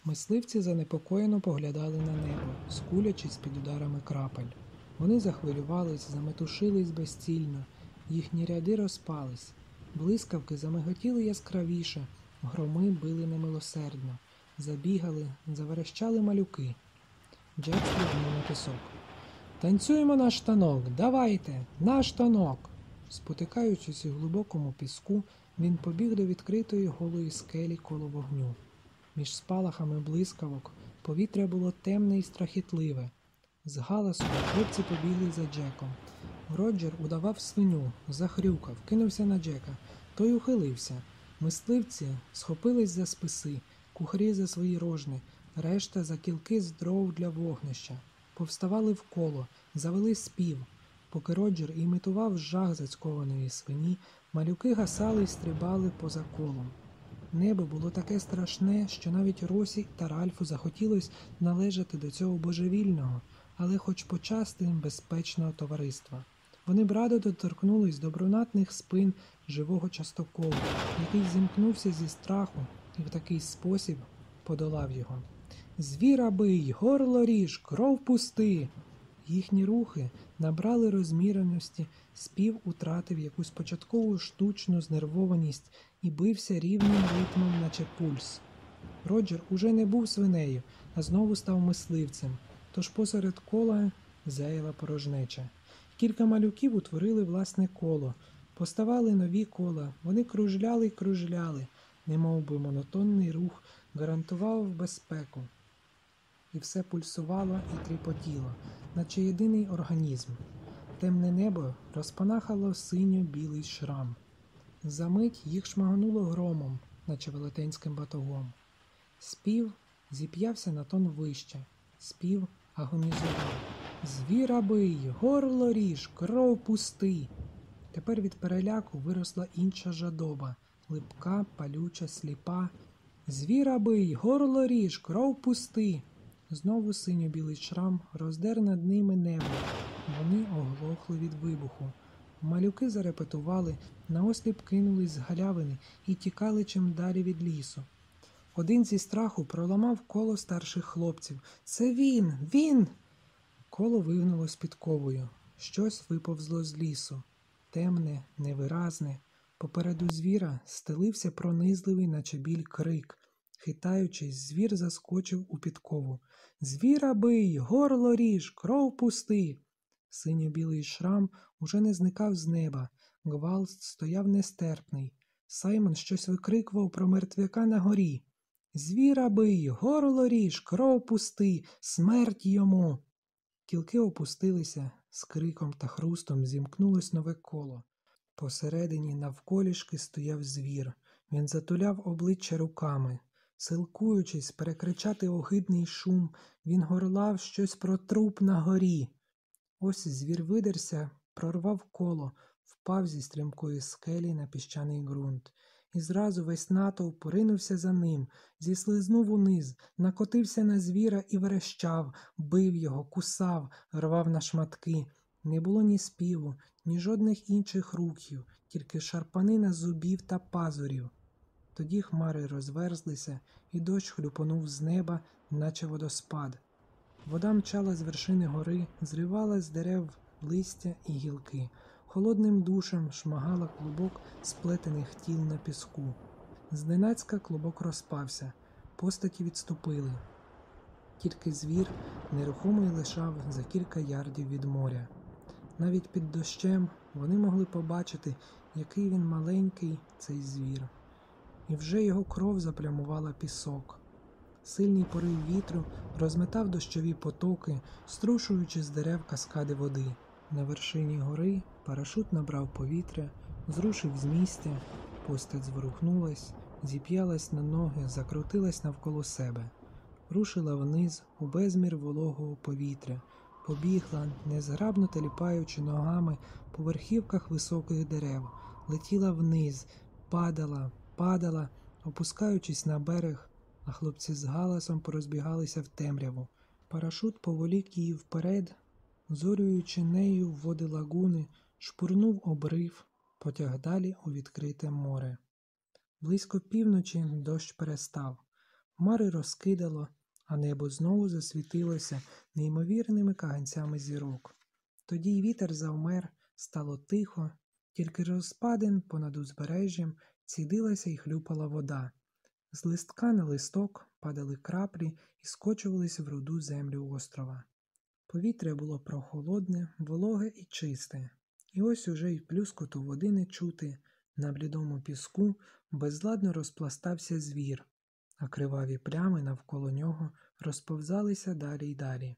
Мисливці занепокоєно поглядали на небо, скулячись під ударами крапель. Вони захвилювались, заметушились безцільно, Їхні ряди розпались, блискавки замиготіли яскравіше, громи били немилосердно, забігали, заверещали малюки. Джек стрибнув на пісок. Танцюємо на штанок, давайте, на штанок. Спотикаючись у глибокому піску, він побіг до відкритої голої скелі коло вогню. Між спалахами блискавок повітря було темне і страхітливе. З галасом хлопці побігли за Джеком. Роджер удавав свиню, захрюкав, кинувся на Джека. Той ухилився. Мисливці схопились за списи, кухарі за свої рожни, решта за кілки з дров для вогнища. Повставали в коло, завели спів. Поки Роджер імітував жах зацькованої свині, малюки гасали й стрибали поза колом. Небо було таке страшне, що навіть Росі та Ральфу захотілось належати до цього божевільного, але хоч почасти безпечного товариства. Вони б радо доторкнулись до брунатних спин живого частоколу, який зімкнувся зі страху і в такий спосіб подолав його. Звіра бий, горло ріж, кров пусти. Їхні рухи набрали розміреності, спів утратив якусь початкову штучну знервованість і бився рівним ритмом, наче пульс. Роджер уже не був свинею, а знову став мисливцем, тож посеред кола зяяла порожнеча. Кілька малюків утворили власне коло, поставали нові кола, вони кружляли й кружляли, немов би монотонний рух гарантував безпеку. І все пульсувало і тріпотіло, наче єдиний організм. Темне небо розпанахало синьо-білий шрам. Замить їх шмагонуло громом, наче велетенським батогом. Спів зіп'явся на тон вище, спів агонізував. Звіра бий, горло ріж, кров пусти. Тепер від переляку виросла інша жадоба, липка, палюча, сліпа. Звіра бий, горло ріж, кров пусти. Знову синьо-білий шрам роздер над ними небо. Вони оглохли від вибуху. Малюки зарепетували, наосліп кинулись з галявини і тікали чим далі від лісу. Один зі страху проламав коло старших хлопців. Це він, він. Коло вигнулось під ковою. Щось виповзло з лісу. Темне, невиразне. Попереду звіра стелився пронизливий, наче біль крик. Хитаючись, звір заскочив у підкову. Звіра бий, горло ріж, кров пусти. Синьо-білий шрам уже не зникав з неба. Гвалт стояв нестерпний. Саймон щось викрикував про мертвяка на горі. Звіра бий, горло ріж, кров пусти, смерть йому. Кілки опустилися, з криком та хрустом зімкнулось нове коло. Посередині навколішки стояв звір. Він затуляв обличчя руками. Силкуючись перекричати огидний шум, він горлав щось про труп на горі. Ось звір видерся, прорвав коло, впав зі стрімкої скелі на піщаний ґрунт. І зразу весь натовп поринувся за ним, зіслизнув униз, накотився на звіра і верещав, бив його, кусав, рвав на шматки. Не було ні співу, ні жодних інших рухів, тільки шарпанина зубів та пазурів. Тоді хмари розверзлися, і дощ хлюпонув з неба, наче водоспад. Вода мчала з вершини гори, зривала з дерев листя і гілки, холодним душем шмагала клубок сплетених тіл на піску. Зненацька клубок розпався, постаті відступили. Тільки звір нерухомий лишав за кілька ярдів від моря. Навіть під дощем вони могли побачити, який він маленький, цей звір. І вже його кров заплямувала пісок. Сильний порив вітру розметав дощові потоки, струшуючи з дерев каскади води. На вершині гори парашут набрав повітря, зрушив з місця, постать зворухнулась, зіп'ялась на ноги, закрутилась навколо себе, рушила вниз у безмір вологого повітря, побігла, незграбно теліпаючи ногами по верхівках високих дерев, летіла вниз, падала, падала, опускаючись на берег, а хлопці з галасом порозбігалися в темряву. Парашут поволік її вперед, зорюючи нею в води лагуни, шпурнув обрив, потяг далі у відкрите море. Близько півночі дощ перестав, хмари розкидало, а небо знову засвітилося неймовірними каганцями зірок. Тоді й вітер завмер, стало тихо, Тільки розпадин понад узбережжям цідилася і хлюпала вода. З листка на листок падали краплі і скочувались в руду землю острова. Повітря було прохолодне, вологе і чисте, і ось уже й плюскоту води не чути, на блідому піску безладно розпластався звір, а криваві плями навколо нього розповзалися далі й далі.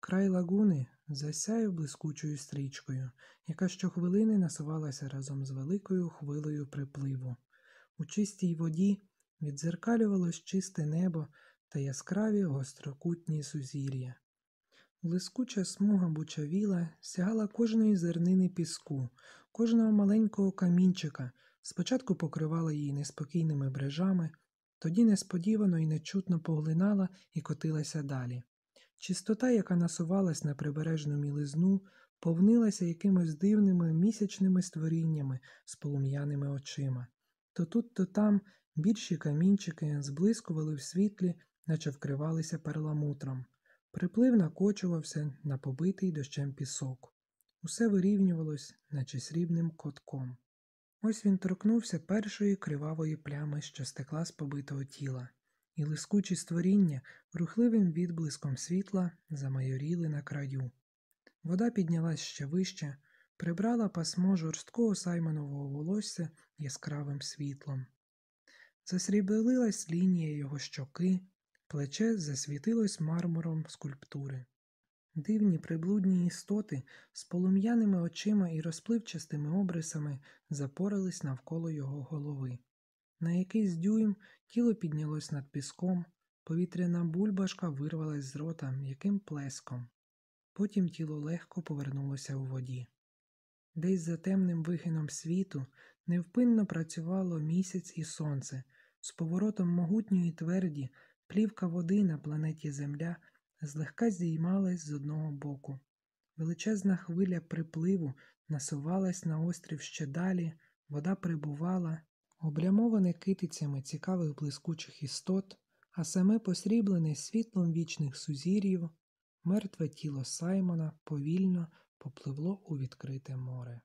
Край лагуни засяяв блискучою стрічкою, яка щохвилини насувалася разом з великою хвилею припливу. У чистій воді відзеркалювалось чисте небо та яскраві гострокутні сузір'я. Блискуча смуга бучавіла сягала кожної зернини піску, кожного маленького камінчика, спочатку покривала її неспокійними брежами, тоді несподівано і нечутно поглинала і котилася далі. Чистота, яка насувалась на прибережну мілизну, повнилася якимось дивними місячними створіннями з полум'яними очима. То тут, то там більші камінчики зблискували в світлі, наче вкривалися перламутром. Приплив накочувався на побитий дощем пісок. Усе вирівнювалось, наче срібним котком. Ось він торкнувся першої кривавої плями, що стекла з побитого тіла, і лискучі створіння рухливим відблиском світла замайоріли на краю. Вода піднялась ще вище, прибрала пасмо жорсткого саймонового волосся яскравим світлом. Засрібелилась лінія його щоки, плече засвітилось мармуром скульптури. Дивні приблудні істоти з полум'яними очима і розпливчастими обрисами запорались навколо його голови. На якийсь дюйм тіло піднялось над піском, повітряна бульбашка вирвалась з рота м'яким плеском. Потім тіло легко повернулося у воді. Десь за темним вигином світу невпинно працювало місяць і сонце, з поворотом могутньої тверді плівка води на планеті Земля злегка здіймалась з одного боку. Величезна хвиля припливу насувалась на острів ще далі, вода прибувала, облямоване китицями цікавих блискучих істот, а саме посріблене світлом вічних сузір'їв, мертве тіло Саймона повільно попливло у відкрите море.